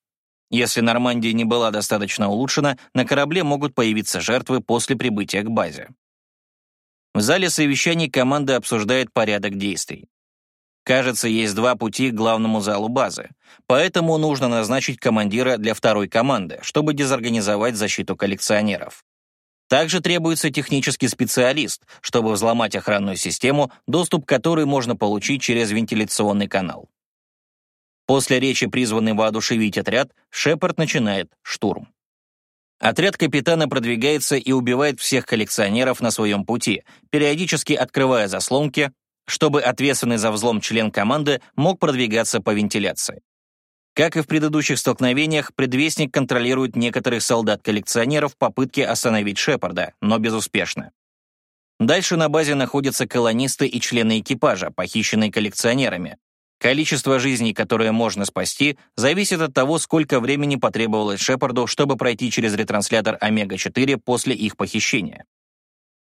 A: Если Нормандия не была достаточно улучшена, на корабле могут появиться жертвы после прибытия к базе. В зале совещаний команда обсуждает порядок действий. Кажется, есть два пути к главному залу базы, поэтому нужно назначить командира для второй команды, чтобы дезорганизовать защиту коллекционеров. Также требуется технический специалист, чтобы взломать охранную систему, доступ к которой можно получить через вентиляционный канал. После речи, призванный воодушевить отряд, Шепард начинает штурм. Отряд капитана продвигается и убивает всех коллекционеров на своем пути, периодически открывая заслонки, чтобы ответственный за взлом член команды мог продвигаться по вентиляции. Как и в предыдущих столкновениях, предвестник контролирует некоторых солдат-коллекционеров в попытке остановить Шепарда, но безуспешно. Дальше на базе находятся колонисты и члены экипажа, похищенные коллекционерами. Количество жизней, которые можно спасти, зависит от того, сколько времени потребовалось Шепарду, чтобы пройти через ретранслятор Омега-4 после их похищения.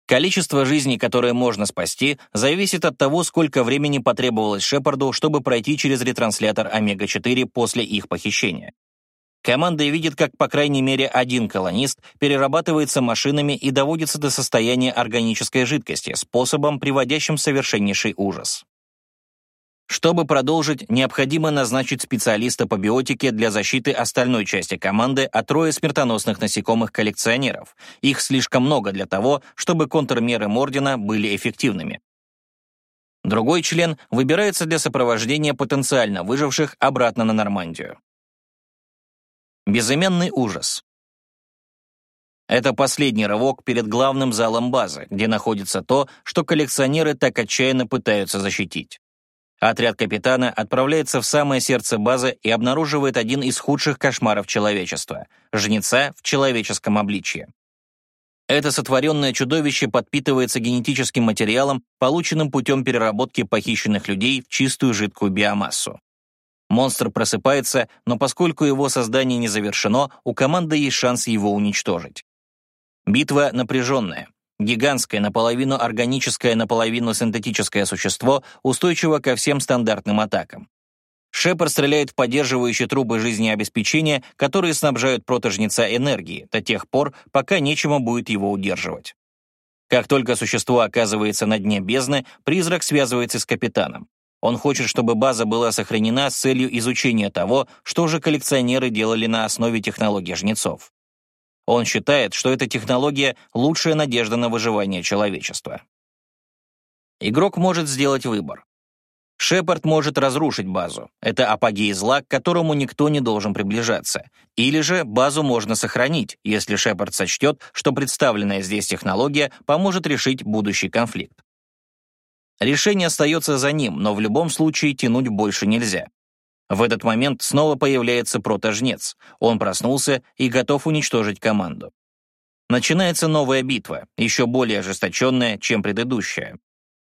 A: Количество жизней, которые можно спасти, зависит от того, сколько времени потребовалось Шепарду, чтобы пройти через ретранслятор Омега-4 после их похищения. Команда видит, как по крайней мере один колонист перерабатывается машинами и доводится до состояния органической жидкости способом, приводящим в совершеннейший ужас. Чтобы продолжить, необходимо назначить специалиста по биотике для защиты остальной части команды от роя смертоносных насекомых-коллекционеров. Их слишком много для того, чтобы контрмеры Мордина были эффективными. Другой член выбирается для сопровождения потенциально выживших обратно на Нормандию. Безымянный ужас. Это последний рывок перед главным залом базы, где находится то, что коллекционеры так отчаянно пытаются защитить. Отряд капитана отправляется в самое сердце базы и обнаруживает один из худших кошмаров человечества — жнеца в человеческом обличье. Это сотворенное чудовище подпитывается генетическим материалом, полученным путем переработки похищенных людей в чистую жидкую биомассу. Монстр просыпается, но поскольку его создание не завершено, у команды есть шанс его уничтожить. Битва напряженная. Гигантское, наполовину органическое, наполовину синтетическое существо, устойчиво ко всем стандартным атакам. Шепард стреляет в поддерживающие трубы жизнеобеспечения, которые снабжают протожнеца энергией, до тех пор, пока нечему будет его удерживать. Как только существо оказывается на дне бездны, призрак связывается с капитаном. Он хочет, чтобы база была сохранена с целью изучения того, что же коллекционеры делали на основе технологий жнецов. Он считает, что эта технология — лучшая надежда на выживание человечества. Игрок может сделать выбор. Шепард может разрушить базу. Это апогей зла, к которому никто не должен приближаться. Или же базу можно сохранить, если Шепард сочтет, что представленная здесь технология поможет решить будущий конфликт. Решение остается за ним, но в любом случае тянуть больше нельзя. В этот момент снова появляется протожнец. Он проснулся и готов уничтожить команду. Начинается новая битва, еще более ожесточенная, чем предыдущая.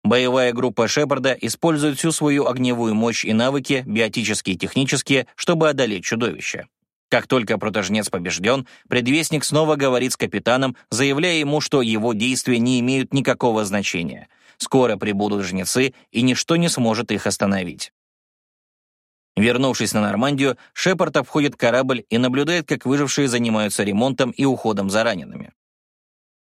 A: Боевая группа Шепарда использует всю свою огневую мощь и навыки, биотические и технические, чтобы одолеть чудовище. Как только протожнец побежден, предвестник снова говорит с капитаном, заявляя ему, что его действия не имеют никакого значения. Скоро прибудут жнецы, и ничто не сможет их остановить. Вернувшись на Нормандию, Шепард обходит корабль и наблюдает, как выжившие занимаются ремонтом и уходом за ранеными.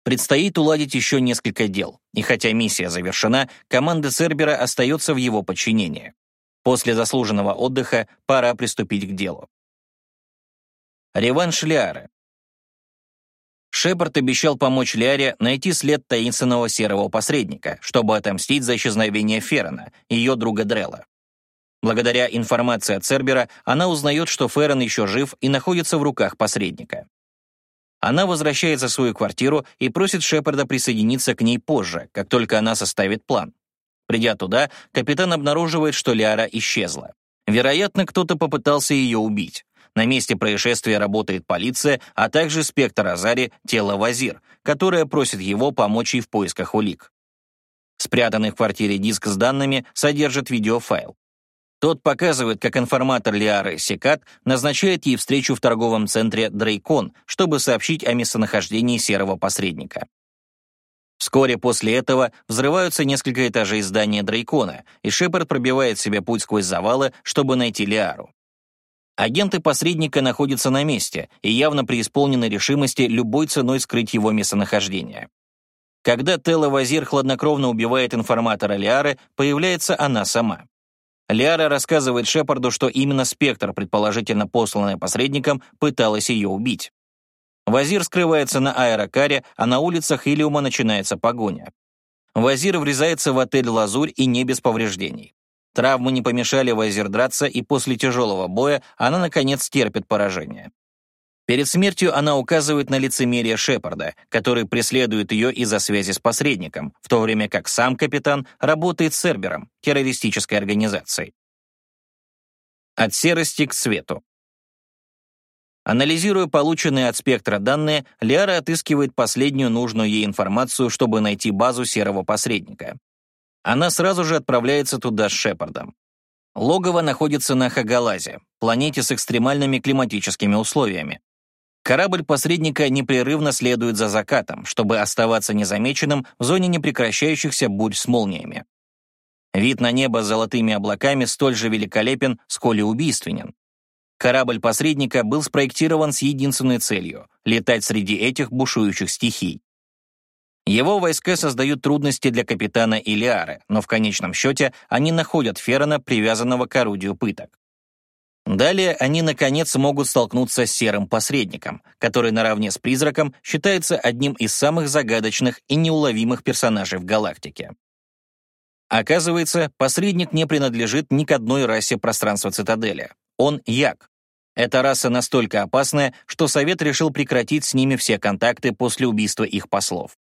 A: Предстоит уладить еще несколько дел, и хотя миссия завершена, команда Цербера остается в его подчинении. После заслуженного отдыха пора приступить к делу. Реванш Лиары. Шепард обещал помочь Лиаре найти след таинственного серого посредника, чтобы отомстить за исчезновение Феррона, ее друга Дрелла. Благодаря информации от Цербера она узнает, что Феррон еще жив и находится в руках посредника. Она возвращается в свою квартиру и просит Шепарда присоединиться к ней позже, как только она составит план. Придя туда, капитан обнаруживает, что Лиара исчезла. Вероятно, кто-то попытался ее убить. На месте происшествия работает полиция, а также спектр Азари, тело Вазир, которая просит его помочь ей в поисках улик. Спрятанный в квартире диск с данными содержит видеофайл. Тот показывает, как информатор Лиары Секат назначает ей встречу в торговом центре Дрейкон, чтобы сообщить о местонахождении серого посредника. Вскоре после этого взрываются несколько этажей здания Дрейкона, и Шепард пробивает себе путь сквозь завалы, чтобы найти Лиару. Агенты посредника находятся на месте и явно преисполнены решимости любой ценой скрыть его местонахождение. Когда Телла Вазир хладнокровно убивает информатора Лиары, появляется она сама. Лиара рассказывает Шепарду, что именно Спектр, предположительно посланная посредником, пыталась ее убить. Вазир скрывается на аэрокаре, а на улицах Илиума начинается погоня. Вазир врезается в отель «Лазурь» и не без повреждений. Травмы не помешали Вазир драться, и после тяжелого боя она, наконец, терпит поражение. Перед смертью она указывает на лицемерие Шепарда, который преследует ее из-за связи с посредником, в то время как сам капитан работает с Цербером, террористической организацией. От серости к свету. Анализируя полученные от спектра данные, Лиара отыскивает последнюю нужную ей информацию, чтобы найти базу серого посредника. Она сразу же отправляется туда с Шепардом. Логово находится на Хагалазе, планете с экстремальными климатическими условиями. Корабль посредника непрерывно следует за закатом, чтобы оставаться незамеченным в зоне непрекращающихся бурь с молниями. Вид на небо с золотыми облаками столь же великолепен, сколь и убийственен. Корабль посредника был спроектирован с единственной целью — летать среди этих бушующих стихий. Его войска создают трудности для капитана Илиары, но в конечном счете они находят Феррона, привязанного к орудию пыток. Далее они, наконец, могут столкнуться с серым посредником, который наравне с призраком считается одним из самых загадочных и неуловимых персонажей в галактике. Оказывается, посредник не принадлежит ни к одной расе пространства цитадели. Он як. Эта раса настолько опасная, что Совет решил прекратить с ними все контакты после убийства их послов.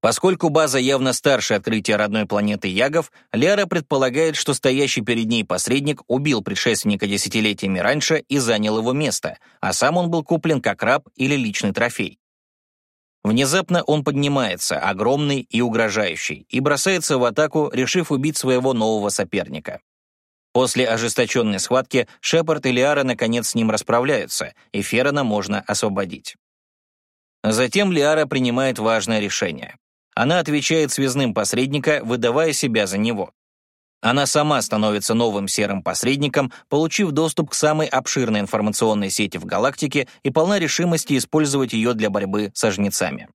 A: Поскольку база явно старше открытия родной планеты Ягов, Ляра предполагает, что стоящий перед ней посредник убил предшественника десятилетиями раньше и занял его место, а сам он был куплен как раб или личный трофей. Внезапно он поднимается, огромный и угрожающий, и бросается в атаку, решив убить своего нового соперника. После ожесточенной схватки Шепард и Лиара наконец с ним расправляются, и Феррона можно освободить. Затем Лиара принимает важное решение. Она отвечает связным посредника, выдавая себя за него. Она сама становится новым серым посредником, получив доступ к самой обширной информационной сети в галактике и полна решимости использовать ее для борьбы со жнецами.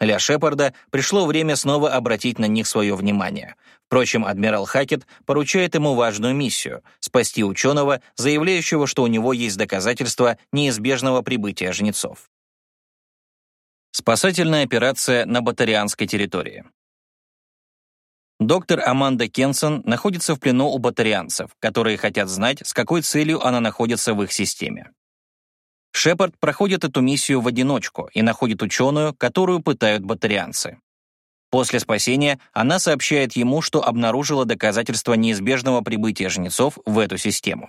A: Для Шепарда пришло время снова обратить на них свое внимание. Впрочем, адмирал Хакет поручает ему важную миссию — спасти ученого, заявляющего, что у него есть доказательства неизбежного прибытия жнецов. Спасательная операция на батарианской территории. Доктор Аманда Кенсон находится в плену у батарианцев, которые хотят знать, с какой целью она находится в их системе. Шепард проходит эту миссию в одиночку и находит ученую, которую пытают батарианцы. После спасения она сообщает ему, что обнаружила доказательства неизбежного прибытия жнецов в эту систему.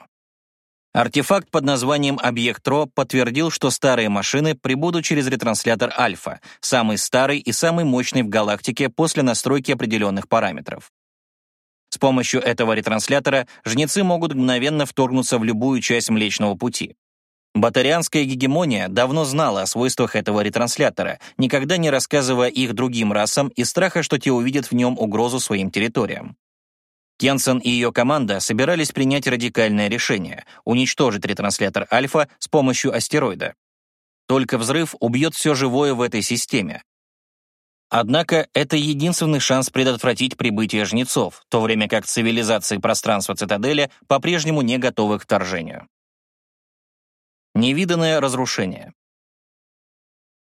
A: Артефакт под названием «Объект РО» подтвердил, что старые машины прибудут через ретранслятор «Альфа», самый старый и самый мощный в галактике после настройки определенных параметров. С помощью этого ретранслятора жнецы могут мгновенно вторгнуться в любую часть Млечного Пути. Батарианская гегемония давно знала о свойствах этого ретранслятора, никогда не рассказывая их другим расам из страха, что те увидят в нем угрозу своим территориям. Кенсен и ее команда собирались принять радикальное решение — уничтожить ретранслятор Альфа с помощью астероида. Только взрыв убьет все живое в этой системе. Однако это единственный шанс предотвратить прибытие жнецов, в то время как цивилизации пространства цитадели по-прежнему не готовы к вторжению. Невиданное разрушение.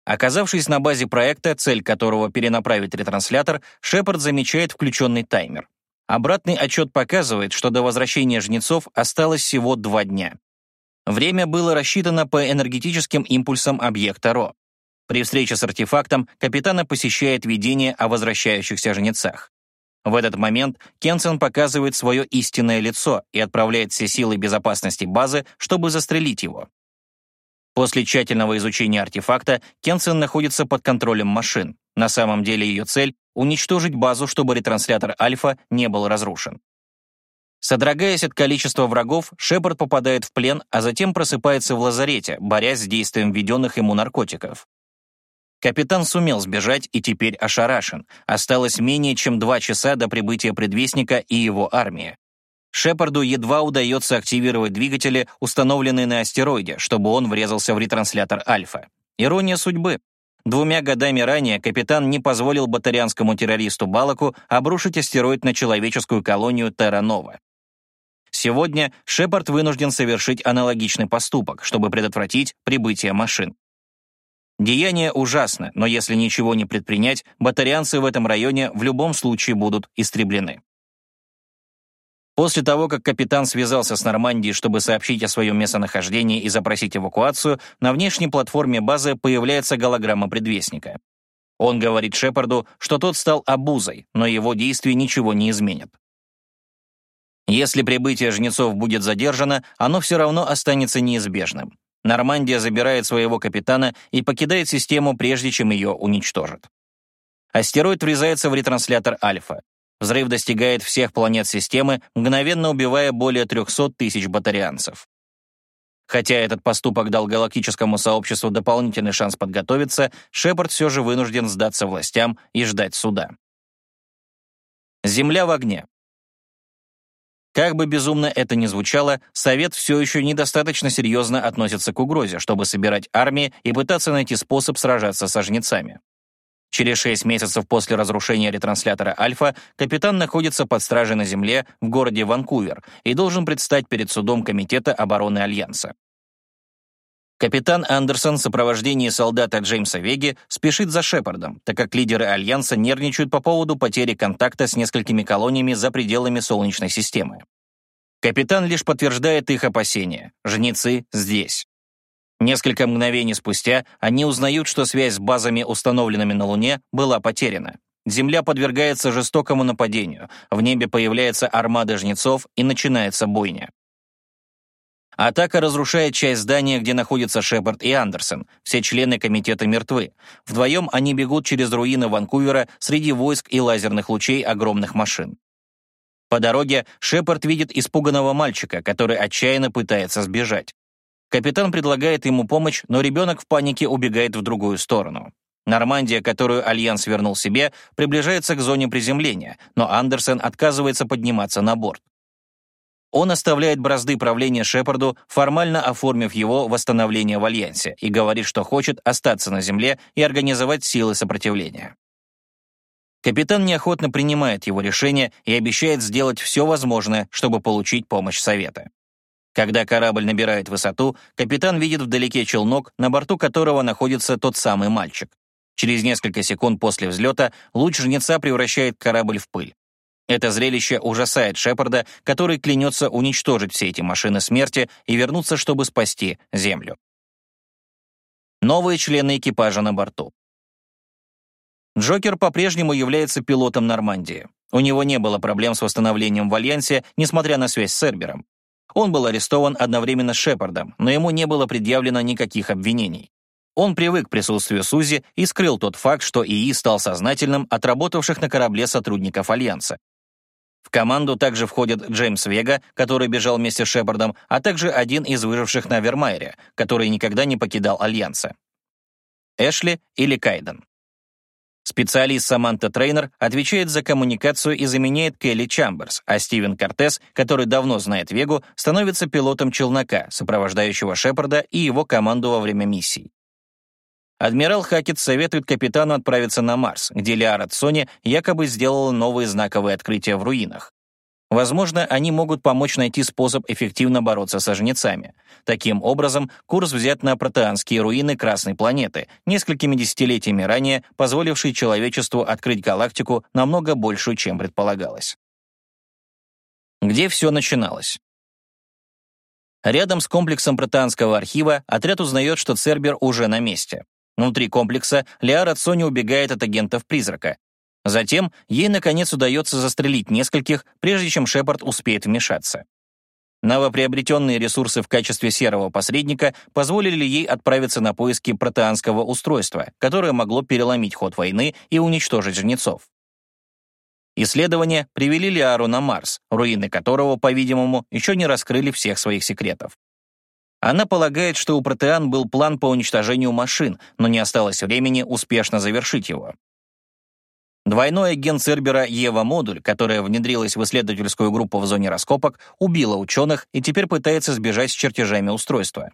A: Оказавшись на базе проекта, цель которого перенаправить ретранслятор, Шепард замечает включенный таймер. Обратный отчет показывает, что до возвращения жнецов осталось всего два дня. Время было рассчитано по энергетическим импульсам объекта РО. При встрече с артефактом капитана посещает видение о возвращающихся жнецах. В этот момент Кенсен показывает свое истинное лицо и отправляет все силы безопасности базы, чтобы застрелить его. После тщательного изучения артефакта Кенсен находится под контролем машин. На самом деле ее цель — уничтожить базу, чтобы ретранслятор Альфа не был разрушен. Содрогаясь от количества врагов, Шепард попадает в плен, а затем просыпается в лазарете, борясь с действием введенных ему наркотиков. Капитан сумел сбежать и теперь ошарашен. Осталось менее чем два часа до прибытия предвестника и его армии. Шепарду едва удается активировать двигатели, установленные на астероиде, чтобы он врезался в ретранслятор Альфа. Ирония судьбы. Двумя годами ранее капитан не позволил батарианскому террористу Балаку обрушить астероид на человеческую колонию Терра-Нова. Сегодня Шепард вынужден совершить аналогичный поступок, чтобы предотвратить прибытие машин. Деяние ужасно, но если ничего не предпринять, батарианцы в этом районе в любом случае будут истреблены. После того, как капитан связался с Нормандией, чтобы сообщить о своем местонахождении и запросить эвакуацию, на внешней платформе базы появляется голограмма предвестника. Он говорит Шепарду, что тот стал обузой, но его действия ничего не изменят. Если прибытие жнецов будет задержано, оно все равно останется неизбежным. Нормандия забирает своего капитана и покидает систему, прежде чем ее уничтожат. Астероид врезается в ретранслятор Альфа. Взрыв достигает всех планет системы, мгновенно убивая более 300 тысяч батарианцев. Хотя этот поступок дал галактическому сообществу дополнительный шанс подготовиться, Шепард все же вынужден сдаться властям и ждать суда. Земля в огне. Как бы безумно это ни звучало, Совет все еще недостаточно серьезно относится к угрозе, чтобы собирать армии и пытаться найти способ сражаться со жнецами. Через шесть месяцев после разрушения ретранслятора «Альфа» капитан находится под стражей на земле в городе Ванкувер и должен предстать перед судом Комитета обороны Альянса. Капитан Андерсон в сопровождении солдата Джеймса Веги спешит за Шепардом, так как лидеры Альянса нервничают по поводу потери контакта с несколькими колониями за пределами Солнечной системы. Капитан лишь подтверждает их опасения. Жнецы здесь. Несколько мгновений спустя они узнают, что связь с базами, установленными на Луне, была потеряна. Земля подвергается жестокому нападению, в небе появляется армада жнецов и начинается бойня. Атака разрушает часть здания, где находятся Шепард и Андерсон. Все члены комитета мертвы. Вдвоем они бегут через руины Ванкувера среди войск и лазерных лучей огромных машин. По дороге Шепард видит испуганного мальчика, который отчаянно пытается сбежать. Капитан предлагает ему помощь, но ребенок в панике убегает в другую сторону. Нормандия, которую Альянс вернул себе, приближается к зоне приземления, но Андерсон отказывается подниматься на борт. Он оставляет бразды правления Шепарду, формально оформив его восстановление в Альянсе, и говорит, что хочет остаться на Земле и организовать силы сопротивления. Капитан неохотно принимает его решение и обещает сделать все возможное, чтобы получить помощь Совета. Когда корабль набирает высоту, капитан видит вдалеке челнок, на борту которого находится тот самый мальчик. Через несколько секунд после взлета луч жнеца превращает корабль в пыль. Это зрелище ужасает Шепарда, который клянется уничтожить все эти машины смерти и вернуться, чтобы спасти Землю. Новые члены экипажа на борту. Джокер по-прежнему является пилотом Нормандии. У него не было проблем с восстановлением в Альянсе, несмотря на связь с Эрбером. Он был арестован одновременно с Шепардом, но ему не было предъявлено никаких обвинений. Он привык к присутствию Сузи и скрыл тот факт, что ИИ стал сознательным от работавших на корабле сотрудников Альянса. В команду также входят Джеймс Вега, который бежал вместе с Шепардом, а также один из выживших на Вермайере, который никогда не покидал Альянса. Эшли или Кайден. Специалист Саманта Трейнер отвечает за коммуникацию и заменяет Келли Чамберс, а Стивен Кортес, который давно знает Вегу, становится пилотом челнока, сопровождающего Шепарда и его команду во время миссий. Адмирал Хакет советует капитану отправиться на Марс, где Лиара Цони якобы сделала новые знаковые открытия в руинах. Возможно, они могут помочь найти способ эффективно бороться со жнецами. Таким образом, курс взят на протеанские руины Красной планеты, несколькими десятилетиями ранее позволивший человечеству открыть галактику намного большую, чем предполагалось. Где все начиналось? Рядом с комплексом протеанского архива отряд узнает, что Цербер уже на месте. Внутри комплекса Лиара Сони убегает от агентов-призрака. Затем ей, наконец, удается застрелить нескольких, прежде чем Шепард успеет вмешаться. Новоприобретенные ресурсы в качестве серого посредника позволили ей отправиться на поиски протеанского устройства, которое могло переломить ход войны и уничтожить жнецов. Исследования привели Лиару на Марс, руины которого, по-видимому, еще не раскрыли всех своих секретов. Она полагает, что у протеан был план по уничтожению машин, но не осталось времени успешно завершить его. Двойной агент Цербера Ева-модуль, которая внедрилась в исследовательскую группу в зоне раскопок, убила ученых и теперь пытается сбежать с чертежами устройства.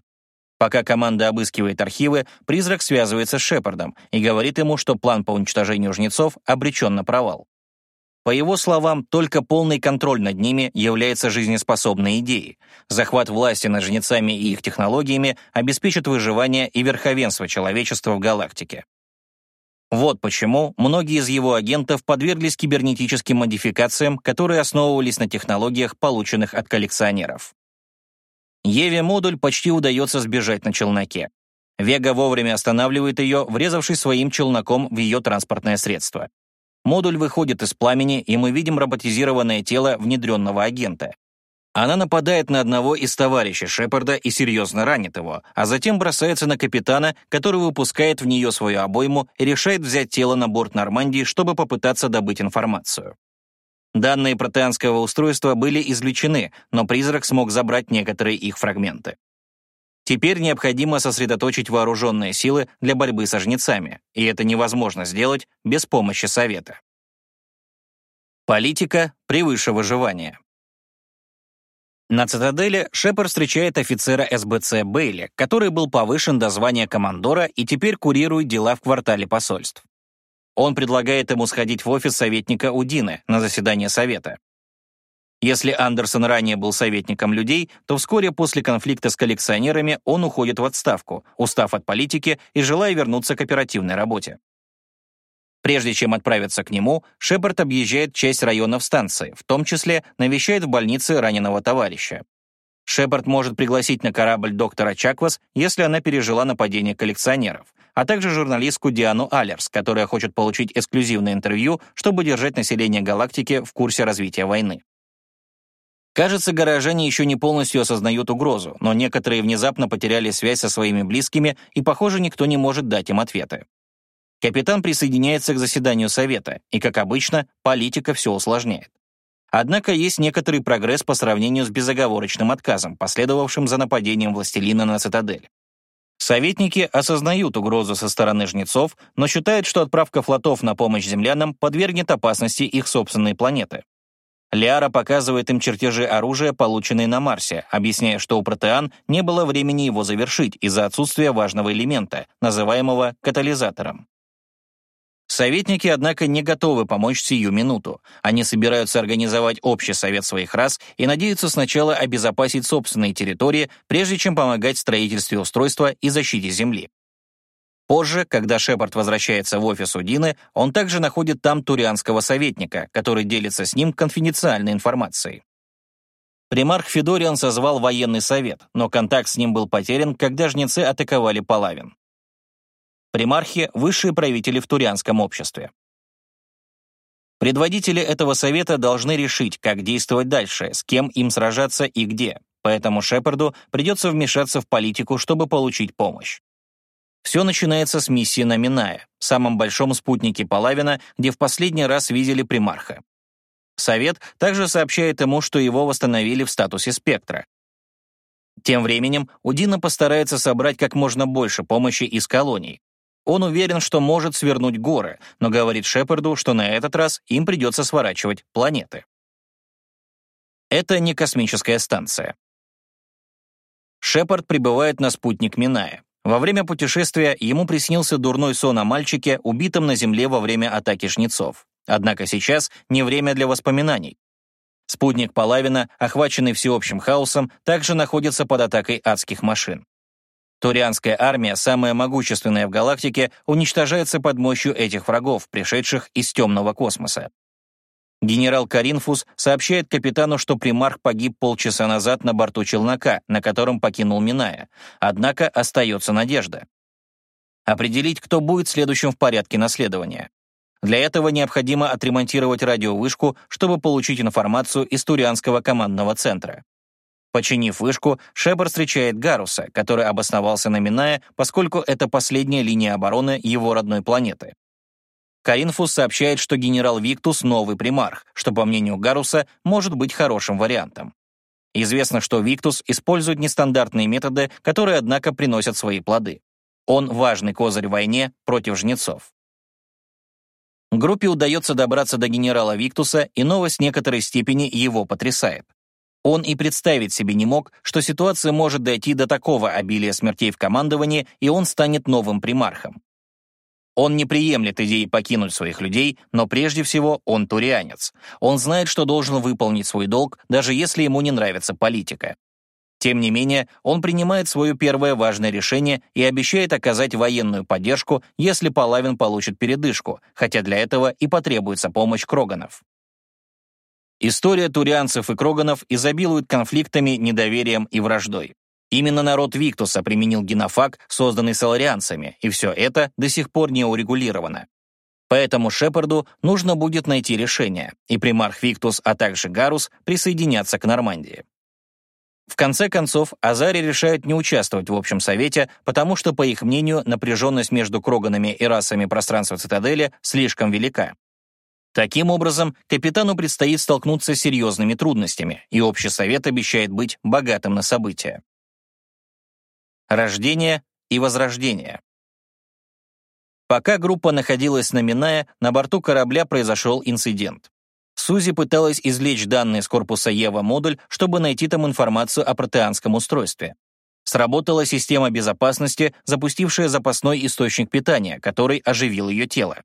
A: Пока команда обыскивает архивы, призрак связывается с Шепардом и говорит ему, что план по уничтожению жнецов обречен на провал. По его словам, только полный контроль над ними является жизнеспособной идеей. Захват власти над жнецами и их технологиями обеспечит выживание и верховенство человечества в галактике. Вот почему многие из его агентов подверглись кибернетическим модификациям, которые основывались на технологиях, полученных от коллекционеров. Еве-модуль почти удается сбежать на челноке. Вега вовремя останавливает ее, врезавшись своим челноком в ее транспортное средство. Модуль выходит из пламени, и мы видим роботизированное тело внедренного агента. Она нападает на одного из товарищей Шепарда и серьезно ранит его, а затем бросается на капитана, который выпускает в нее свою обойму и решает взять тело на борт Нормандии, чтобы попытаться добыть информацию. Данные протеанского устройства были извлечены, но призрак смог забрать некоторые их фрагменты. Теперь необходимо сосредоточить вооруженные силы для борьбы со жнецами, и это невозможно сделать без помощи Совета. Политика превыше выживания. На цитадели Шепер встречает офицера СБЦ Бейли, который был повышен до звания командора и теперь курирует дела в квартале посольств. Он предлагает ему сходить в офис советника Удины на заседание Совета. Если Андерсон ранее был советником людей, то вскоре после конфликта с коллекционерами он уходит в отставку, устав от политики и желая вернуться к оперативной работе. Прежде чем отправиться к нему, Шепард объезжает часть районов станции, в том числе навещает в больнице раненого товарища. Шепард может пригласить на корабль доктора Чаквас, если она пережила нападение коллекционеров, а также журналистку Диану Аллерс, которая хочет получить эксклюзивное интервью, чтобы держать население галактики в курсе развития войны. Кажется, горожане еще не полностью осознают угрозу, но некоторые внезапно потеряли связь со своими близкими, и, похоже, никто не может дать им ответы. Капитан присоединяется к заседанию Совета, и, как обычно, политика все усложняет. Однако есть некоторый прогресс по сравнению с безоговорочным отказом, последовавшим за нападением властелина на цитадель. Советники осознают угрозу со стороны жнецов, но считают, что отправка флотов на помощь землянам подвергнет опасности их собственной планеты. Лиара показывает им чертежи оружия, полученные на Марсе, объясняя, что у протеан не было времени его завершить из-за отсутствия важного элемента, называемого катализатором. Советники, однако, не готовы помочь сию минуту. Они собираются организовать общий совет своих рас и надеются сначала обезопасить собственные территории, прежде чем помогать в строительстве устройства и защите Земли. Позже, когда Шепард возвращается в офис у Дины, он также находит там турианского советника, который делится с ним конфиденциальной информацией. Примарх Федориан созвал военный совет, но контакт с ним был потерян, когда жнецы атаковали Палавин. Примархи — высшие правители в турианском обществе. Предводители этого совета должны решить, как действовать дальше, с кем им сражаться и где. поэтому Шепарду придется вмешаться в политику, чтобы получить помощь. Все начинается с миссии на Минае, самом большом спутнике Палавина, где в последний раз видели примарха. Совет также сообщает ему, что его восстановили в статусе спектра. Тем временем Удина постарается собрать как можно больше помощи из колоний. Он уверен, что может свернуть горы, но говорит Шепарду, что на этот раз им придется сворачивать планеты. Это не космическая станция. Шепард прибывает на спутник Миная. Во время путешествия ему приснился дурной сон о мальчике, убитом на Земле во время атаки жнецов. Однако сейчас не время для воспоминаний. Спутник Палавина, охваченный всеобщим хаосом, также находится под атакой адских машин. Турианская армия, самая могущественная в галактике, уничтожается под мощью этих врагов, пришедших из темного космоса. Генерал Каринфус сообщает капитану, что примарх погиб полчаса назад на борту челнока, на котором покинул Миная. Однако остается надежда. Определить, кто будет следующим в порядке наследования. Для этого необходимо отремонтировать радиовышку, чтобы получить информацию из Турианского командного центра. Починив вышку, Шепард встречает Гаруса, который обосновался на Миная, поскольку это последняя линия обороны его родной планеты. Каринфус сообщает, что генерал Виктус — новый примарх, что, по мнению Гаруса, может быть хорошим вариантом. Известно, что Виктус использует нестандартные методы, которые, однако, приносят свои плоды. Он важный козырь в войне против жнецов. Группе удается добраться до генерала Виктуса, и новость некоторой степени его потрясает. Он и представить себе не мог, что ситуация может дойти до такого обилия смертей в командовании, и он станет новым примархом. Он не приемлет идеи покинуть своих людей, но прежде всего он турианец. Он знает, что должен выполнить свой долг, даже если ему не нравится политика. Тем не менее, он принимает свое первое важное решение и обещает оказать военную поддержку, если Палавин получит передышку, хотя для этого и потребуется помощь Кроганов. История турианцев и Кроганов изобилует конфликтами, недоверием и враждой. Именно народ Виктуса применил генофаг, созданный соларианцами, и все это до сих пор не урегулировано. Поэтому Шепарду нужно будет найти решение, и примарх Виктус, а также Гарус присоединятся к Нормандии. В конце концов, Азари решают не участвовать в общем совете, потому что, по их мнению, напряженность между Кроганами и расами пространства цитадели слишком велика. Таким образом, капитану предстоит столкнуться с серьезными трудностями, и общий совет обещает быть богатым на события. Рождение и возрождение. Пока группа находилась на Минае, на борту корабля произошел инцидент. Сузи пыталась извлечь данные с корпуса Ева-модуль, чтобы найти там информацию о протеанском устройстве. Сработала система безопасности, запустившая запасной источник питания, который оживил ее тело.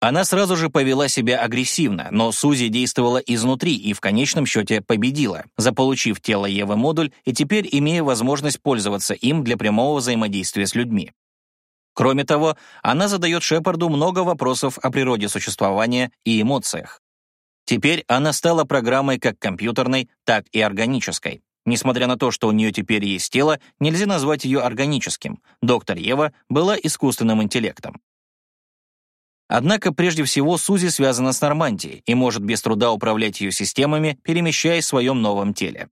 A: Она сразу же повела себя агрессивно, но Сузи действовала изнутри и в конечном счете победила, заполучив тело Евы модуль и теперь имея возможность пользоваться им для прямого взаимодействия с людьми. Кроме того, она задает Шепарду много вопросов о природе существования и эмоциях. Теперь она стала программой как компьютерной, так и органической. Несмотря на то, что у нее теперь есть тело, нельзя назвать ее органическим. Доктор Ева была искусственным интеллектом. Однако прежде всего Сузи связана с Нормандией и может без труда управлять ее системами, перемещаясь в своем новом теле.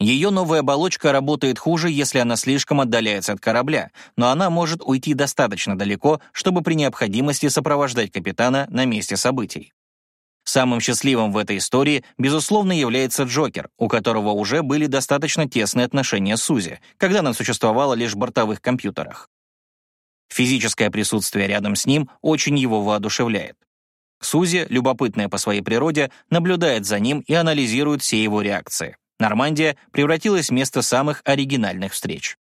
A: Ее новая оболочка работает хуже, если она слишком отдаляется от корабля, но она может уйти достаточно далеко, чтобы при необходимости сопровождать капитана на месте событий. Самым счастливым в этой истории, безусловно, является Джокер, у которого уже были достаточно тесные отношения с Сузи, когда она существовала лишь в бортовых компьютерах. Физическое присутствие рядом с ним очень его воодушевляет. Сузи, любопытная по своей природе, наблюдает за ним и анализирует все его реакции. Нормандия превратилась в место самых оригинальных встреч.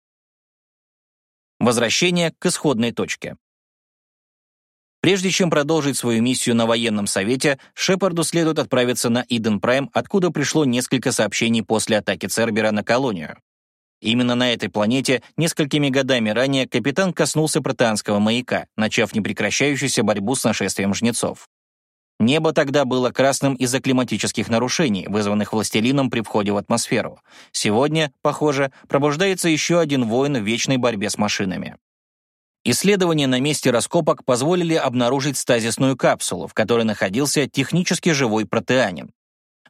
A: Возвращение к исходной точке. Прежде чем продолжить свою миссию на военном совете, Шепарду следует отправиться на Иден Прайм, откуда пришло несколько сообщений после атаки Цербера на колонию. Именно на этой планете несколькими годами ранее капитан коснулся протеанского маяка, начав непрекращающуюся борьбу с нашествием жнецов. Небо тогда было красным из-за климатических нарушений, вызванных властелином при входе в атмосферу. Сегодня, похоже, пробуждается еще один воин в вечной борьбе с машинами. Исследования на месте раскопок позволили обнаружить стазисную капсулу, в которой находился технически живой протеанин.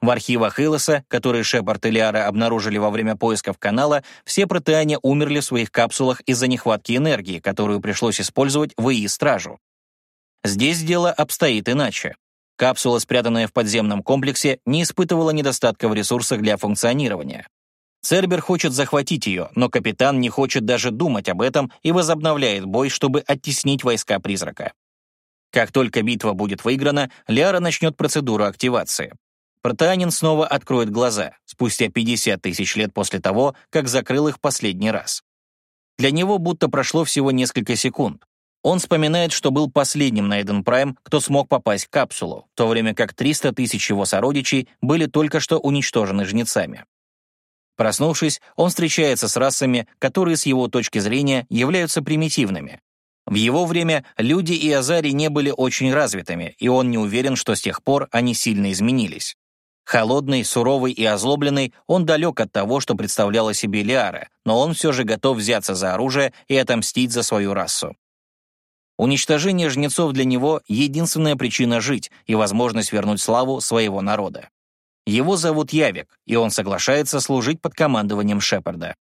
A: В архивах Илоса, которые Шепард и Лиара обнаружили во время поисков канала, все протеане умерли в своих капсулах из-за нехватки энергии, которую пришлось использовать в ИИ-стражу. Здесь дело обстоит иначе. Капсула, спрятанная в подземном комплексе, не испытывала недостатка в ресурсах для функционирования. Цербер хочет захватить ее, но капитан не хочет даже думать об этом и возобновляет бой, чтобы оттеснить войска призрака. Как только битва будет выиграна, Лиара начнет процедуру активации. Протеанин снова откроет глаза, спустя 50 тысяч лет после того, как закрыл их последний раз. Для него будто прошло всего несколько секунд. Он вспоминает, что был последним на Эден Прайм, кто смог попасть в капсулу, в то время как 300 тысяч его сородичей были только что уничтожены жнецами. Проснувшись, он встречается с расами, которые с его точки зрения являются примитивными. В его время люди и азари не были очень развитыми, и он не уверен, что с тех пор они сильно изменились. Холодный, суровый и озлобленный, он далек от того, что представляла себе Лиара, но он все же готов взяться за оружие и отомстить за свою расу. Уничтожение жнецов для него — единственная причина жить и возможность вернуть славу своего народа. Его зовут Явик, и он соглашается служить под командованием Шепарда.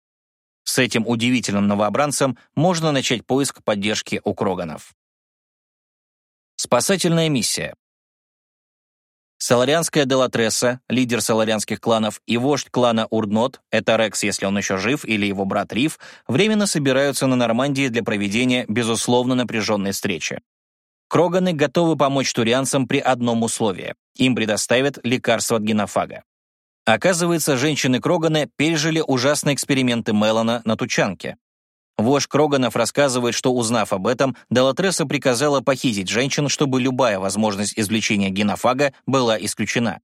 A: С этим удивительным новобранцем можно начать поиск поддержки у Кроганов. Спасательная миссия. Саларианская Делатресса, лидер саларианских кланов, и вождь клана Урднот, это Рекс, если он еще жив, или его брат Риф, временно собираются на Нормандии для проведения, безусловно, напряженной встречи. Кроганы готовы помочь турианцам при одном условии – им предоставят лекарство от генофага. Оказывается, женщины Кроганы пережили ужасные эксперименты Мелана на Тучанке. Вождь Кроганов рассказывает, что, узнав об этом, Делатреса приказала похитить женщин, чтобы любая возможность извлечения генофага была исключена.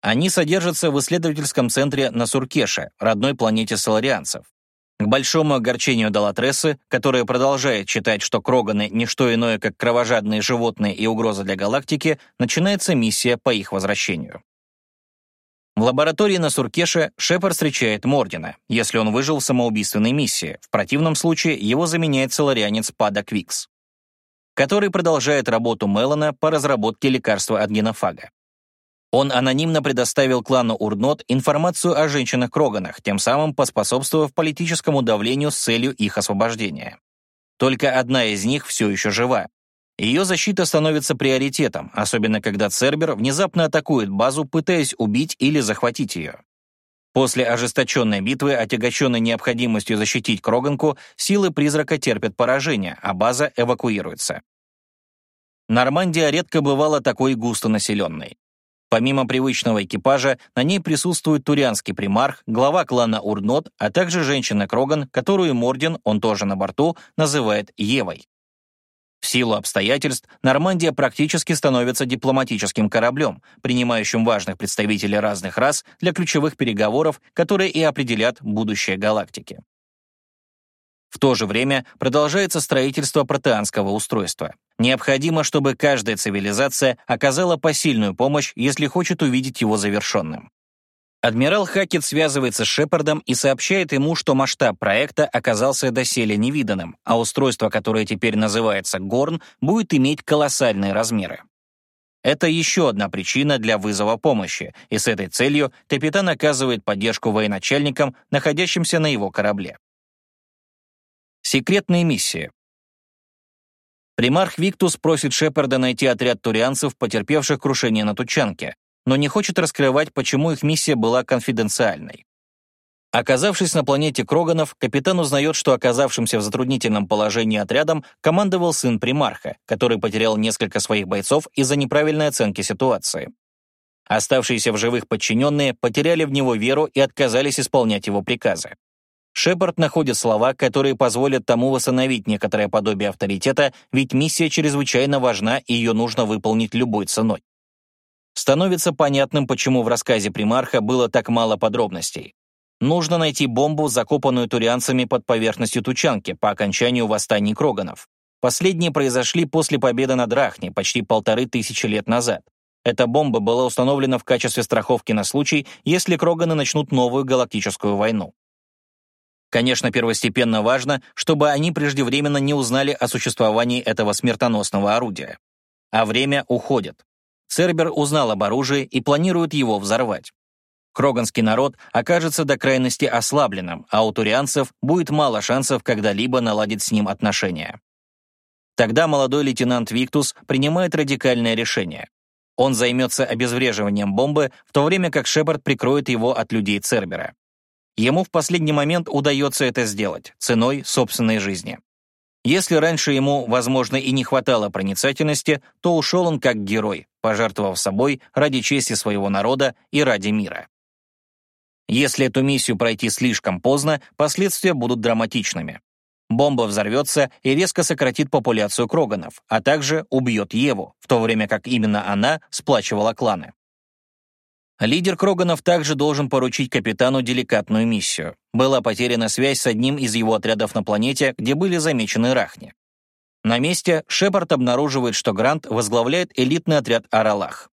A: Они содержатся в исследовательском центре на Суркеше, родной планете соларианцев. К большому огорчению Далатресы, которая продолжает считать, что Кроганы — не что иное, как кровожадные животные и угроза для галактики, начинается миссия по их возвращению. В лаборатории на Суркеше Шепард встречает Мордина, если он выжил в самоубийственной миссии. В противном случае его заменяет соларианец Пада Квикс, который продолжает работу Мелана по разработке лекарства от генофага. Он анонимно предоставил клану Урнот информацию о женщинах-кроганах, тем самым поспособствовав политическому давлению с целью их освобождения. Только одна из них все еще жива, ее защита становится приоритетом, особенно когда Цербер внезапно атакует базу, пытаясь убить или захватить ее. После ожесточенной битвы, отягощенной необходимостью защитить Кроганку, силы призрака терпят поражение, а база эвакуируется. Нормандия редко бывала такой густонаселенной. Помимо привычного экипажа, на ней присутствует турианский примарх, глава клана Урнот, а также женщина Кроган, которую Морден, он тоже на борту, называет Евой. В силу обстоятельств Нормандия практически становится дипломатическим кораблем, принимающим важных представителей разных рас для ключевых переговоров, которые и определят будущее галактики. В то же время продолжается строительство протеанского устройства. Необходимо, чтобы каждая цивилизация оказала посильную помощь, если хочет увидеть его завершенным. Адмирал Хакет связывается с Шепардом и сообщает ему, что масштаб проекта оказался доселе невиданным, а устройство, которое теперь называется Горн, будет иметь колоссальные размеры. Это еще одна причина для вызова помощи, и с этой целью капитан оказывает поддержку военачальникам, находящимся на его корабле. Секретные миссии. Примарх Виктус просит Шепарда найти отряд турианцев, потерпевших крушение на Тучанке, но не хочет раскрывать, почему их миссия была конфиденциальной. Оказавшись на планете Кроганов, капитан узнает, что оказавшимся в затруднительном положении отрядом командовал сын примарха, который потерял несколько своих бойцов из-за неправильной оценки ситуации. Оставшиеся в живых подчиненные потеряли в него веру и отказались исполнять его приказы. Шепард находит слова, которые позволят тому восстановить некоторое подобие авторитета, ведь миссия чрезвычайно важна и ее нужно выполнить любой ценой. Становится понятным, почему в рассказе примарха было так мало подробностей. Нужно найти бомбу, закопанную турианцами под поверхностью Тучанки по окончанию восстаний Кроганов. Последние произошли после победы над Рахни почти полторы тысячи лет назад. Эта бомба была установлена в качестве страховки на случай, если Кроганы начнут новую галактическую войну. Конечно, первостепенно важно, чтобы они преждевременно не узнали о существовании этого смертоносного орудия. А время уходит. Цербер узнал об оружии и планирует его взорвать. Кроганский народ окажется до крайности ослабленным, а у турианцев будет мало шансов когда-либо наладить с ним отношения. Тогда молодой лейтенант Виктус принимает радикальное решение. Он займется обезвреживанием бомбы, в то время как Шепард прикроет его от людей Цербера. Ему в последний момент удается это сделать, ценой собственной жизни. Если раньше ему, возможно, и не хватало проницательности, то ушел он как герой, пожертвовав собой ради чести своего народа и ради мира. Если эту миссию пройти слишком поздно, последствия будут драматичными. Бомба взорвется и резко сократит популяцию Кроганов, а также убьет Еву, в то время как именно она сплачивала кланы. Лидер Кроганов также должен поручить капитану деликатную миссию. Была потеряна связь с одним из его отрядов на планете, где были замечены рахни. На месте Шепард обнаруживает, что Грант возглавляет элитный отряд Аралах.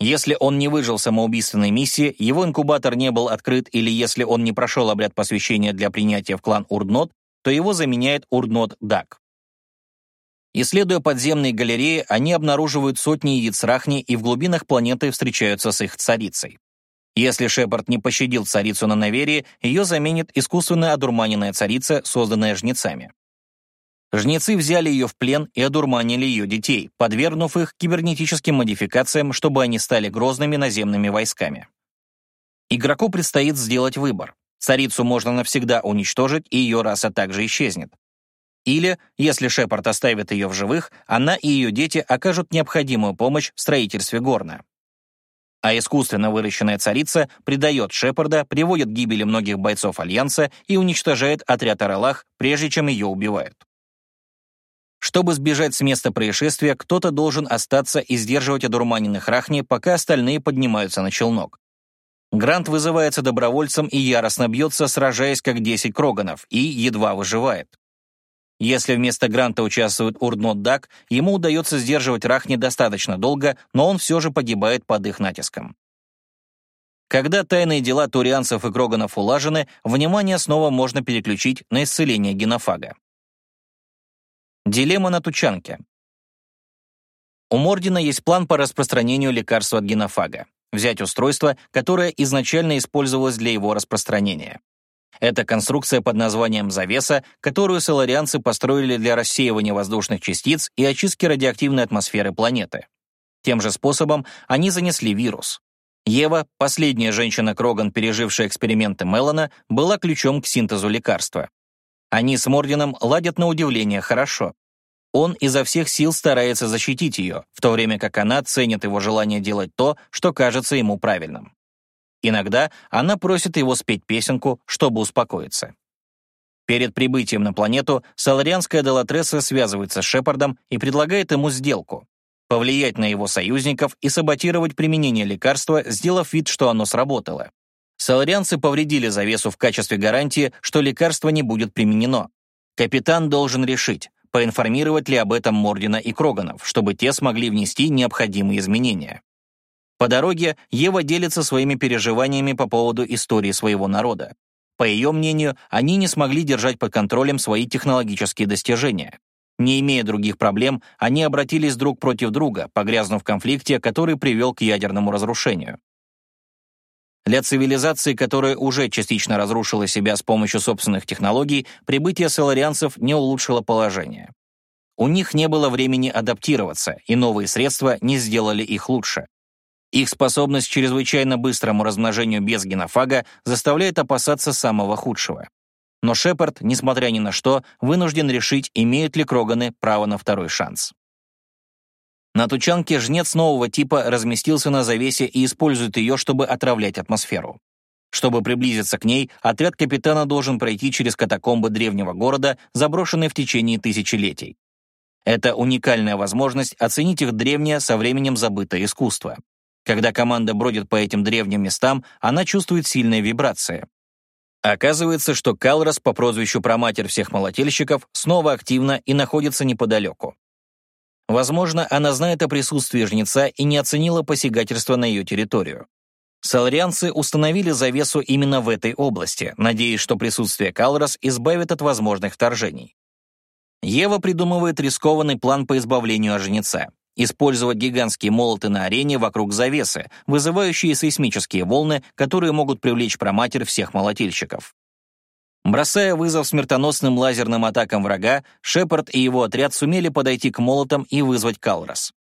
A: Если он не выжил самоубийственной миссии, его инкубатор не был открыт или если он не прошел обряд посвящения для принятия в клан Урднот, то его заменяет Урднот Дак. Исследуя подземные галереи, они обнаруживают сотни яиц рахни и в глубинах планеты встречаются с их царицей. Если Шепард не пощадил царицу на Наверии, ее заменит искусственно одурманенная царица, созданная жнецами. Жнецы взяли ее в плен и одурманили ее детей, подвергнув их кибернетическим модификациям, чтобы они стали грозными наземными войсками. Игроку предстоит сделать выбор. Царицу можно навсегда уничтожить, и ее раса также исчезнет. Или, если Шепард оставит ее в живых, она и ее дети окажут необходимую помощь в строительстве горна. А искусственно выращенная царица предает Шепарда, приводит к гибели многих бойцов Альянса и уничтожает отряд Аралах, прежде чем ее убивают. Чтобы сбежать с места происшествия, кто-то должен остаться и сдерживать одурманенных Рахни, пока остальные поднимаются на челнок. Грант вызывается добровольцем и яростно бьется, сражаясь как 10 кроганов, и едва выживает. Если вместо Гранта участвует Урднот Дак, ему удается сдерживать Рах недостаточно долго, но он все же погибает под их натиском. Когда тайные дела турианцев и кроганов улажены, внимание снова можно переключить на исцеление генофага. Дилемма на тучанке. У Мордина есть план по распространению лекарства от генофага. Взять устройство, которое изначально использовалось для его распространения. Это конструкция под названием «завеса», которую соларианцы построили для рассеивания воздушных частиц и очистки радиоактивной атмосферы планеты. Тем же способом они занесли вирус. Ева, последняя женщина Кроган, пережившая эксперименты Меллона, была ключом к синтезу лекарства. Они с Мордином ладят на удивление хорошо. Он изо всех сил старается защитить ее, в то время как она ценит его желание делать то, что кажется ему правильным. Иногда она просит его спеть песенку, чтобы успокоиться. Перед прибытием на планету Саларианская Делатреса связывается с Шепардом и предлагает ему сделку — повлиять на его союзников и саботировать применение лекарства, сделав вид, что оно сработало. Саларианцы повредили завесу в качестве гарантии, что лекарство не будет применено. Капитан должен решить, поинформировать ли об этом Мордина и Кроганов, чтобы те смогли внести необходимые изменения. По дороге Ева делится своими переживаниями по поводу истории своего народа. По ее мнению, они не смогли держать под контролем свои технологические достижения. Не имея других проблем, они обратились друг против друга, погрязнув в конфликте, который привел к ядерному разрушению. Для цивилизации, которая уже частично разрушила себя с помощью собственных технологий, прибытие соларианцев не улучшило положение. У них не было времени адаптироваться, и новые средства не сделали их лучше. Их способность к чрезвычайно быстрому размножению без генофага заставляет опасаться самого худшего. Но Шепард, несмотря ни на что, вынужден решить, имеют ли Кроганы право на второй шанс. На тучанке жнец нового типа разместился на завесе и использует ее, чтобы отравлять атмосферу. Чтобы приблизиться к ней, отряд капитана должен пройти через катакомбы древнего города, заброшенные в течение тысячелетий. Это уникальная возможность оценить их древнее со временем забытое искусство. Когда команда бродит по этим древним местам, она чувствует сильные вибрации. Оказывается, что Калрос по прозвищу Проматерь всех молотильщиков снова активна и находится неподалеку. Возможно, она знает о присутствии жнеца и не оценила посягательство на ее территорию. Салрианцы установили завесу именно в этой области, надеясь, что присутствие Калрос избавит от возможных вторжений. Ева придумывает рискованный план по избавлению от жнеца. использовать гигантские молоты на арене вокруг завесы, вызывающие сейсмические волны, которые могут привлечь проматерь всех молотильщиков. Бросая вызов смертоносным лазерным атакам врага, Шепард и его отряд сумели подойти к молотам и вызвать Калрос.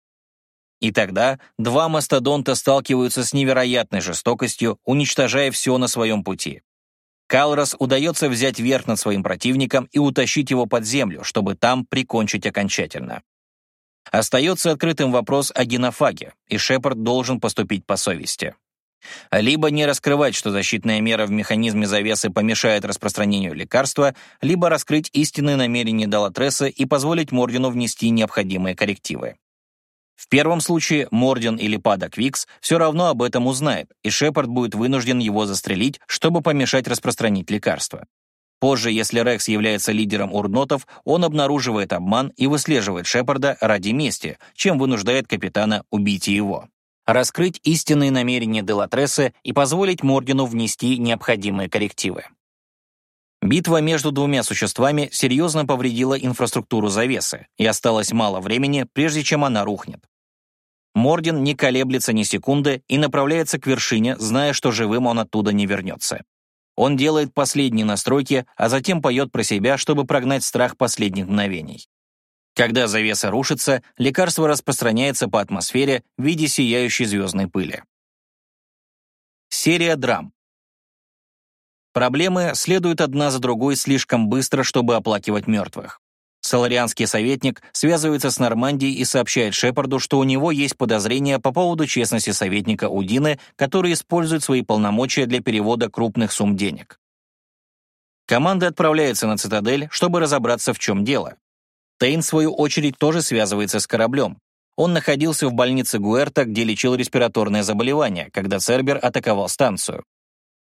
A: И тогда два мастодонта сталкиваются с невероятной жестокостью, уничтожая все на своем пути. Калрос удается взять верх над своим противником и утащить его под землю, чтобы там прикончить окончательно. Остается открытым вопрос о генофаге, и Шепард должен поступить по совести. Либо не раскрывать, что защитная мера в механизме завесы помешает распространению лекарства, либо раскрыть истинные намерения Далатреса и позволить Мордину внести необходимые коррективы. В первом случае Морден или Падок Викс все равно об этом узнает, и Шепард будет вынужден его застрелить, чтобы помешать распространить лекарство. Позже, если Рекс является лидером урнотов, он обнаруживает обман и выслеживает Шепарда ради мести, чем вынуждает капитана убить его. Раскрыть истинные намерения Делатреса и позволить Мордену внести необходимые коррективы. Битва между двумя существами серьезно повредила инфраструктуру завесы, и осталось мало времени, прежде чем она рухнет. Морден не колеблется ни секунды и направляется к вершине, зная, что живым он оттуда не вернется. Он делает последние настройки, а затем поет про себя, чтобы прогнать страх последних мгновений. Когда завеса рушится, лекарство распространяется по атмосфере в виде сияющей звездной пыли. Серия драм. Проблемы следуют одна за другой слишком быстро, чтобы оплакивать мертвых. Соларианский советник связывается с Нормандией и сообщает Шепарду, что у него есть подозрения по поводу честности советника Удины, который использует свои полномочия для перевода крупных сумм денег. Команда отправляется на цитадель, чтобы разобраться, в чем дело. Тейн, в свою очередь, тоже связывается с кораблем. Он находился в больнице Гуэрта, где лечил респираторное заболевание, когда Цербер атаковал станцию.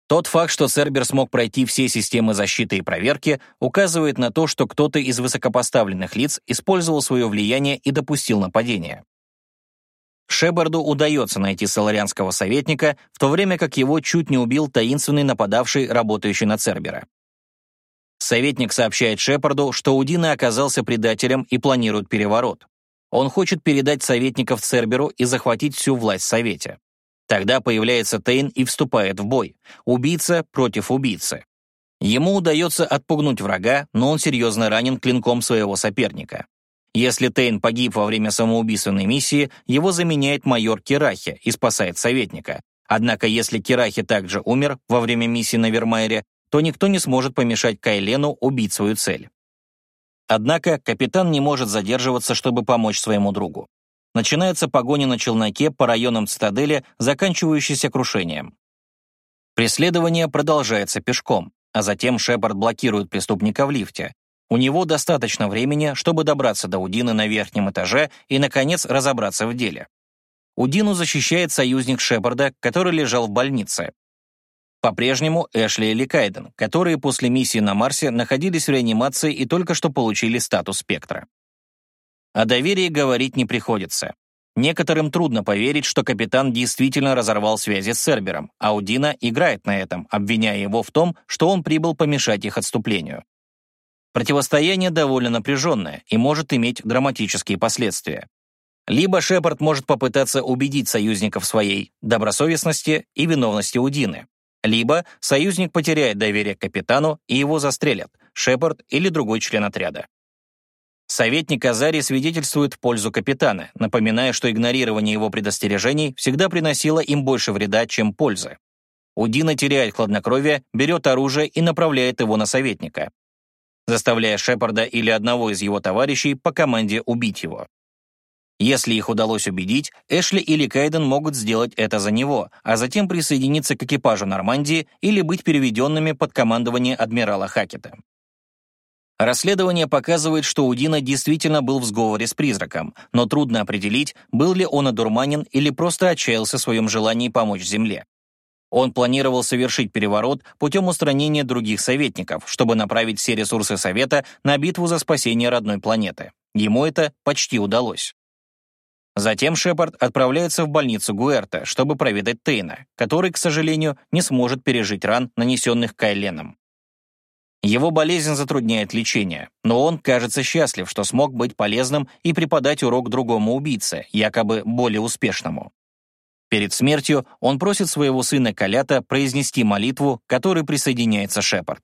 A: Тот факт, что Цербер смог пройти все системы защиты и проверки, указывает на то, что кто-то из высокопоставленных лиц использовал свое влияние и допустил нападение. Шебарду удается найти соларианского советника, в то время как его чуть не убил таинственный нападавший, работающий на Цербера. Советник сообщает Шепарду, что Удина оказался предателем и планирует переворот. Он хочет передать советников Церберу и захватить всю власть в Совете. Тогда появляется Тейн и вступает в бой. Убийца против убийцы. Ему удается отпугнуть врага, но он серьезно ранен клинком своего соперника. Если Тейн погиб во время самоубийственной миссии, его заменяет майор Кирахи и спасает советника. Однако если Кирахи также умер во время миссии на Вермайере, то никто не сможет помешать Кайлену убить свою цель. Однако капитан не может задерживаться, чтобы помочь своему другу начинается погоня на челноке по районам цитадели, заканчивающаяся крушением. Преследование продолжается пешком, а затем Шепард блокирует преступника в лифте. У него достаточно времени, чтобы добраться до Удины на верхнем этаже и, наконец, разобраться в деле. Удину защищает союзник Шепарда, который лежал в больнице. По-прежнему Эшли и Ликайден, которые после миссии на Марсе находились в реанимации и только что получили статус спектра. О доверии говорить не приходится. Некоторым трудно поверить, что капитан действительно разорвал связи с Цербером, а Удина играет на этом, обвиняя его в том, что он прибыл помешать их отступлению. Противостояние довольно напряженное и может иметь драматические последствия. Либо Шепард может попытаться убедить союзников своей добросовестности и виновности Удины, либо союзник потеряет доверие к капитану и его застрелят, Шепард или другой член отряда. Советник Азари свидетельствует в пользу капитана, напоминая, что игнорирование его предостережений всегда приносило им больше вреда, чем пользы. Удина теряет хладнокровие, берет оружие и направляет его на советника, заставляя Шепарда или одного из его товарищей по команде убить его. Если их удалось убедить, Эшли или Кайден могут сделать это за него, а затем присоединиться к экипажу Нормандии или быть переведенными под командование адмирала Хакета. Расследование показывает, что Удина действительно был в сговоре с призраком, но трудно определить, был ли он одурманен или просто отчаялся в своем желании помочь Земле. Он планировал совершить переворот путем устранения других советников, чтобы направить все ресурсы Совета на битву за спасение родной планеты. Ему это почти удалось. Затем Шепард отправляется в больницу Гуэрта, чтобы проведать Тейна, который, к сожалению, не сможет пережить ран, нанесенных Кайленом. Его болезнь затрудняет лечение, но он кажется счастлив, что смог быть полезным и преподать урок другому убийце, якобы более успешному. Перед смертью он просит своего сына Калята произнести молитву, которой присоединяется Шепард.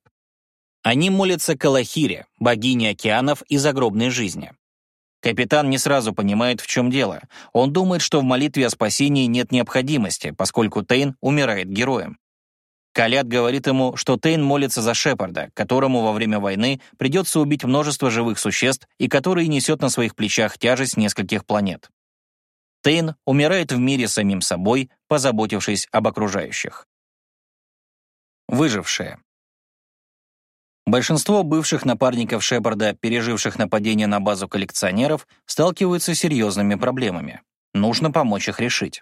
A: Они молятся Калахире, богине океанов и загробной жизни. Капитан не сразу понимает, в чем дело. Он думает, что в молитве о спасении нет необходимости, поскольку Тейн умирает героем. Калят говорит ему, что Тейн молится за Шепарда, которому во время войны придется убить множество живых существ и который несет на своих плечах тяжесть нескольких планет. Тейн умирает в мире самим собой, позаботившись об окружающих. Выжившие. Большинство бывших напарников Шепарда, переживших нападение на базу коллекционеров, сталкиваются с серьезными проблемами. Нужно помочь их решить.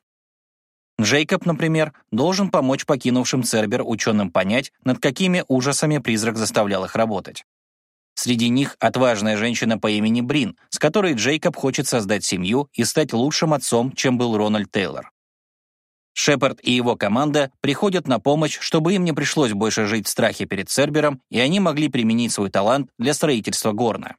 A: Джейкоб, например, должен помочь покинувшим Цербер ученым понять, над какими ужасами призрак заставлял их работать. Среди них отважная женщина по имени Брин, с которой Джейкоб хочет создать семью и стать лучшим отцом, чем был Рональд Тейлор. Шепард и его команда приходят на помощь, чтобы им не пришлось больше жить в страхе перед Цербером, и они могли применить свой талант для строительства Горна.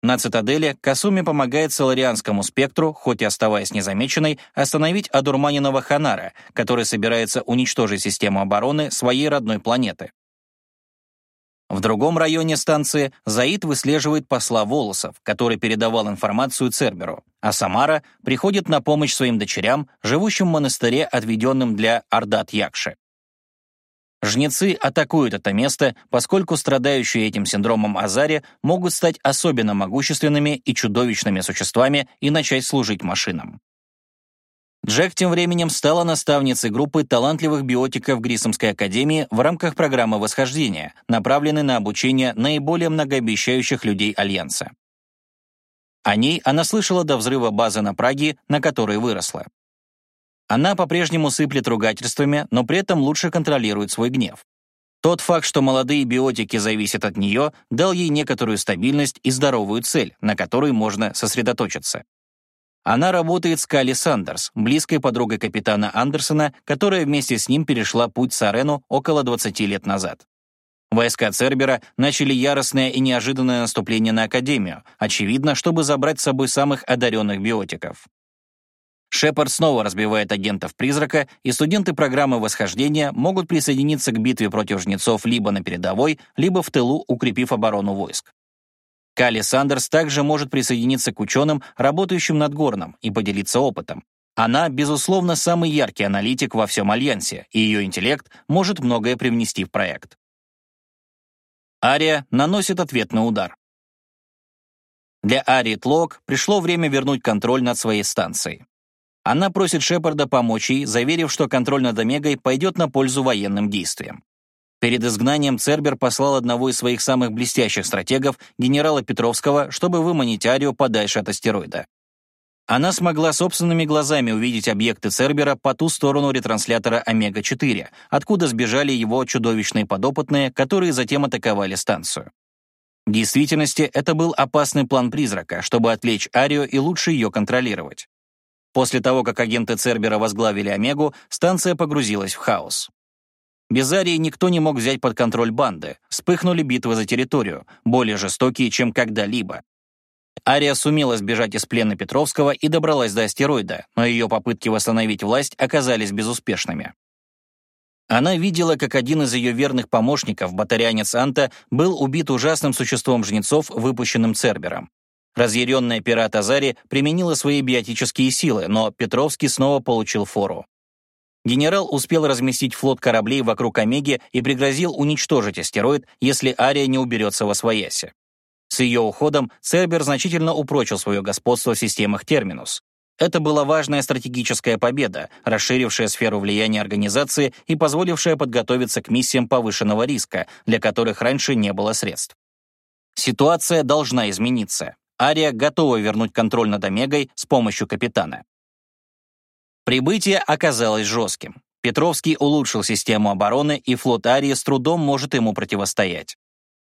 A: На цитадели Касуми помогает Соларианскому спектру, хоть и оставаясь незамеченной, остановить одурманенного Ханара, который собирается уничтожить систему обороны своей родной планеты. В другом районе станции Заид выслеживает посла Волосов, который передавал информацию Церберу, а Самара приходит на помощь своим дочерям, живущим в монастыре, отведенном для Ардат-Якши. Жнецы атакуют это место, поскольку страдающие этим синдромом Азари могут стать особенно могущественными и чудовищными существами и начать служить машинам. Джек тем временем стала наставницей группы талантливых биотиков Грисомской академии в рамках программы восхождения, направленной на обучение наиболее многообещающих людей Альянса. О ней она слышала до взрыва базы на Праге, на которой выросла. Она по-прежнему сыплет ругательствами, но при этом лучше контролирует свой гнев. Тот факт, что молодые биотики зависят от нее, дал ей некоторую стабильность и здоровую цель, на которой можно сосредоточиться. Она работает с Калли Сандерс, близкой подругой капитана Андерсона, которая вместе с ним перешла путь с Арену около 20 лет назад. Войска Цербера начали яростное и неожиданное наступление на Академию, очевидно, чтобы забрать с собой самых одаренных биотиков. Шепард снова разбивает агентов-призрака, и студенты программы восхождения могут присоединиться к битве против жнецов либо на передовой, либо в тылу, укрепив оборону войск. Калли Сандерс также может присоединиться к ученым, работающим над Горном, и поделиться опытом. Она, безусловно, самый яркий аналитик во всем Альянсе, и ее интеллект может многое привнести в проект. Ария наносит ответный удар. Для Арии Тлок пришло время вернуть контроль над своей станцией. Она просит Шепарда помочь ей, заверив, что контроль над Омегой пойдет на пользу военным действиям. Перед изгнанием Цербер послал одного из своих самых блестящих стратегов, генерала Петровского, чтобы выманить Арию подальше от астероида. Она смогла собственными глазами увидеть объекты Цербера по ту сторону ретранслятора Омега-4, откуда сбежали его чудовищные подопытные, которые затем атаковали станцию. В действительности, это был опасный план призрака, чтобы отвлечь Арию и лучше ее контролировать. После того, как агенты Цербера возглавили Омегу, станция погрузилась в хаос. Без Арии никто не мог взять под контроль банды. Вспыхнули битвы за территорию, более жестокие, чем когда-либо. Ария сумела сбежать из плена Петровского и добралась до астероида, но ее попытки восстановить власть оказались безуспешными. Она видела, как один из ее верных помощников, батарянец Анта, был убит ужасным существом жнецов, выпущенным Цербером. Разъяренная пират Азари применила свои биотические силы, но Петровский снова получил фору. Генерал успел разместить флот кораблей вокруг Омеги и пригрозил уничтожить астероид, если Ария не уберется во свояси. С ее уходом Цербер значительно упрочил свое господство в системах Терминус. Это была важная стратегическая победа, расширившая сферу влияния организации и позволившая подготовиться к миссиям повышенного риска, для которых раньше не было средств. Ситуация должна измениться. Ария готова вернуть контроль над Омегой с помощью капитана. Прибытие оказалось жестким. Петровский улучшил систему обороны, и флот Арии с трудом может ему противостоять.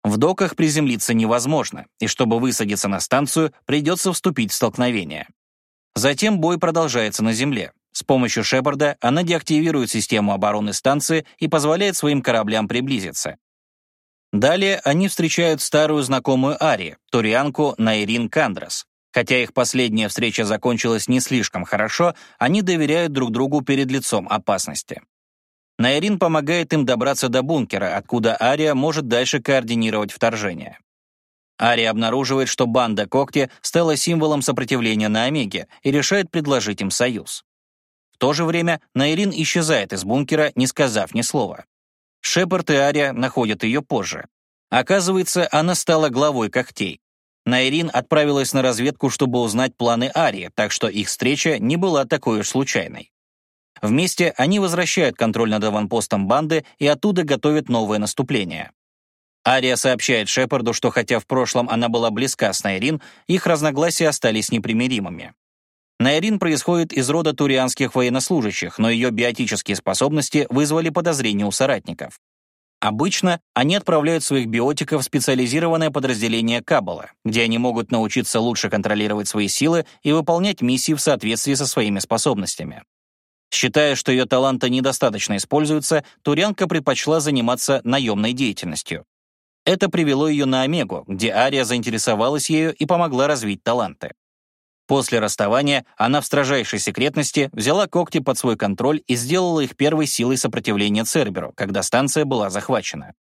A: В доках приземлиться невозможно, и чтобы высадиться на станцию, придется вступить в столкновение. Затем бой продолжается на земле. С помощью Шепарда она деактивирует систему обороны станции и позволяет своим кораблям приблизиться. Далее они встречают старую знакомую Ари, турианку Найрин Кандрас. Хотя их последняя встреча закончилась не слишком хорошо, они доверяют друг другу перед лицом опасности. Найрин помогает им добраться до бункера, откуда Ария может дальше координировать вторжение. Ария обнаруживает, что банда Когти стала символом сопротивления на Омеге и решает предложить им союз. В то же время Найрин исчезает из бункера, не сказав ни слова. Шепард и Ария находят ее позже. Оказывается, она стала главой когтей. Найрин отправилась на разведку, чтобы узнать планы Арии, так что их встреча не была такой уж случайной. Вместе они возвращают контроль над аванпостом банды и оттуда готовят новое наступление. Ария сообщает Шепарду, что хотя в прошлом она была близка с Найрин, их разногласия остались непримиримыми. Найрин происходит из рода турианских военнослужащих, но ее биотические способности вызвали подозрения у соратников. Обычно они отправляют своих биотиков в специализированное подразделение Каббала, где они могут научиться лучше контролировать свои силы и выполнять миссии в соответствии со своими способностями. Считая, что ее таланты недостаточно используются, Турянка предпочла заниматься наемной деятельностью. Это привело ее на Омегу, где Ария заинтересовалась ею и помогла развить таланты. После расставания она в строжайшей секретности взяла когти под свой контроль и сделала их первой силой сопротивления Церберу, когда станция была захвачена.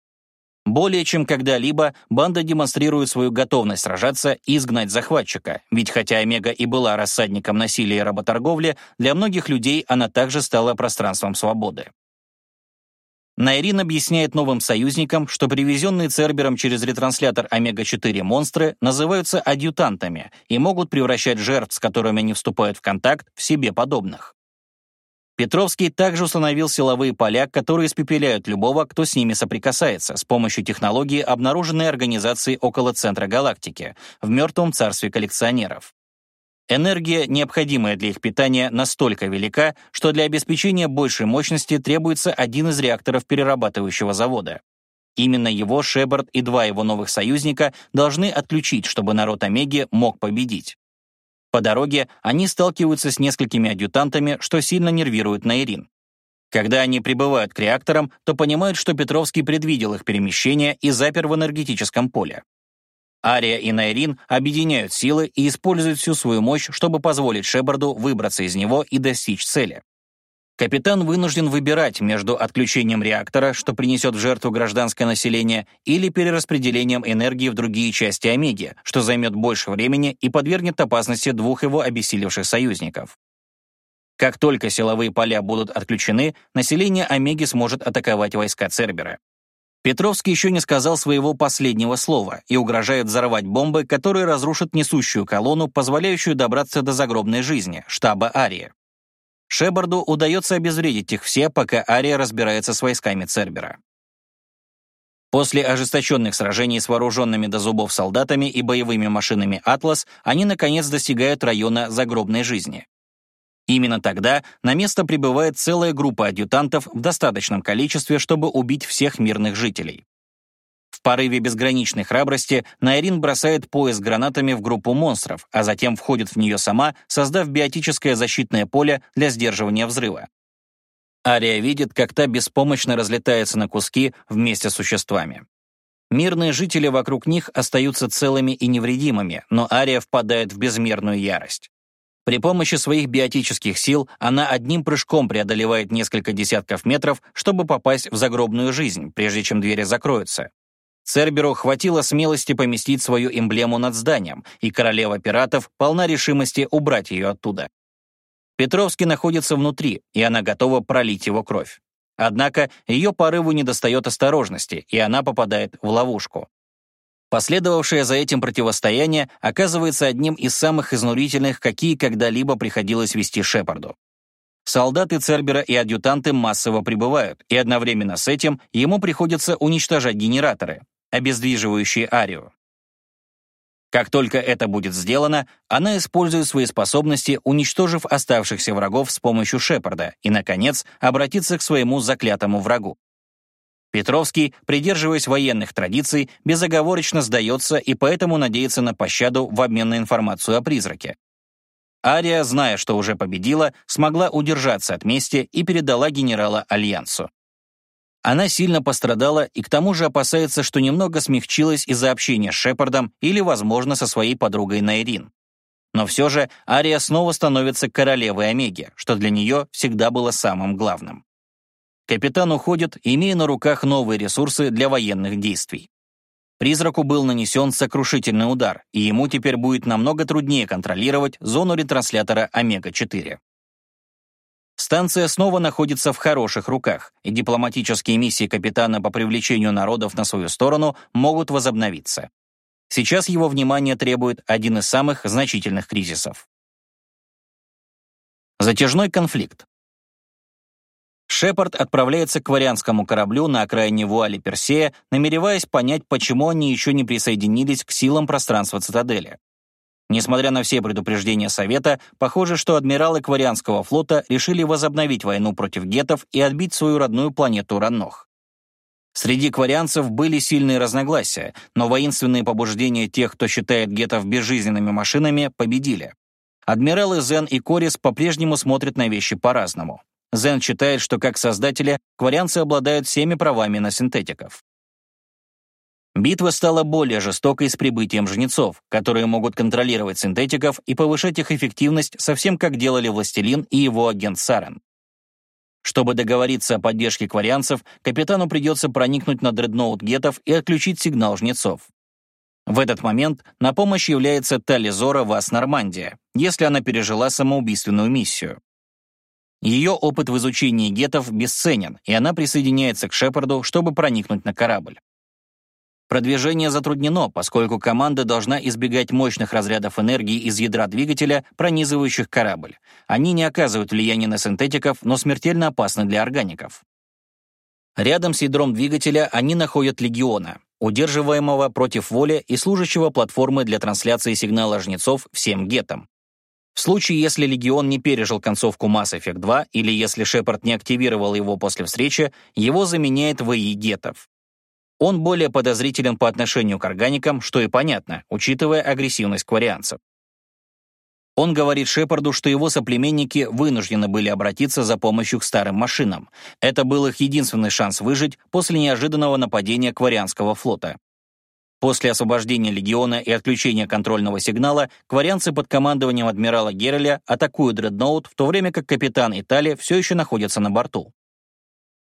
A: Более чем когда-либо банда демонстрирует свою готовность сражаться и изгнать захватчика, ведь хотя Омега и была рассадником насилия и работорговли, для многих людей она также стала пространством свободы. Найрин объясняет новым союзникам, что привезенные Цербером через ретранслятор Омега-4 монстры называются адъютантами и могут превращать жертв, с которыми они вступают в контакт, в себе подобных. Петровский также установил силовые поля, которые испепеляют любого, кто с ними соприкасается, с помощью технологии, обнаруженной организацией около центра галактики, в мертвом царстве коллекционеров. Энергия, необходимая для их питания, настолько велика, что для обеспечения большей мощности требуется один из реакторов перерабатывающего завода. Именно его Шепард и два его новых союзника должны отключить, чтобы народ Омеги мог победить. По дороге они сталкиваются с несколькими адъютантами, что сильно нервирует Найрин. Когда они прибывают к реакторам, то понимают, что Петровский предвидел их перемещение и запер в энергетическом поле. Ария и Найрин объединяют силы и используют всю свою мощь, чтобы позволить Шепарду выбраться из него и достичь цели. Капитан вынужден выбирать между отключением реактора, что принесет в жертву гражданское население, или перераспределением энергии в другие части Омеги, что займет больше времени и подвергнет опасности двух его обессилевших союзников. Как только силовые поля будут отключены, население Омеги сможет атаковать войска Цербера. Петровский еще не сказал своего последнего слова и угрожает взорвать бомбы, которые разрушат несущую колонну, позволяющую добраться до загробной жизни, штаба Арии. Шебарду удается обезвредить их все, пока Ария разбирается с войсками Цербера. После ожесточенных сражений с вооруженными до зубов солдатами и боевыми машинами «Атлас» они, наконец, достигают района загробной жизни. Именно тогда на место прибывает целая группа адъютантов в достаточном количестве, чтобы убить всех мирных жителей. В порыве безграничной храбрости Найрин бросает пояс гранатами в группу монстров, а затем входит в нее сама, создав биотическое защитное поле для сдерживания взрыва. Ария видит, как та беспомощно разлетается на куски вместе с существами. Мирные жители вокруг них остаются целыми и невредимыми, но Ария впадает в безмерную ярость. При помощи своих биотических сил она одним прыжком преодолевает несколько десятков метров, чтобы попасть в загробную жизнь, прежде чем двери закроются. Церберу хватило смелости поместить свою эмблему над зданием, и королева пиратов полна решимости убрать ее оттуда. Петровский находится внутри, и она готова пролить его кровь. Однако ее порыву недостает осторожности, и она попадает в ловушку. Последовавшее за этим противостояние оказывается одним из самых изнурительных, какие когда-либо приходилось вести Шепарду. Солдаты Цербера и адъютанты массово прибывают, и одновременно с этим ему приходится уничтожать генераторы, обездвиживающие Арию. Как только это будет сделано, она использует свои способности, уничтожив оставшихся врагов с помощью Шепарда, и, наконец, обратится к своему заклятому врагу. Петровский, придерживаясь военных традиций, безоговорочно сдается и поэтому надеется на пощаду в обмен на информацию о призраке. Ария, зная, что уже победила, смогла удержаться от мести и передала генерала Альянсу. Она сильно пострадала и к тому же опасается, что немного смягчилась из-за общения с Шепардом или, возможно, со своей подругой Найрин. Но все же Ария снова становится королевой Омеги, что для нее всегда было самым главным. Капитан уходит, имея на руках новые ресурсы для военных действий. Призраку был нанесен сокрушительный удар, и ему теперь будет намного труднее контролировать зону ретранслятора Омега-4. Станция снова находится в хороших руках, и дипломатические миссии капитана по привлечению народов на свою сторону могут возобновиться. Сейчас его внимание требует один из самых значительных кризисов. Затяжной конфликт. Шепард отправляется к варианскому кораблю на окраине вуали Персея, намереваясь понять, почему они еще не присоединились к силам пространства цитадели. Несмотря на все предупреждения Совета, похоже, что адмиралы Кварианского флота решили возобновить войну против гетов и отбить свою родную планету Раннох. Среди кварианцев были сильные разногласия, но воинственные побуждения тех, кто считает гетов безжизненными машинами, победили. Адмиралы Зен и Корис по-прежнему смотрят на вещи по-разному. Зен считает, что как создатели, кварианцы обладают всеми правами на синтетиков. Битва стала более жестокой с прибытием жнецов, которые могут контролировать синтетиков и повышать их эффективность, совсем как делали Властелин и его агент Сарен. Чтобы договориться о поддержке кварианцев, капитану придется проникнуть на дредноут гетов и отключить сигнал жнецов. В этот момент на помощь является Тализора Вас Нормандия, если она пережила самоубийственную миссию. Ее опыт в изучении гетов бесценен, и она присоединяется к Шепарду, чтобы проникнуть на корабль. Продвижение затруднено, поскольку команда должна избегать мощных разрядов энергии из ядра двигателя, пронизывающих корабль. Они не оказывают влияния на синтетиков, но смертельно опасны для органиков. Рядом с ядром двигателя они находят Легиона, удерживаемого против воли и служащего платформы для трансляции сигнала жнецов всем гетам. В случае, если Легион не пережил концовку Mass Effect 2 или если Шепард не активировал его после встречи, его заменяет ВИ Гетов. Он более подозрителен по отношению к органикам, что и понятно, учитывая агрессивность кварианцев. Он говорит Шепарду, что его соплеменники вынуждены были обратиться за помощью к старым машинам. Это был их единственный шанс выжить после неожиданного нападения кварианского флота. После освобождения легиона и отключения контрольного сигнала, кварианцы под командованием адмирала Герреля атакуют дредноут, в то время как капитан Итали все еще находится на борту.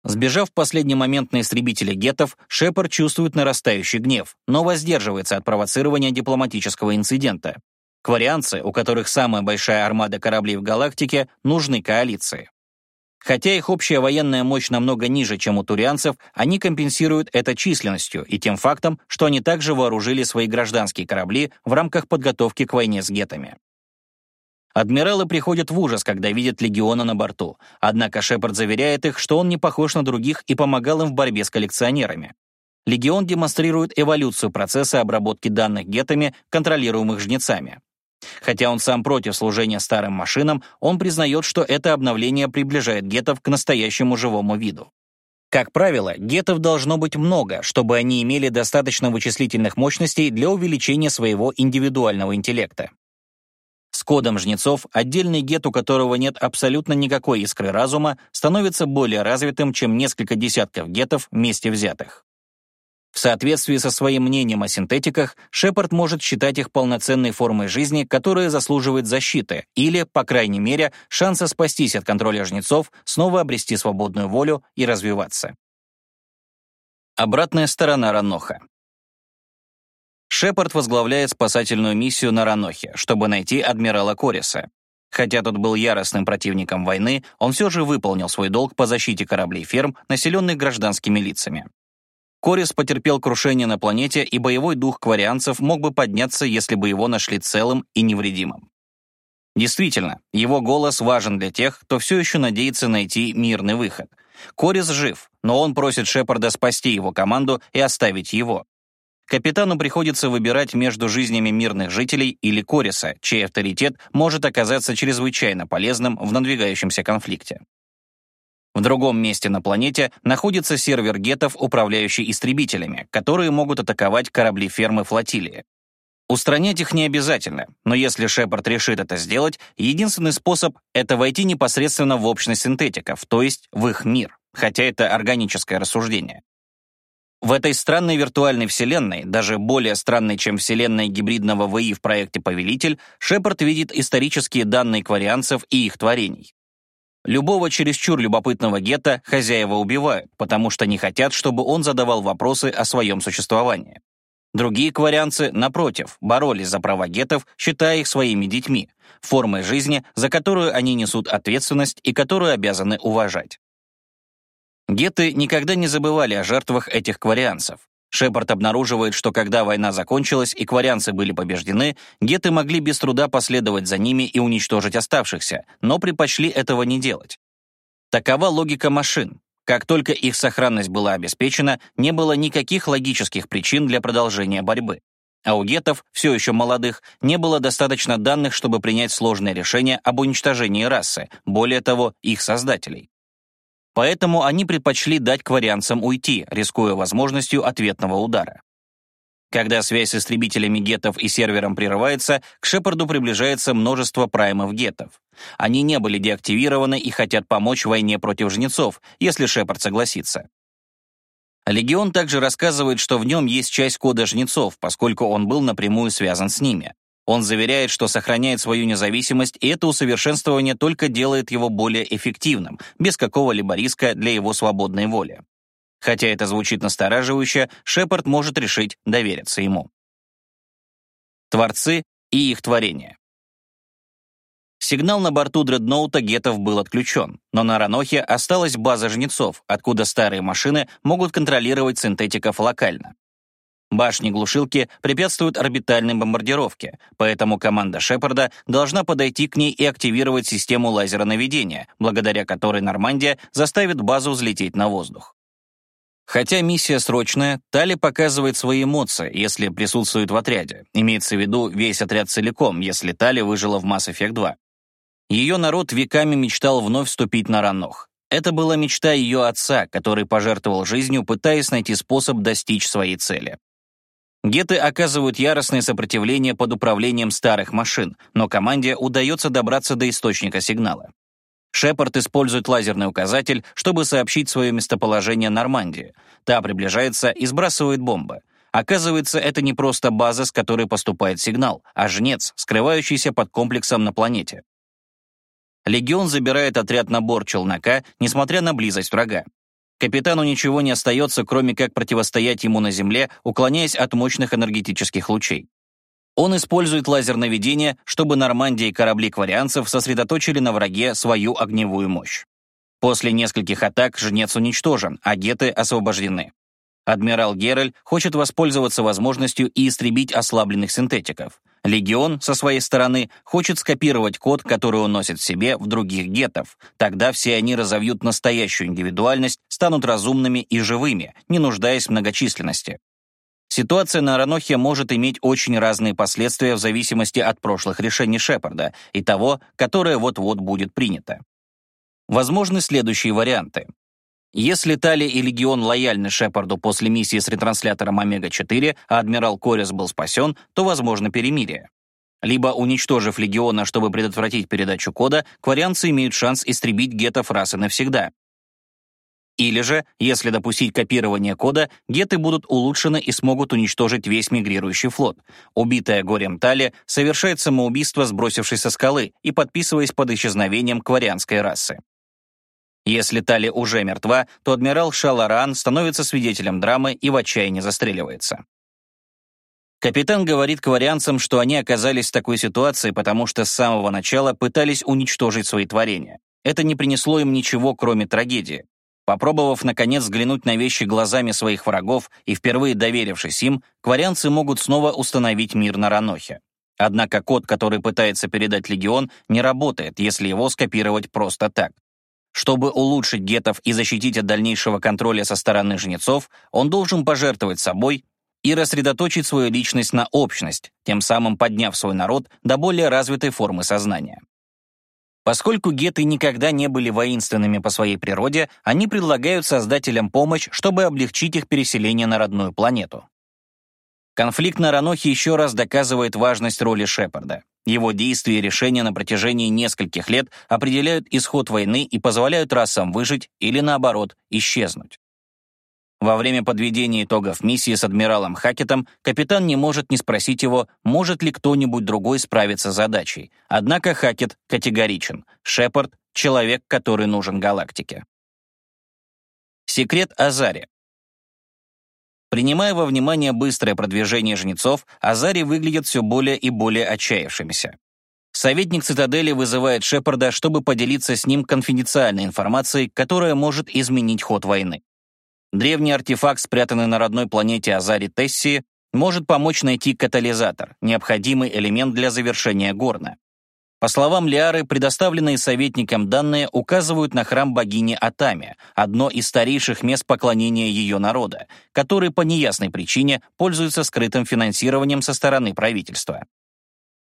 A: Сбежав в последний момент на истребителе гетов, Шепард чувствует нарастающий гнев, но воздерживается от провоцирования дипломатического инцидента. Кварианцы, у которых самая большая армада кораблей в галактике, нужны коалиции. Хотя их общая военная мощь намного ниже, чем у турианцев, они компенсируют это численностью и тем фактом, что они также вооружили свои гражданские корабли в рамках подготовки к войне с гетами. Адмиралы приходят в ужас, когда видят легиона на борту, однако Шепард заверяет их, что он не похож на других и помогал им в борьбе с коллекционерами. Легион демонстрирует эволюцию процесса обработки данных гетами, контролируемых жнецами. Хотя он сам против служения старым машинам, он признает, что это обновление приближает гетов к настоящему живому виду. Как правило, гетов должно быть много, чтобы они имели достаточно вычислительных мощностей для увеличения своего индивидуального интеллекта. С кодом жнецов отдельный гет, у которого нет абсолютно никакой искры разума, становится более развитым, чем несколько десятков гетов вместе взятых. В соответствии со своим мнением о синтетиках, Шепард может считать их полноценной формой жизни, которая заслуживает защиты, или, по крайней мере, шанса спастись от контроля жнецов, снова обрести свободную волю и развиваться. Обратная сторона Раноха. Шепард возглавляет спасательную миссию на Ранохе, чтобы найти адмирала Кориса. Хотя тот был яростным противником войны, он все же выполнил свой долг по защите кораблей ферм, населенных гражданскими лицами. Корис потерпел крушение на планете, и боевой дух кварианцев мог бы подняться, если бы его нашли целым и невредимым. Действительно, его голос важен для тех, кто все еще надеется найти мирный выход. Корис жив, но он просит Шепарда спасти его команду и оставить его. Капитану приходится выбирать между жизнями мирных жителей или Кориса, чей авторитет может оказаться чрезвычайно полезным в надвигающемся конфликте. В другом месте на планете находится сервер гетов, управляющий истребителями, которые могут атаковать корабли фермы флотилии. Устранять их не обязательно, но если Шепард решит это сделать, единственный способ — это войти непосредственно в общность синтетиков, то есть в их мир. хотя это органическое рассуждение. В этой странной виртуальной вселенной, даже более странной, чем вселенная гибридного ВИ в проекте «Повелитель», Шепард видит исторические данные кварианцев и их творений. Любого чересчур любопытного гетто хозяева убивают, потому что не хотят, чтобы он задавал вопросы о своем существовании. Другие кварианцы, напротив, боролись за права гетов, считая их своими детьми, формой жизни, за которую они несут ответственность и которую обязаны уважать. Геты никогда не забывали о жертвах этих кварианцев. Шепард обнаруживает, что когда война закончилась и кварианцы были побеждены, геты могли без труда последовать за ними и уничтожить оставшихся, но предпочли этого не делать. Такова логика машин. Как только их сохранность была обеспечена, не было никаких логических причин для продолжения борьбы. А у гетов, все еще молодых, не было достаточно данных, чтобы принять сложное решение об уничтожении расы, более того, их создателей. Поэтому они предпочли дать кварианцам уйти, рискуя возможностью ответного удара. Когда связь с истребителями гетов и сервером прерывается, к Шепарду приближается множество праймов гетов. Они не были деактивированы и хотят помочь в войне против жнецов, если Шепард согласится. Легион также рассказывает, что в нем есть часть кода жнецов, поскольку он был напрямую связан с ними. Он заверяет, что сохраняет свою независимость, и это усовершенствование только делает его более эффективным, без какого-либо риска для его свободной воли. Хотя это звучит настораживающе, Шепард может решить довериться ему. Творцы и их творения. Сигнал на борту дредноута гетов был отключен, но на Ранохе осталась база жнецов, откуда старые машины могут контролировать синтетиков локально. Башни-глушилки препятствуют орбитальной бомбардировке, поэтому команда Шепарда должна подойти к ней и активировать систему лазеронаведения, благодаря которой Нормандия заставит базу взлететь на воздух. Хотя миссия срочная, Тали показывает свои эмоции, если присутствует в отряде. Имеется в виду весь отряд целиком, если Тали выжила в Mass Effect 2. Ее народ веками мечтал вновь вступить на Ранох. Это была мечта ее отца, который пожертвовал жизнью, пытаясь найти способ достичь своей цели. Геты оказывают яростное сопротивление под управлением старых машин, но команде удается добраться до источника сигнала. Шепард использует лазерный указатель, чтобы сообщить свое местоположение Нормандии. Та приближается и сбрасывает бомбы. Оказывается, это не просто база, с которой поступает сигнал, а жнец, скрывающийся под комплексом на планете. Легион забирает отряд на борт челнока, несмотря на близость врага. Капитану ничего не остается, кроме как противостоять ему на земле, уклоняясь от мощных энергетических лучей. Он использует лазерное чтобы Нормандия и корабли кварианцев сосредоточили на враге свою огневую мощь. После нескольких атак жнец уничтожен, а геты освобождены. Адмирал Гераль хочет воспользоваться возможностью и истребить ослабленных синтетиков. Легион, со своей стороны, хочет скопировать код, который он носит в себе, в других гетов. Тогда все они разовьют настоящую индивидуальность, станут разумными и живыми, не нуждаясь в многочисленности. Ситуация на Аранохе может иметь очень разные последствия в зависимости от прошлых решений Шепарда и того, которое вот-вот будет принято. Возможны следующие варианты. Если Тали и Легион лояльны Шепарду после миссии с ретранслятором Омега-4, а адмирал Корис был спасен, то возможно перемирие. Либо, уничтожив Легиона, чтобы предотвратить передачу кода, кварианцы имеют шанс истребить гетов расы навсегда. Или же, если допустить копирование кода, геты будут улучшены и смогут уничтожить весь мигрирующий флот. Убитая горем Тали совершает самоубийство, сбросившись со скалы и подписываясь под исчезновением кварианской расы. Если Тали уже мертва, то адмирал Шаларан становится свидетелем драмы и в отчаянии застреливается. Капитан говорит кварианцам, что они оказались в такой ситуации, потому что с самого начала пытались уничтожить свои творения. Это не принесло им ничего, кроме трагедии. Попробовав, наконец, взглянуть на вещи глазами своих врагов и впервые доверившись им, кварианцы могут снова установить мир на Ранохе. Однако код, который пытается передать Легион, не работает, если его скопировать просто так. Чтобы улучшить гетов и защитить от дальнейшего контроля со стороны жнецов, он должен пожертвовать собой и рассредоточить свою личность на общность, тем самым подняв свой народ до более развитой формы сознания. Поскольку геты никогда не были воинственными по своей природе, они предлагают создателям помощь, чтобы облегчить их переселение на родную планету. Конфликт на Ранохе еще раз доказывает важность роли Шепарда. Его действия и решения на протяжении нескольких лет определяют исход войны и позволяют расам выжить или, наоборот, исчезнуть. Во время подведения итогов миссии с адмиралом Хакетом капитан не может не спросить его, может ли кто-нибудь другой справиться с задачей. Однако Хакет категоричен. Шепард — человек, который нужен галактике. Секрет Азари. Принимая во внимание быстрое продвижение жнецов, Азари выглядят все более и более отчаявшимися. Советник цитадели вызывает Шепарда, чтобы поделиться с ним конфиденциальной информацией, которая может изменить ход войны. Древний артефакт, спрятанный на родной планете Азари Тессии, может помочь найти катализатор, необходимый элемент для завершения горна. По словам Лиары, предоставленные советникам данные указывают на храм богини Атами, одно из старейших мест поклонения ее народа, который по неясной причине пользуется скрытым финансированием со стороны правительства.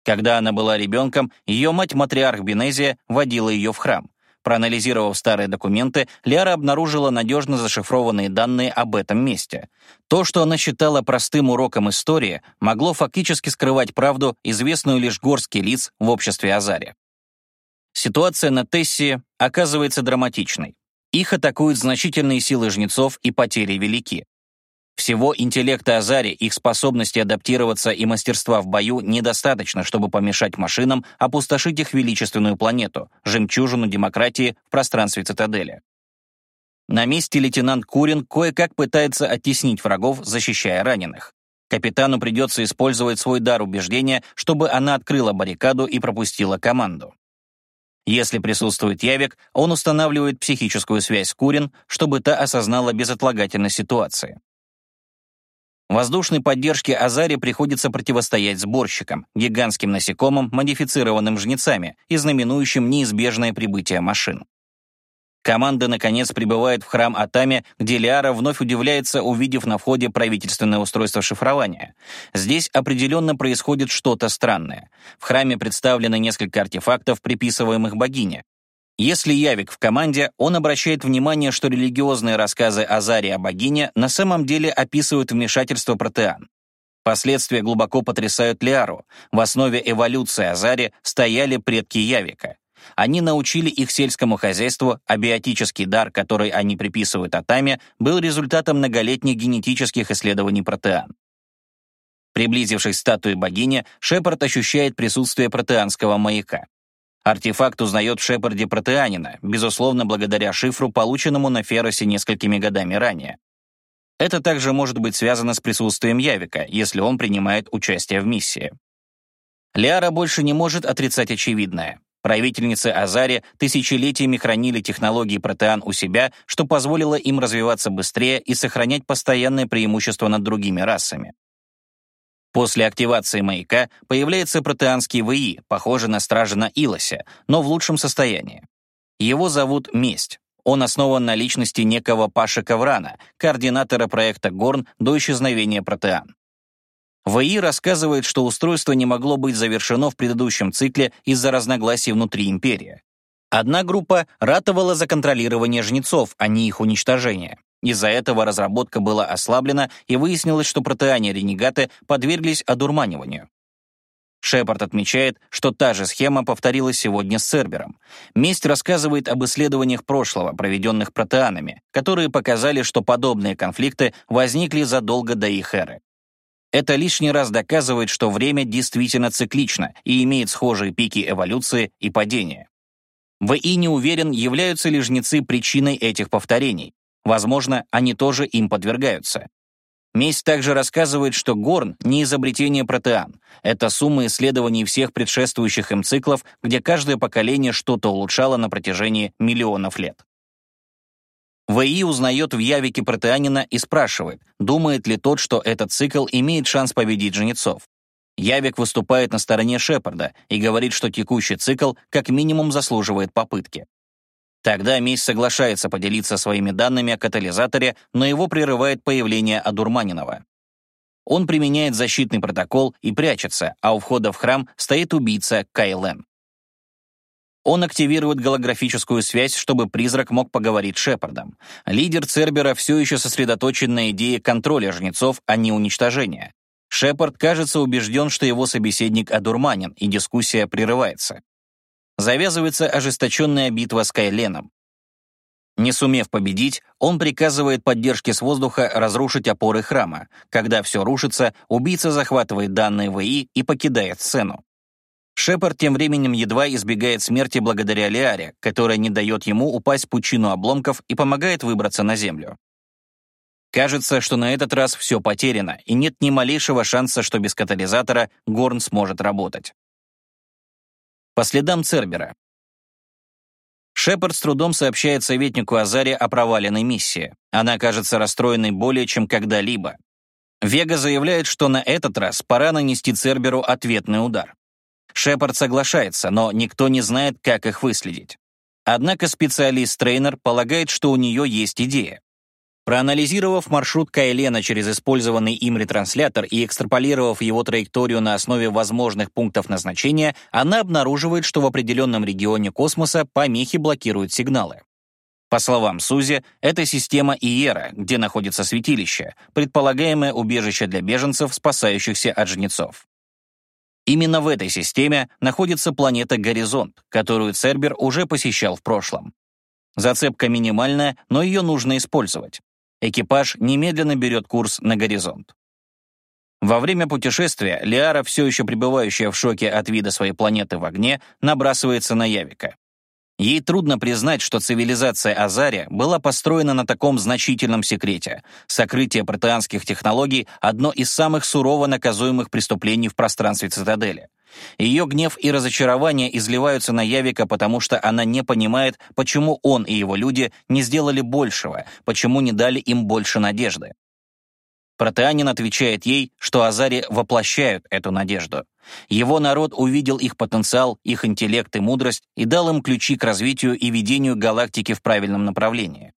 A: Когда она была ребенком, ее мать-матриарх Бенезия водила ее в храм. Проанализировав старые документы, Ляра обнаружила надежно зашифрованные данные об этом месте. То, что она считала простым уроком истории, могло фактически скрывать правду, известную лишь горстке лиц в обществе Азари. Ситуация на Тессе оказывается драматичной. Их атакуют значительные силы жнецов и потери велики. Всего интеллекта Азари, их способности адаптироваться и мастерства в бою недостаточно, чтобы помешать машинам опустошить их величественную планету, жемчужину демократии в пространстве цитадели. На месте лейтенант Курин кое-как пытается оттеснить врагов, защищая раненых. Капитану придется использовать свой дар убеждения, чтобы она открыла баррикаду и пропустила команду. Если присутствует Явик, он устанавливает психическую связь с Курин, чтобы та осознала безотлагательность ситуации. Воздушной поддержке Азари приходится противостоять сборщикам, гигантским насекомым, модифицированным жнецами и знаменующим неизбежное прибытие машин. Команда, наконец, прибывает в храм Атами, где Лиара вновь удивляется, увидев на входе правительственное устройство шифрования. Здесь определенно происходит что-то странное. В храме представлены несколько артефактов, приписываемых богине. Если Явик в команде, он обращает внимание, что религиозные рассказы Азари о богине на самом деле описывают вмешательство протеан. Последствия глубоко потрясают Лиару. В основе эволюции Азари стояли предки Явика. Они научили их сельскому хозяйству, а биотический дар, который они приписывают Атаме, был результатом многолетних генетических исследований протеан. Приблизившись к статуе богини, Шепард ощущает присутствие протеанского маяка. Артефакт узнает в Шепарде протеанина, безусловно, благодаря шифру, полученному на Феросе несколькими годами ранее. Это также может быть связано с присутствием Явика, если он принимает участие в миссии. Лиара больше не может отрицать очевидное. Правительницы Азари тысячелетиями хранили технологии протеан у себя, что позволило им развиваться быстрее и сохранять постоянное преимущество над другими расами. После активации маяка появляется протеанский ВИ, похожий на стража на Илосе, но в лучшем состоянии. Его зовут Месть. Он основан на личности некого Паши Коврана, координатора проекта Горн до исчезновения протеан. ВИ рассказывает, что устройство не могло быть завершено в предыдущем цикле из-за разногласий внутри империи. Одна группа ратовала за контролирование жнецов, а не их уничтожение. Из-за этого разработка была ослаблена, и выяснилось, что протеане-ренегаты подверглись одурманиванию. Шепард отмечает, что та же схема повторилась сегодня с Цербером. Месть рассказывает об исследованиях прошлого, проведенных протеанами, которые показали, что подобные конфликты возникли задолго до их эры. Это лишний раз доказывает, что время действительно циклично и имеет схожие пики эволюции и падения. В.И. не уверен, являются ли жнецы причиной этих повторений, Возможно, они тоже им подвергаются. Месть также рассказывает, что Горн — не изобретение протеан. Это сумма исследований всех предшествующих им циклов, где каждое поколение что-то улучшало на протяжении миллионов лет. ВИ узнает в явике протеанина и спрашивает, думает ли тот, что этот цикл имеет шанс победить жнецов. Явик выступает на стороне Шепарда и говорит, что текущий цикл как минимум заслуживает попытки. Тогда Месть соглашается поделиться своими данными о катализаторе, но его прерывает появление Адурманинова. Он применяет защитный протокол и прячется, а у входа в храм стоит убийца Кайлен. Он активирует голографическую связь, чтобы призрак мог поговорить с Шепардом. Лидер Цербера все еще сосредоточен на идее контроля жнецов, а не уничтожения. Шепард кажется убежден, что его собеседник одурманен, и дискуссия прерывается. Завязывается ожесточенная битва с Кайленом. Не сумев победить, он приказывает поддержке с воздуха разрушить опоры храма. Когда все рушится, убийца захватывает данные ВИ и покидает сцену. Шепард тем временем едва избегает смерти благодаря Лиаре, которая не дает ему упасть в пучину обломков и помогает выбраться на землю. Кажется, что на этот раз все потеряно, и нет ни малейшего шанса, что без катализатора Горн сможет работать. По следам Цербера. Шепард с трудом сообщает советнику Азаре о проваленной миссии. Она кажется расстроенной более чем когда-либо. Вега заявляет, что на этот раз пора нанести Церберу ответный удар. Шепард соглашается, но никто не знает, как их выследить. Однако специалист-трейнер полагает, что у нее есть идея. Проанализировав маршрут Кайлена через использованный им ретранслятор и экстраполировав его траекторию на основе возможных пунктов назначения, она обнаруживает, что в определенном регионе космоса помехи блокируют сигналы. По словам Сузи, это система Иера, где находится святилище, предполагаемое убежище для беженцев, спасающихся от жнецов. Именно в этой системе находится планета Горизонт, которую Цербер уже посещал в прошлом. Зацепка минимальная, но ее нужно использовать. Экипаж немедленно берет курс на горизонт. Во время путешествия Лиара, все еще пребывающая в шоке от вида своей планеты в огне, набрасывается на Явика. Ей трудно признать, что цивилизация Азария была построена на таком значительном секрете. Сокрытие протеанских технологий — одно из самых сурово наказуемых преступлений в пространстве цитадели. Ее гнев и разочарование изливаются на Явика, потому что она не понимает, почему он и его люди не сделали большего, почему не дали им больше надежды. Протеанин отвечает ей, что Азари воплощают эту надежду. Его народ увидел их потенциал, их интеллект и мудрость и дал им ключи к развитию и ведению галактики в правильном направлении.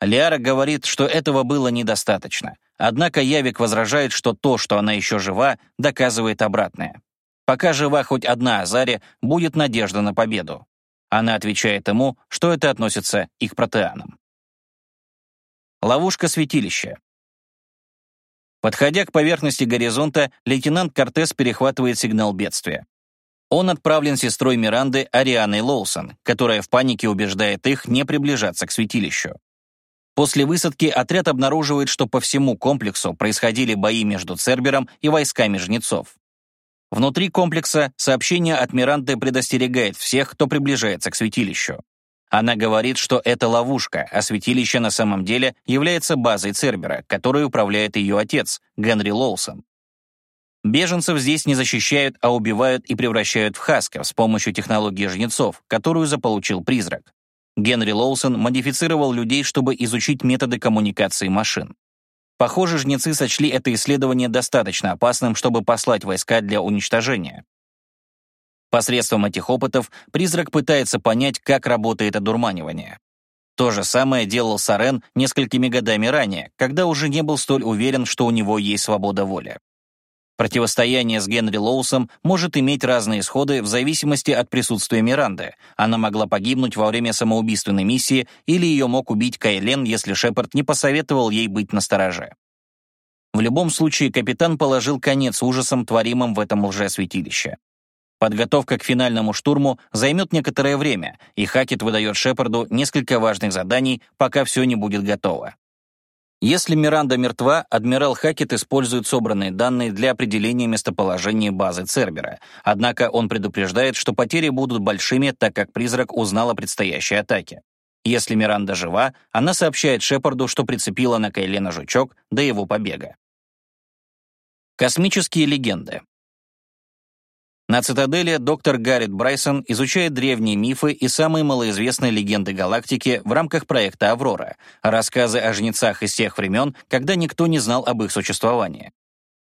A: Лиара говорит, что этого было недостаточно. Однако Явик возражает, что то, что она еще жива, доказывает обратное. Пока жива хоть одна Азари, будет надежда на победу. Она отвечает ему, что это относится и к протеанам. Ловушка святилища. Подходя к поверхности горизонта, лейтенант Кортес перехватывает сигнал бедствия. Он отправлен сестрой Миранды Арианой Лоусон, которая в панике убеждает их не приближаться к святилищу. После высадки отряд обнаруживает, что по всему комплексу происходили бои между Цербером и войсками жнецов. Внутри комплекса сообщение от Миранды предостерегает всех, кто приближается к святилищу. Она говорит, что это ловушка, а святилище на самом деле является базой Цербера, которой управляет ее отец, Генри Лоусон. Беженцев здесь не защищают, а убивают и превращают в хасков с помощью технологии жнецов, которую заполучил призрак. Генри Лоусон модифицировал людей, чтобы изучить методы коммуникации машин. Похоже, жнецы сочли это исследование достаточно опасным, чтобы послать войска для уничтожения. Посредством этих опытов призрак пытается понять, как работает одурманивание. То же самое делал Сарен несколькими годами ранее, когда уже не был столь уверен, что у него есть свобода воли. Противостояние с Генри Лоусом может иметь разные исходы в зависимости от присутствия Миранды. Она могла погибнуть во время самоубийственной миссии или ее мог убить Кайлен, если Шепард не посоветовал ей быть настороже. В любом случае, капитан положил конец ужасам, творимым в этом лжесвятилище. Подготовка к финальному штурму займет некоторое время, и Хакет выдает Шепарду несколько важных заданий, пока все не будет готово. Если Миранда мертва, адмирал Хакет использует собранные данные для определения местоположения базы Цербера. Однако он предупреждает, что потери будут большими, так как призрак узнал о предстоящей атаке. Если Миранда жива, она сообщает Шепарду, что прицепила на Кайлена жучок до его побега. Космические легенды. На цитадели доктор Гаррет Брайсон изучает древние мифы и самые малоизвестные легенды галактики в рамках проекта «Аврора», рассказы о жнецах из тех времен, когда никто не знал об их существовании.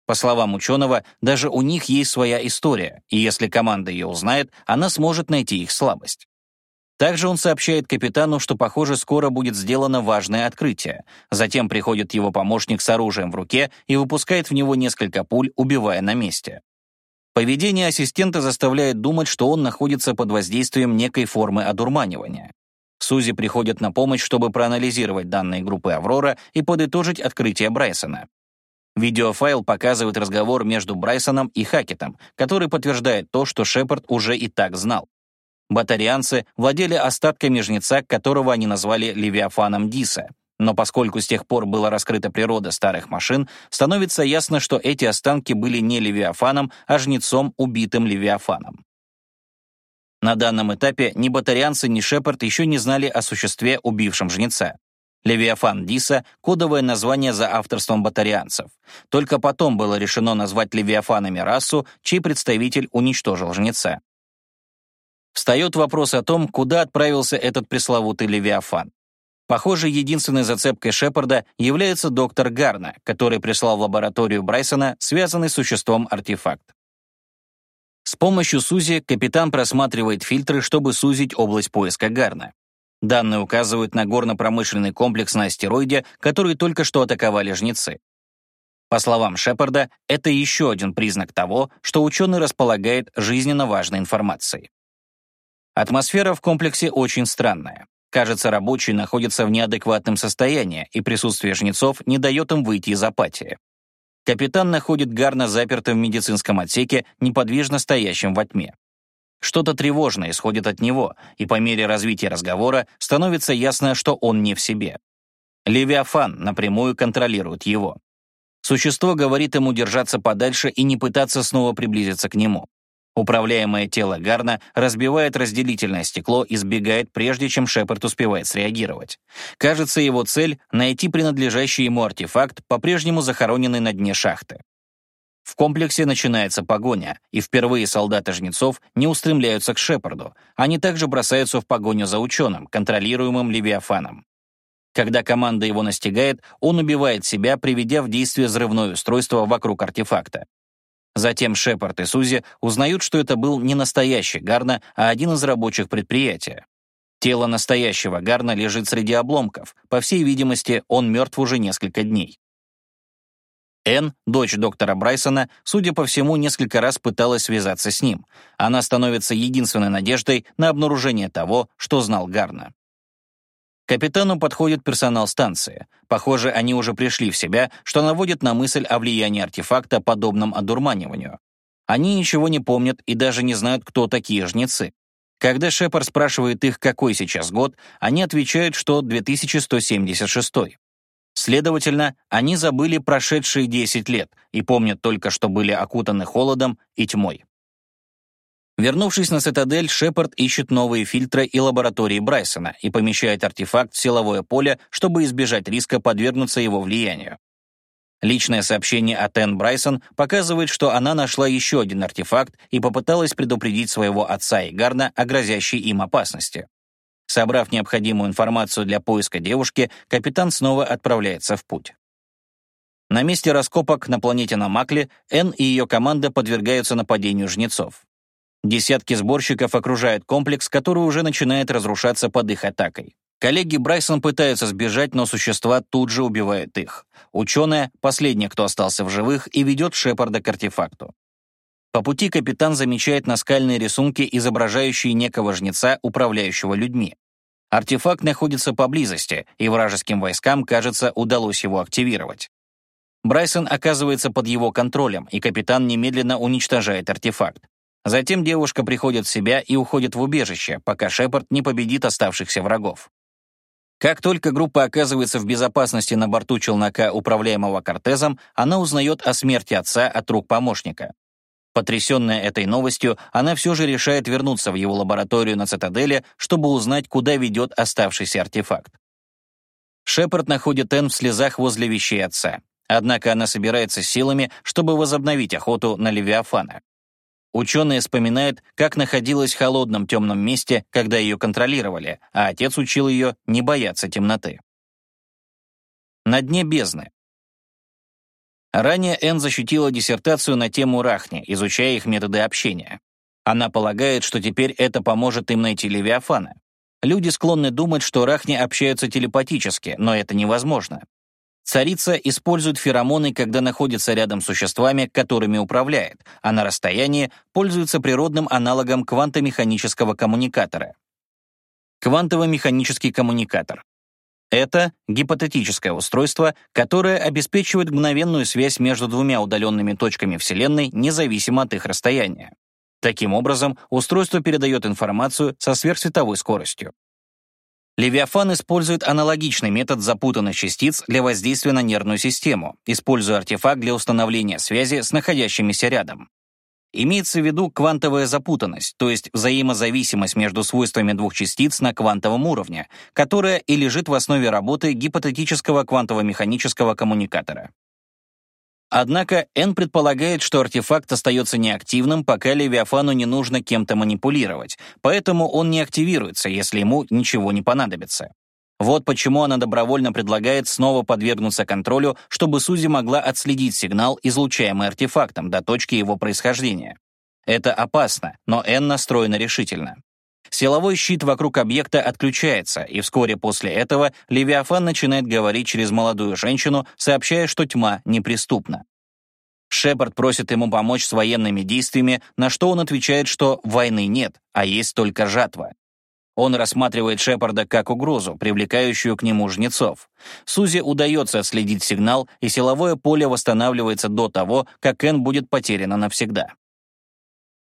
A: По словам ученого, даже у них есть своя история, и если команда ее узнает, она сможет найти их слабость. Также он сообщает капитану, что, похоже, скоро будет сделано важное открытие. Затем приходит его помощник с оружием в руке и выпускает в него несколько пуль, убивая на месте. Поведение ассистента заставляет думать, что он находится под воздействием некой формы одурманивания. Сузи приходит на помощь, чтобы проанализировать данные группы «Аврора» и подытожить открытие Брайсона. Видеофайл показывает разговор между Брайсоном и Хакетом, который подтверждает то, что Шепард уже и так знал. Батарианцы владели остатками жнеца, которого они назвали Левиафаном Диса. Но поскольку с тех пор была раскрыта природа старых машин, становится ясно, что эти останки были не Левиафаном, а жнецом, убитым Левиафаном. На данном этапе ни батарианцы, ни Шепард еще не знали о существе, убившем жнеца. Левиафан Диса — кодовое название за авторством батарианцев. Только потом было решено назвать Левиафанами расу, чей представитель уничтожил жнеца. Встает вопрос о том, куда отправился этот пресловутый Левиафан. Похоже, единственной зацепкой Шепарда является доктор Гарна, который прислал в лабораторию Брайсона связанный с существом артефакт. С помощью Сузи капитан просматривает фильтры, чтобы сузить область поиска Гарна. Данные указывают на горно-промышленный комплекс на астероиде, который только что атаковали жнецы. По словам Шепарда, это еще один признак того, что ученый располагает жизненно важной информацией. Атмосфера в комплексе очень странная. Кажется, рабочие находятся в неадекватном состоянии, и присутствие жнецов не дает им выйти из апатии. Капитан находит Гарна запертым в медицинском отсеке, неподвижно стоящим во тьме. Что-то тревожное исходит от него, и по мере развития разговора становится ясно, что он не в себе. Левиафан напрямую контролирует его. Существо говорит ему держаться подальше и не пытаться снова приблизиться к нему. Управляемое тело Гарна разбивает разделительное стекло и сбегает, прежде чем Шепард успевает среагировать. Кажется, его цель — найти принадлежащий ему артефакт, по-прежнему захороненный на дне шахты. В комплексе начинается погоня, и впервые солдаты Жнецов не устремляются к Шепарду. Они также бросаются в погоню за ученым, контролируемым Левиафаном. Когда команда его настигает, он убивает себя, приведя в действие взрывное устройство вокруг артефакта. Затем Шепард и Сузи узнают, что это был не настоящий Гарна, а один из рабочих предприятия. Тело настоящего Гарна лежит среди обломков. По всей видимости, он мертв уже несколько дней. Энн, дочь доктора Брайсона, судя по всему, несколько раз пыталась связаться с ним. Она становится единственной надеждой на обнаружение того, что знал Гарна. Капитану подходит персонал станции. Похоже, они уже пришли в себя, что наводит на мысль о влиянии артефакта, подобном одурманиванию. Они ничего не помнят и даже не знают, кто такие жнецы. Когда Шепард спрашивает их, какой сейчас год, они отвечают, что 2176. Следовательно, они забыли прошедшие 10 лет и помнят только, что были окутаны холодом и тьмой. Вернувшись на цитадель, Шепард ищет новые фильтры и лаборатории Брайсона и помещает артефакт в силовое поле, чтобы избежать риска подвергнуться его влиянию. Личное сообщение от Энн Брайсон показывает, что она нашла еще один артефакт и попыталась предупредить своего отца и Гарна о грозящей им опасности. Собрав необходимую информацию для поиска девушки, капитан снова отправляется в путь. На месте раскопок на планете Намакле Энн и ее команда подвергаются нападению жнецов. Десятки сборщиков окружают комплекс, который уже начинает разрушаться под их атакой. Коллеги Брайсон пытаются сбежать, но существа тут же убивают их. Ученая — последняя, кто остался в живых, и ведет Шепарда к артефакту. По пути капитан замечает наскальные рисунки, изображающие некого жнеца, управляющего людьми. Артефакт находится поблизости, и вражеским войскам, кажется, удалось его активировать. Брайсон оказывается под его контролем, и капитан немедленно уничтожает артефакт. Затем девушка приходит в себя и уходит в убежище, пока Шепард не победит оставшихся врагов. Как только группа оказывается в безопасности на борту челнока, управляемого Кортезом, она узнает о смерти отца от рук помощника. Потрясенная этой новостью, она все же решает вернуться в его лабораторию на цитадели, чтобы узнать, куда ведет оставшийся артефакт. Шепард находит Энн в слезах возле вещей отца. Однако она собирается силами, чтобы возобновить охоту на Левиафана. Ученые вспоминают, как находилась в холодном темном месте, когда ее контролировали, а отец учил ее не бояться темноты. На дне бездны. Ранее Энн защитила диссертацию на тему Рахни, изучая их методы общения. Она полагает, что теперь это поможет им найти Левиафана. Люди склонны думать, что Рахни общаются телепатически, но это невозможно. Царица использует феромоны, когда находится рядом с существами, которыми управляет, а на расстоянии пользуется природным аналогом квантомеханического коммуникатора. Квантово-механический коммуникатор Это гипотетическое устройство, которое обеспечивает мгновенную связь между двумя удаленными точками Вселенной, независимо от их расстояния. Таким образом, устройство передает информацию со сверхсветовой скоростью. Левиафан использует аналогичный метод запутанных частиц для воздействия на нервную систему, используя артефакт для установления связи с находящимися рядом. Имеется в виду квантовая запутанность, то есть взаимозависимость между свойствами двух частиц на квантовом уровне, которая и лежит в основе работы гипотетического квантово-механического коммуникатора. Однако Н предполагает, что артефакт остается неактивным, пока Левиафану не нужно кем-то манипулировать, поэтому он не активируется, если ему ничего не понадобится. Вот почему она добровольно предлагает снова подвергнуться контролю, чтобы Сузи могла отследить сигнал, излучаемый артефактом, до точки его происхождения. Это опасно, но Н настроена решительно. Силовой щит вокруг объекта отключается, и вскоре после этого Левиафан начинает говорить через молодую женщину, сообщая, что тьма неприступна. Шепард просит ему помочь с военными действиями, на что он отвечает, что войны нет, а есть только жатва. Он рассматривает Шепарда как угрозу, привлекающую к нему жнецов. Сузи удается отследить сигнал, и силовое поле восстанавливается до того, как Эн будет потеряна навсегда.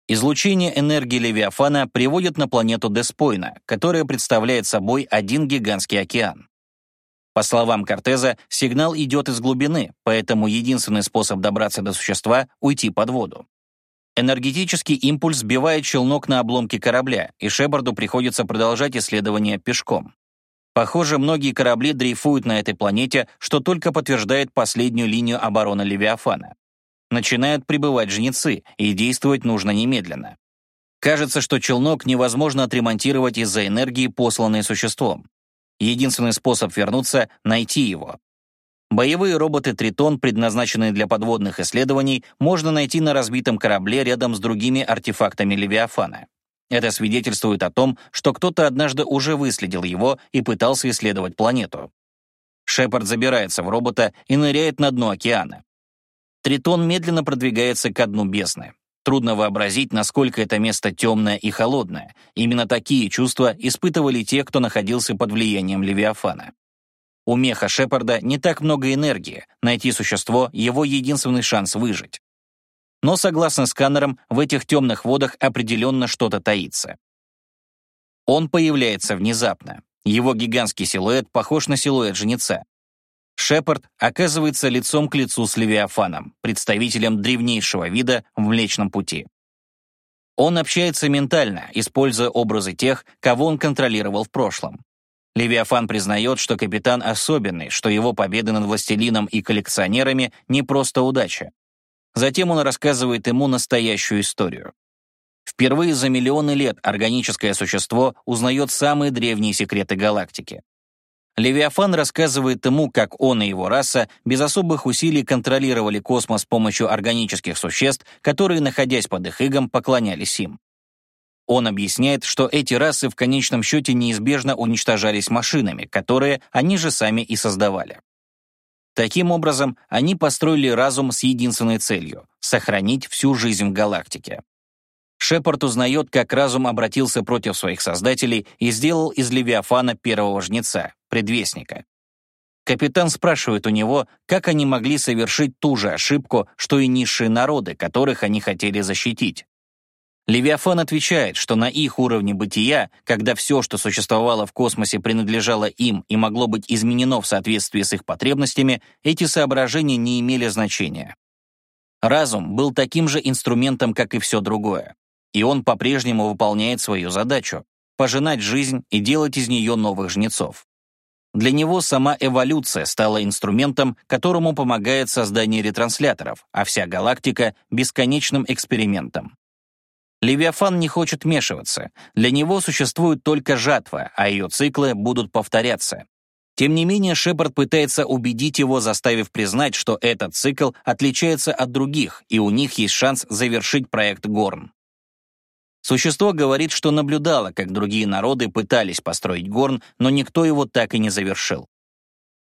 A: Излучение энергии Левиафана приводит на планету Деспойна, которая представляет собой один гигантский океан. По словам Кортеза, сигнал идет из глубины, поэтому единственный способ добраться до существа — уйти под воду. Энергетический импульс сбивает челнок на обломки корабля, и Шепарду приходится продолжать исследование пешком. Похоже, многие корабли дрейфуют на этой планете, что только подтверждает последнюю линию обороны Левиафана. Начинают прибывать жнецы, и действовать нужно немедленно. Кажется, что челнок невозможно отремонтировать из-за энергии, посланной существом. Единственный способ вернуться — найти его. Боевые роботы «Тритон», предназначенные для подводных исследований, можно найти на разбитом корабле рядом с другими артефактами Левиафана. Это свидетельствует о том, что кто-то однажды уже выследил его и пытался исследовать планету. Шепард забирается в робота и ныряет на дно океана. Тритон медленно продвигается ко дну бездны. Трудно вообразить, насколько это место темное и холодное. Именно такие чувства испытывали те, кто находился под влиянием Левиафана. У меха Шепарда не так много энергии, найти существо — его единственный шанс выжить. Но, согласно сканерам, в этих темных водах определенно что-то таится. Он появляется внезапно. Его гигантский силуэт похож на силуэт жнеца. Шепард оказывается лицом к лицу с Левиафаном, представителем древнейшего вида в Млечном Пути. Он общается ментально, используя образы тех, кого он контролировал в прошлом. Левиафан признает, что капитан особенный, что его победы над властелином и коллекционерами не просто удача. Затем он рассказывает ему настоящую историю. Впервые за миллионы лет органическое существо узнает самые древние секреты галактики. Левиафан рассказывает ему, как он и его раса без особых усилий контролировали космос с помощью органических существ, которые, находясь под их игом, поклонялись им. Он объясняет, что эти расы в конечном счете неизбежно уничтожались машинами, которые они же сами и создавали. Таким образом, они построили разум с единственной целью — сохранить всю жизнь в галактике. Шепард узнает, как разум обратился против своих создателей и сделал из Левиафана первого жнеца, предвестника. Капитан спрашивает у него, как они могли совершить ту же ошибку, что и низшие народы, которых они хотели защитить. Левиафан отвечает, что на их уровне бытия, когда все, что существовало в космосе, принадлежало им и могло быть изменено в соответствии с их потребностями, эти соображения не имели значения. Разум был таким же инструментом, как и все другое. И он по-прежнему выполняет свою задачу — пожинать жизнь и делать из нее новых жнецов. Для него сама эволюция стала инструментом, которому помогает создание ретрансляторов, а вся галактика — бесконечным экспериментом. Левиафан не хочет вмешиваться. Для него существует только жатва, а ее циклы будут повторяться. Тем не менее, Шепард пытается убедить его, заставив признать, что этот цикл отличается от других, и у них есть шанс завершить проект Горн. Существо говорит, что наблюдало, как другие народы пытались построить Горн, но никто его так и не завершил.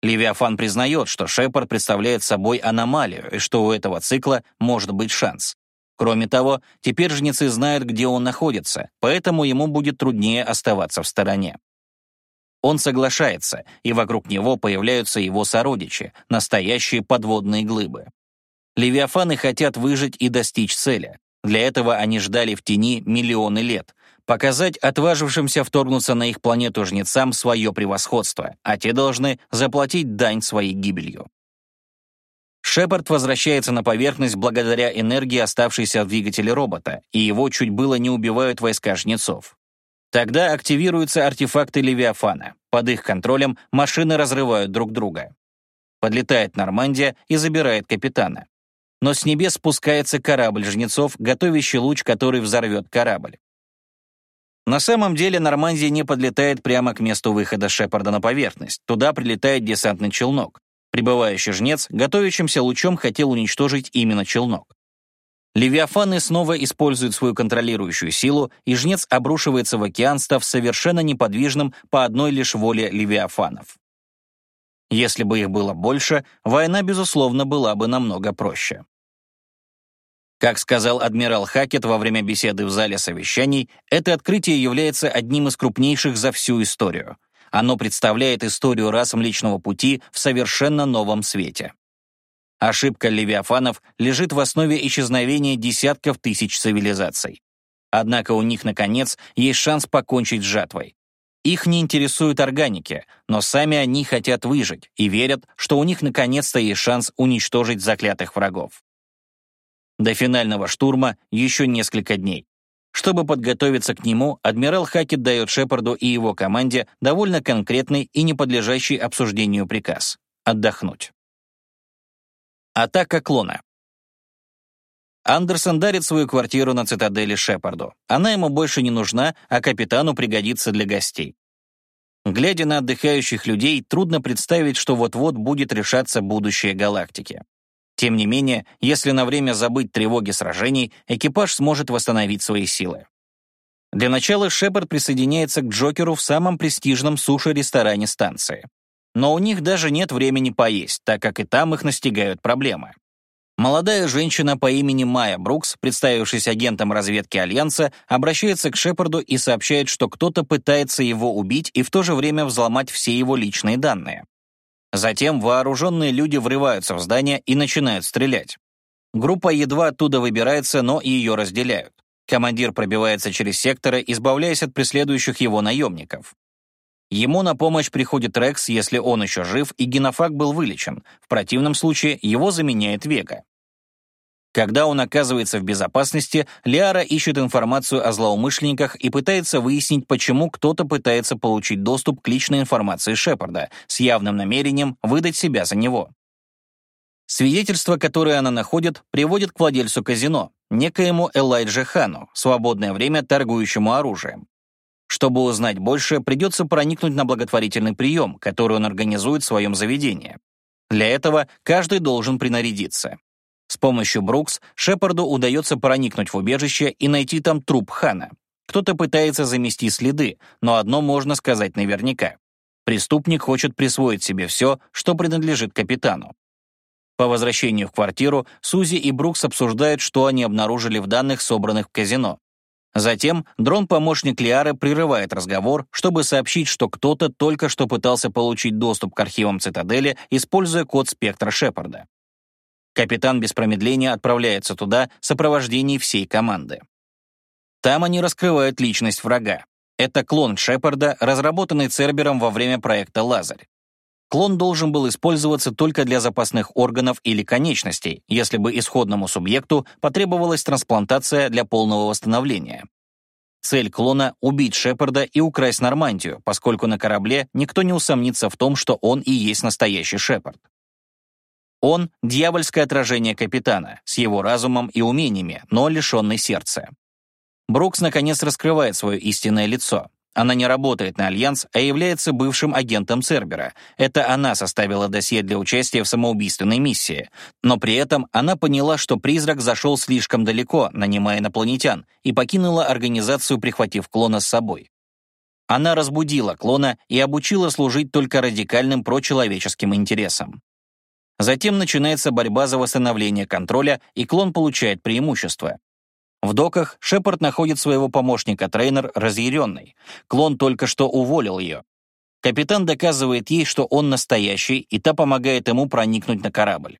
A: Левиафан признает, что Шепард представляет собой аномалию, и что у этого цикла может быть шанс. Кроме того, теперь жнецы знают, где он находится, поэтому ему будет труднее оставаться в стороне. Он соглашается, и вокруг него появляются его сородичи, настоящие подводные глыбы. Левиафаны хотят выжить и достичь цели. Для этого они ждали в тени миллионы лет, показать отважившимся вторгнуться на их планету жнецам свое превосходство, а те должны заплатить дань своей гибелью. Шепард возвращается на поверхность благодаря энергии, оставшейся в двигателе робота, и его чуть было не убивают войска жнецов. Тогда активируются артефакты Левиафана. Под их контролем машины разрывают друг друга. Подлетает Нормандия и забирает капитана. Но с небес спускается корабль жнецов, готовящий луч, который взорвет корабль. На самом деле Нормандия не подлетает прямо к месту выхода Шепарда на поверхность. Туда прилетает десантный челнок. Прибывающий жнец, готовящимся лучом, хотел уничтожить именно челнок. Левиафаны снова используют свою контролирующую силу, и жнец обрушивается в океан, став совершенно неподвижным по одной лишь воле левиафанов. Если бы их было больше, война, безусловно, была бы намного проще. Как сказал адмирал Хакет во время беседы в зале совещаний, это открытие является одним из крупнейших за всю историю. Оно представляет историю рас Млечного Пути в совершенно новом свете. Ошибка левиафанов лежит в основе исчезновения десятков тысяч цивилизаций. Однако у них, наконец, есть шанс покончить с жатвой. Их не интересуют органики, но сами они хотят выжить и верят, что у них наконец-то есть шанс уничтожить заклятых врагов. До финального штурма еще несколько дней. Чтобы подготовиться к нему, адмирал Хакет дает Шепарду и его команде довольно конкретный и не подлежащий обсуждению приказ — отдохнуть. Атака клона. Андерсон дарит свою квартиру на цитадели Шепарду. Она ему больше не нужна, а капитану пригодится для гостей. Глядя на отдыхающих людей, трудно представить, что вот-вот будет решаться будущее галактики. Тем не менее, если на время забыть тревоги сражений, экипаж сможет восстановить свои силы. Для начала Шепард присоединяется к Джокеру в самом престижном суши-ресторане станции. Но у них даже нет времени поесть, так как и там их настигают проблемы. Молодая женщина по имени Майя Брукс, представившись агентом разведки Альянса, обращается к Шепарду и сообщает, что кто-то пытается его убить и в то же время взломать все его личные данные. Затем вооруженные люди врываются в здание и начинают стрелять. Группа едва оттуда выбирается, но ее разделяют. Командир пробивается через секторы, избавляясь от преследующих его наемников. Ему на помощь приходит Рекс, если он еще жив, и генофаг был вылечен. В противном случае его заменяет Вега. Когда он оказывается в безопасности, Лиара ищет информацию о злоумышленниках и пытается выяснить, почему кто-то пытается получить доступ к личной информации Шепарда с явным намерением выдать себя за него. Свидетельство, которое она находит, приводит к владельцу казино, некоему Элайджа Хану, свободное время торгующему оружием. Чтобы узнать больше, придется проникнуть на благотворительный прием, который он организует в своем заведении. Для этого каждый должен принарядиться. С помощью Брукс Шепарду удается проникнуть в убежище и найти там труп Хана. Кто-то пытается замести следы, но одно можно сказать наверняка. Преступник хочет присвоить себе все, что принадлежит капитану. По возвращению в квартиру Сузи и Брукс обсуждают, что они обнаружили в данных, собранных в казино. Затем дрон-помощник Лиары прерывает разговор, чтобы сообщить, что кто-то только что пытался получить доступ к архивам цитадели, используя код спектра Шепарда. Капитан без промедления отправляется туда в сопровождении всей команды. Там они раскрывают личность врага. Это клон Шепарда, разработанный Цербером во время проекта «Лазарь». Клон должен был использоваться только для запасных органов или конечностей, если бы исходному субъекту потребовалась трансплантация для полного восстановления. Цель клона — убить Шепарда и украсть Нормандию, поскольку на корабле никто не усомнится в том, что он и есть настоящий Шепард. Он — дьявольское отражение капитана, с его разумом и умениями, но лишенный сердца. Брукс наконец раскрывает свое истинное лицо. Она не работает на Альянс, а является бывшим агентом Цербера. Это она составила досье для участия в самоубийственной миссии. Но при этом она поняла, что призрак зашел слишком далеко, нанимая инопланетян, и покинула организацию, прихватив клона с собой. Она разбудила клона и обучила служить только радикальным прочеловеческим интересам. Затем начинается борьба за восстановление контроля, и клон получает преимущество. В доках Шепард находит своего помощника-трейнер разъяренный. Клон только что уволил ее. Капитан доказывает ей, что он настоящий, и та помогает ему проникнуть на корабль.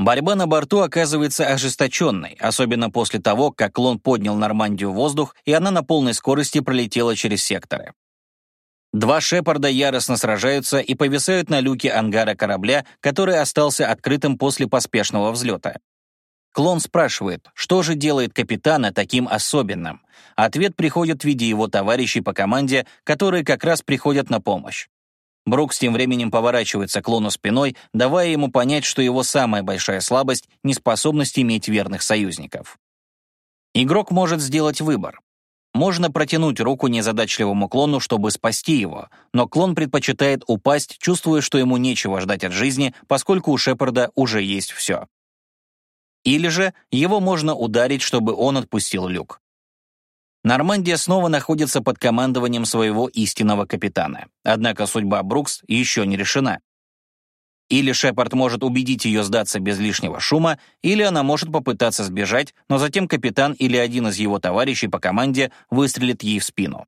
A: Борьба на борту оказывается ожесточенной, особенно после того, как клон поднял Нормандию в воздух, и она на полной скорости пролетела через секторы. Два Шепарда яростно сражаются и повисают на люке ангара корабля, который остался открытым после поспешного взлета. Клон спрашивает, что же делает капитана таким особенным, Ответ приходит в виде его товарищей по команде, которые как раз приходят на помощь. Брукс тем временем поворачивается клону спиной, давая ему понять, что его самая большая слабость — неспособность иметь верных союзников. Игрок может сделать выбор. Можно протянуть руку незадачливому клону, чтобы спасти его, но клон предпочитает упасть, чувствуя, что ему нечего ждать от жизни, поскольку у Шепарда уже есть все. Или же его можно ударить, чтобы он отпустил люк. Нормандия снова находится под командованием своего истинного капитана. Однако судьба Брукс еще не решена. Или Шепард может убедить ее сдаться без лишнего шума, или она может попытаться сбежать, но затем капитан или один из его товарищей по команде выстрелит ей в спину.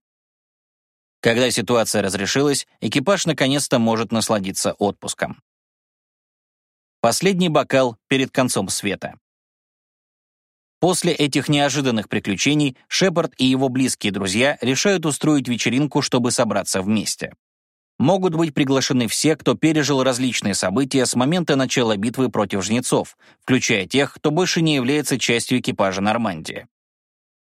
A: Когда ситуация разрешилась, экипаж наконец-то может насладиться отпуском. Последний бокал перед концом света. После этих неожиданных приключений Шепард и его близкие друзья решают устроить вечеринку, чтобы собраться вместе. Могут быть приглашены все, кто пережил различные события с момента начала битвы против жнецов, включая тех, кто больше не является частью экипажа Нормандии.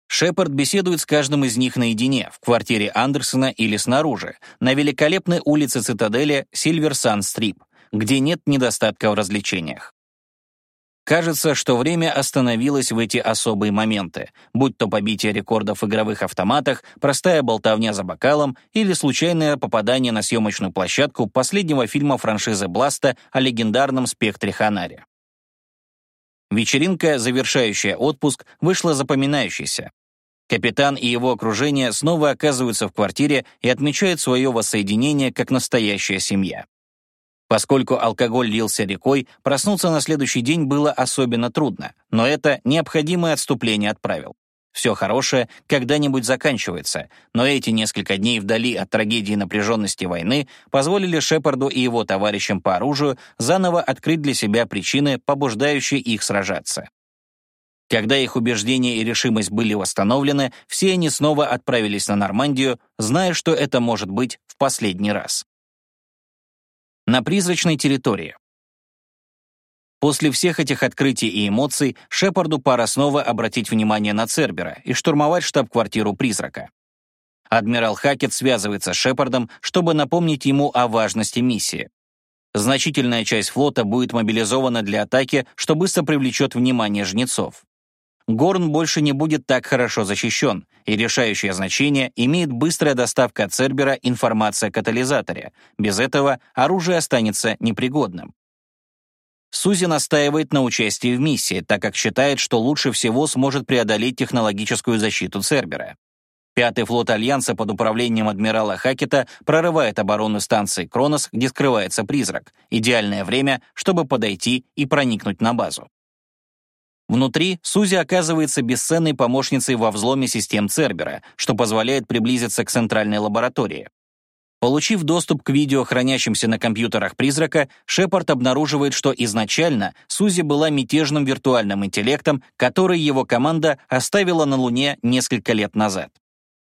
A: Шепард беседует с каждым из них наедине, в квартире Андерсона или снаружи, на великолепной улице цитадели Сильвер Сан Стрип, где нет недостатка в развлечениях. Кажется, что время остановилось в эти особые моменты, будь то побитие рекордов в игровых автоматах, простая болтовня за бокалом или случайное попадание на съемочную площадку последнего фильма франшизы Бласта о легендарном спектре Ханари. Вечеринка, завершающая отпуск, вышла запоминающейся. Капитан и его окружение снова оказываются в квартире и отмечают свое воссоединение как настоящая семья. Поскольку алкоголь лился рекой, проснуться на следующий день было особенно трудно, но это необходимое отступление от правил. Все хорошее когда-нибудь заканчивается, но эти несколько дней вдали от трагедии напряженности войны позволили Шепарду и его товарищам по оружию заново открыть для себя причины, побуждающие их сражаться. Когда их убеждения и решимость были восстановлены, все они снова отправились на Нормандию, зная, что это может быть в последний раз на призрачной территории. После всех этих открытий и эмоций Шепарду пора снова обратить внимание на Цербера и штурмовать штаб-квартиру призрака. Адмирал Хакет связывается с Шепардом, чтобы напомнить ему о важности миссии. Значительная часть флота будет мобилизована для атаки, что быстро привлечет внимание жнецов. Горн больше не будет так хорошо защищен, и решающее значение имеет быстрая доставка от Цербера информации о катализаторе. Без этого оружие останется непригодным. Сузи настаивает на участии в миссии, так как считает, что лучше всего сможет преодолеть технологическую защиту Цербера. Пятый флот Альянса под управлением адмирала Хакета прорывает оборону станции Кронос, где скрывается призрак. Идеальное время, чтобы подойти и проникнуть на базу. Внутри Сузи оказывается бесценной помощницей во взломе систем Цербера, что позволяет приблизиться к центральной лаборатории. Получив доступ к видео, хранящимся на компьютерах призрака, Шепард обнаруживает, что изначально Сузи была мятежным виртуальным интеллектом, который его команда оставила на Луне несколько лет назад.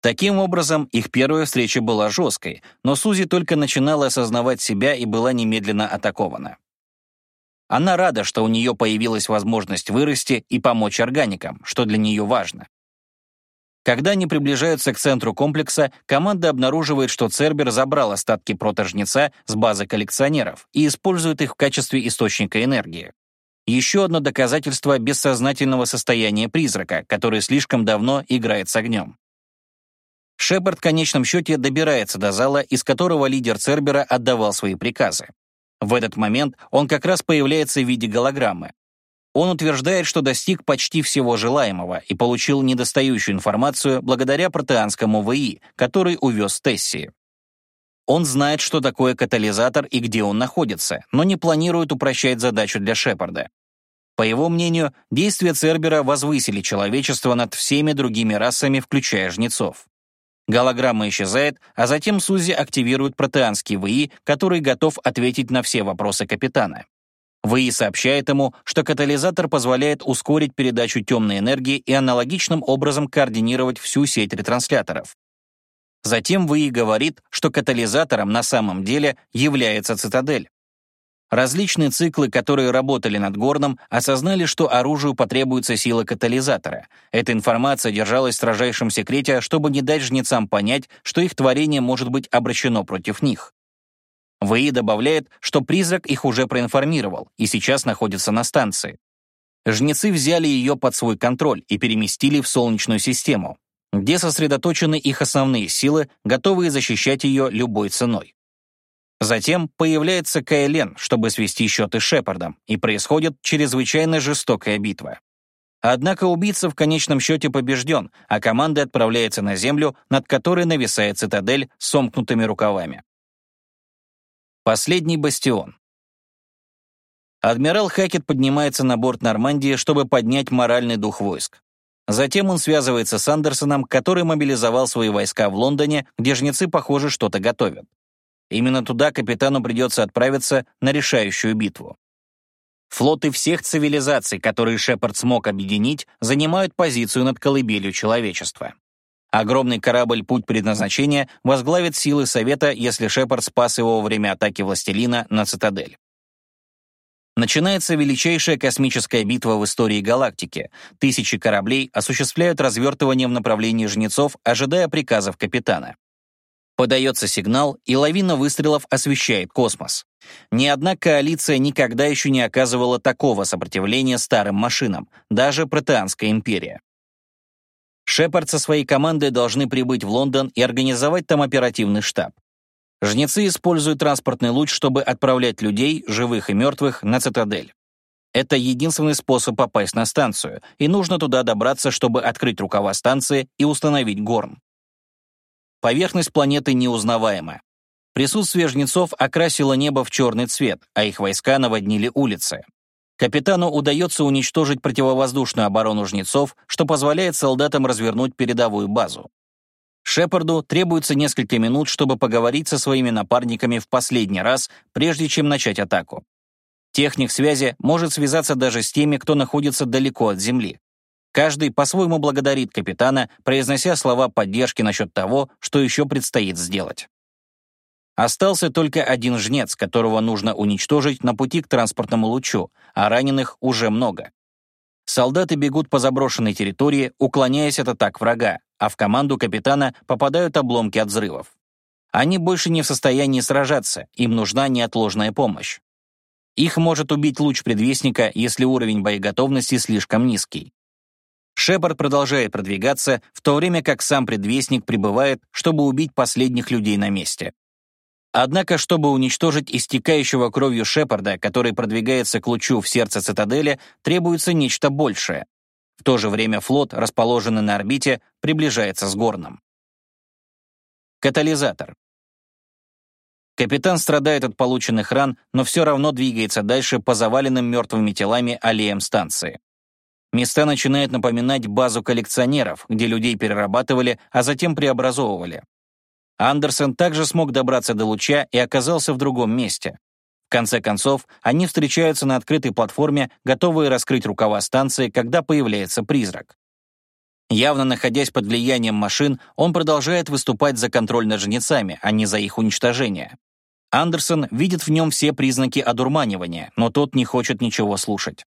A: Таким образом, их первая встреча была жесткой, но Сузи только начинала осознавать себя и была немедленно атакована. Она рада, что у нее появилась возможность вырасти и помочь органикам, что для нее важно. Когда они приближаются к центру комплекса, команда обнаруживает, что Цербер забрал остатки протожнеца с базы коллекционеров и использует их в качестве источника энергии. Еще одно доказательство бессознательного состояния призрака, который слишком давно играет с огнем. Шепард в конечном счете добирается до зала, из которого лидер Цербера отдавал свои приказы. В этот момент он как раз появляется в виде голограммы. Он утверждает, что достиг почти всего желаемого и получил недостающую информацию благодаря протеанскому ВИ, который увез Тесси. Он знает, что такое катализатор и где он находится, но не планирует упрощать задачу для Шепарда. По его мнению, действия Цербера возвысили человечество над всеми другими расами, включая жнецов. Голограмма исчезает, а затем Сузи активирует протеанский ВИ, который готов ответить на все вопросы капитана. ВИ сообщает ему, что катализатор позволяет ускорить передачу темной энергии и аналогичным образом координировать всю сеть ретрансляторов. Затем ВИ говорит, что катализатором на самом деле является цитадель. Различные циклы, которые работали над Горном, осознали, что оружию потребуется сила катализатора. Эта информация держалась в строжайшем секрете, чтобы не дать жнецам понять, что их творение может быть обращено против них. ВИ добавляет, что призрак их уже проинформировал и сейчас находится на станции. Жнецы взяли ее под свой контроль и переместили в Солнечную систему, где сосредоточены их основные силы, готовые защищать ее любой ценой. Затем появляется Кайлен, чтобы свести счеты с Шепардом, и происходит чрезвычайно жестокая битва. Однако убийца в конечном счете побежден, а команда отправляется на Землю, над которой нависает цитадель с сомкнутыми рукавами. Последний бастион. Адмирал Хакет поднимается на борт Нормандии, чтобы поднять моральный дух войск. Затем он связывается с Андерсоном, который мобилизовал свои войска в Лондоне, где жнецы, похоже, что-то готовят. Именно туда капитану придется отправиться на решающую битву. Флоты всех цивилизаций, которые Шепард смог объединить, занимают позицию над колыбелью человечества. Огромный корабль «Путь предназначения» возглавит силы Совета, если Шепард спас его во время атаки Властелина на цитадель. Начинается величайшая космическая битва в истории галактики. Тысячи кораблей осуществляют развертывание в направлении жнецов, ожидая приказов капитана. Подается сигнал, и лавина выстрелов освещает космос. Ни одна коалиция никогда еще не оказывала такого сопротивления старым машинам, даже Протеанская империя. Шепард со своей командой должны прибыть в Лондон и организовать там оперативный штаб. Жнецы используют транспортный луч, чтобы отправлять людей, живых и мертвых, на цитадель. Это единственный способ попасть на станцию, и нужно туда добраться, чтобы открыть рукава станции и установить горн. Поверхность планеты неузнаваема. Присутствие жнецов окрасило небо в черный цвет, а их войска наводнили улицы. Капитану удается уничтожить противовоздушную оборону жнецов, что позволяет солдатам развернуть передовую базу. Шепарду требуется несколько минут, чтобы поговорить со своими напарниками в последний раз, прежде чем начать атаку. Техник связи может связаться даже с теми, кто находится далеко от Земли. Каждый по-своему благодарит капитана, произнося слова поддержки насчет того, что еще предстоит сделать. Остался только один жнец, которого нужно уничтожить на пути к транспортному лучу, а раненых уже много. Солдаты бегут по заброшенной территории, уклоняясь от атак врага, а в команду капитана попадают обломки от взрывов. Они больше не в состоянии сражаться, им нужна неотложная помощь. Их может убить луч предвестника, если уровень боеготовности слишком низкий. Шепард продолжает продвигаться, в то время как сам предвестник прибывает, чтобы убить последних людей на месте. Однако, чтобы уничтожить истекающего кровью Шепарда, который продвигается к лучу в сердце цитадели, требуется нечто большее. В то же время флот, расположенный на орбите, приближается с Горном. Катализатор. Капитан страдает от полученных ран, но все равно двигается дальше по заваленным мертвыми телами аллеям станции. Места начинают напоминать базу коллекционеров, где людей перерабатывали, а затем преобразовывали. Андерсон также смог добраться до луча и оказался в другом месте. В конце концов, они встречаются на открытой платформе, готовые раскрыть рукава станции, когда появляется призрак. Явно находясь под влиянием машин, он продолжает выступать за контроль над жнецами, а не за их уничтожение. Андерсон видит в нем все признаки одурманивания, но тот не хочет ничего слушать.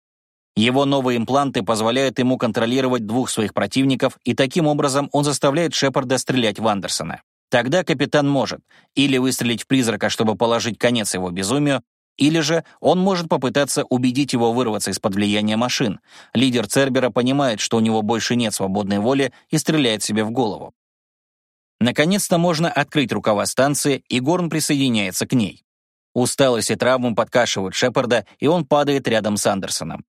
A: Его новые импланты позволяют ему контролировать двух своих противников, и таким образом он заставляет Шепарда стрелять в Андерсона. Тогда капитан может или выстрелить в призрака, чтобы положить конец его безумию, или же он может попытаться убедить его вырваться из-под влияния машин. Лидер Цербера понимает, что у него больше нет свободной воли и стреляет себе в голову. Наконец-то можно открыть рукава станции, и Горн присоединяется к ней. Усталость и травмы подкашивают Шепарда, и он падает рядом с Андерсоном.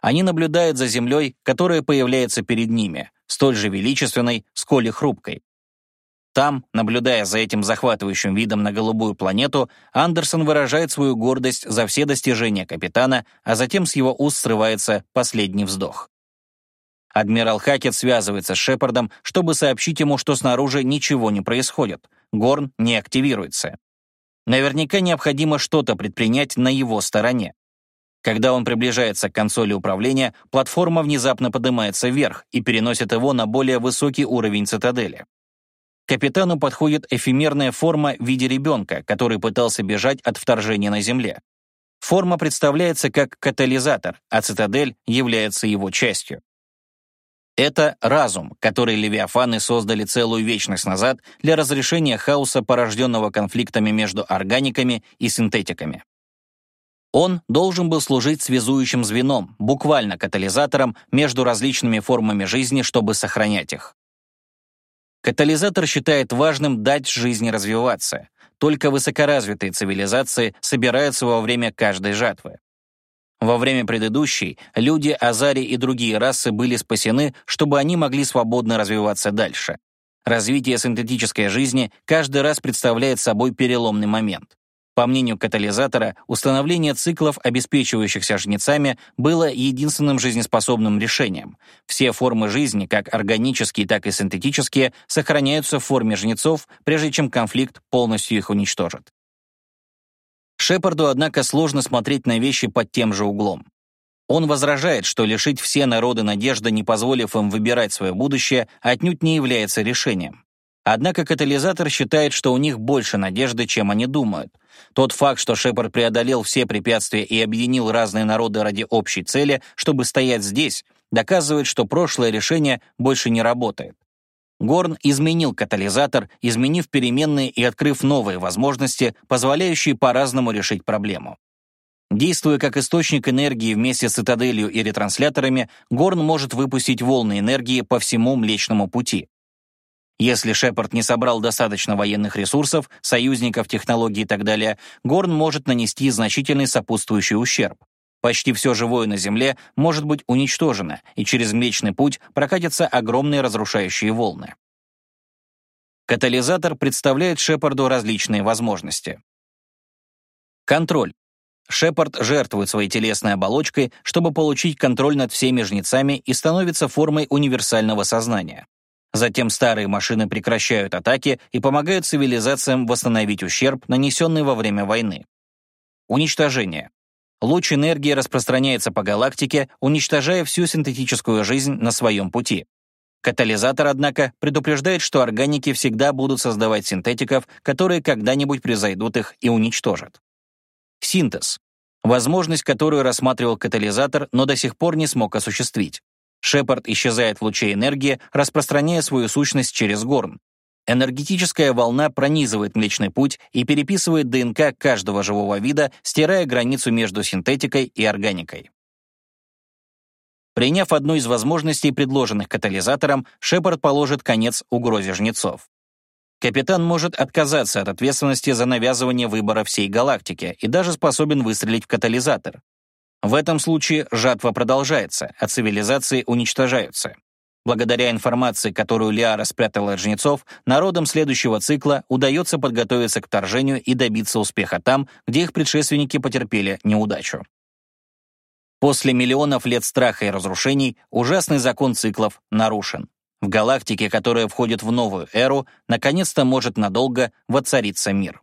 A: Они наблюдают за землей, которая появляется перед ними, столь же величественной, сколь и хрупкой. Там, наблюдая за этим захватывающим видом на голубую планету, Андерсон выражает свою гордость за все достижения капитана, а затем с его уст срывается последний вздох. Адмирал Хакет связывается с Шепардом, чтобы сообщить ему, что снаружи ничего не происходит. Горн не активируется. Наверняка необходимо что-то предпринять на его стороне. Когда он приближается к консоли управления, платформа внезапно поднимается вверх и переносит его на более высокий уровень цитадели. Капитану подходит эфемерная форма в виде ребенка, который пытался бежать от вторжения на Земле. Форма представляется как катализатор, а цитадель является его частью. Это разум, который левиафаны создали целую вечность назад для разрешения хаоса, порожденного конфликтами между органиками и синтетиками. Он должен был служить связующим звеном, буквально катализатором между различными формами жизни, чтобы сохранять их. Катализатор считает важным дать жизни развиваться. Только высокоразвитые цивилизации собираются во время каждой жатвы. Во время предыдущей люди, азари и другие расы были спасены, чтобы они могли свободно развиваться дальше. Развитие синтетической жизни каждый раз представляет собой переломный момент. По мнению катализатора, установление циклов, обеспечивающихся жнецами, было единственным жизнеспособным решением. Все формы жизни, как органические, так и синтетические, сохраняются в форме жнецов, прежде чем конфликт полностью их уничтожит. Шепарду, однако, сложно смотреть на вещи под тем же углом. Он возражает, что лишить все народы надежды, не позволив им выбирать свое будущее, отнюдь не является решением. Однако катализатор считает, что у них больше надежды, чем они думают. Тот факт, что Шепард преодолел все препятствия и объединил разные народы ради общей цели, чтобы стоять здесь, доказывает, что прошлое решение больше не работает. Горн изменил катализатор, изменив переменные и открыв новые возможности, позволяющие по-разному решить проблему. Действуя как источник энергии вместе с цитаделью и ретрансляторами, Горн может выпустить волны энергии по всему Млечному пути. Если Шепард не собрал достаточно военных ресурсов, союзников, технологий и так далее, Горн может нанести значительный сопутствующий ущерб. Почти все живое на Земле может быть уничтожено, и через Млечный Путь прокатятся огромные разрушающие волны. Катализатор представляет Шепарду различные возможности. Контроль. Шепард жертвует своей телесной оболочкой, чтобы получить контроль над всеми жнецами и становится формой универсального сознания. Затем старые машины прекращают атаки и помогают цивилизациям восстановить ущерб, нанесенный во время войны. Уничтожение. Луч энергии распространяется по галактике, уничтожая всю синтетическую жизнь на своем пути. Катализатор, однако, предупреждает, что органики всегда будут создавать синтетиков, которые когда-нибудь превзойдут их и уничтожат. Синтез. Возможность, которую рассматривал катализатор, но до сих пор не смог осуществить. Шепард исчезает в луче энергии, распространяя свою сущность через горн. Энергетическая волна пронизывает Млечный Путь и переписывает ДНК каждого живого вида, стирая границу между синтетикой и органикой. Приняв одну из возможностей, предложенных катализатором, Шепард положит конец угрозе жнецов. Капитан может отказаться от ответственности за навязывание выбора всей галактики и даже способен выстрелить в катализатор. В этом случае жатва продолжается, а цивилизации уничтожаются. Благодаря информации, которую Лиара спрятала от жнецов, народам следующего цикла удается подготовиться к вторжению и добиться успеха там, где их предшественники потерпели неудачу. После миллионов лет страха и разрушений ужасный закон циклов нарушен. В галактике, которая входит в новую эру, наконец-то может надолго воцариться мир.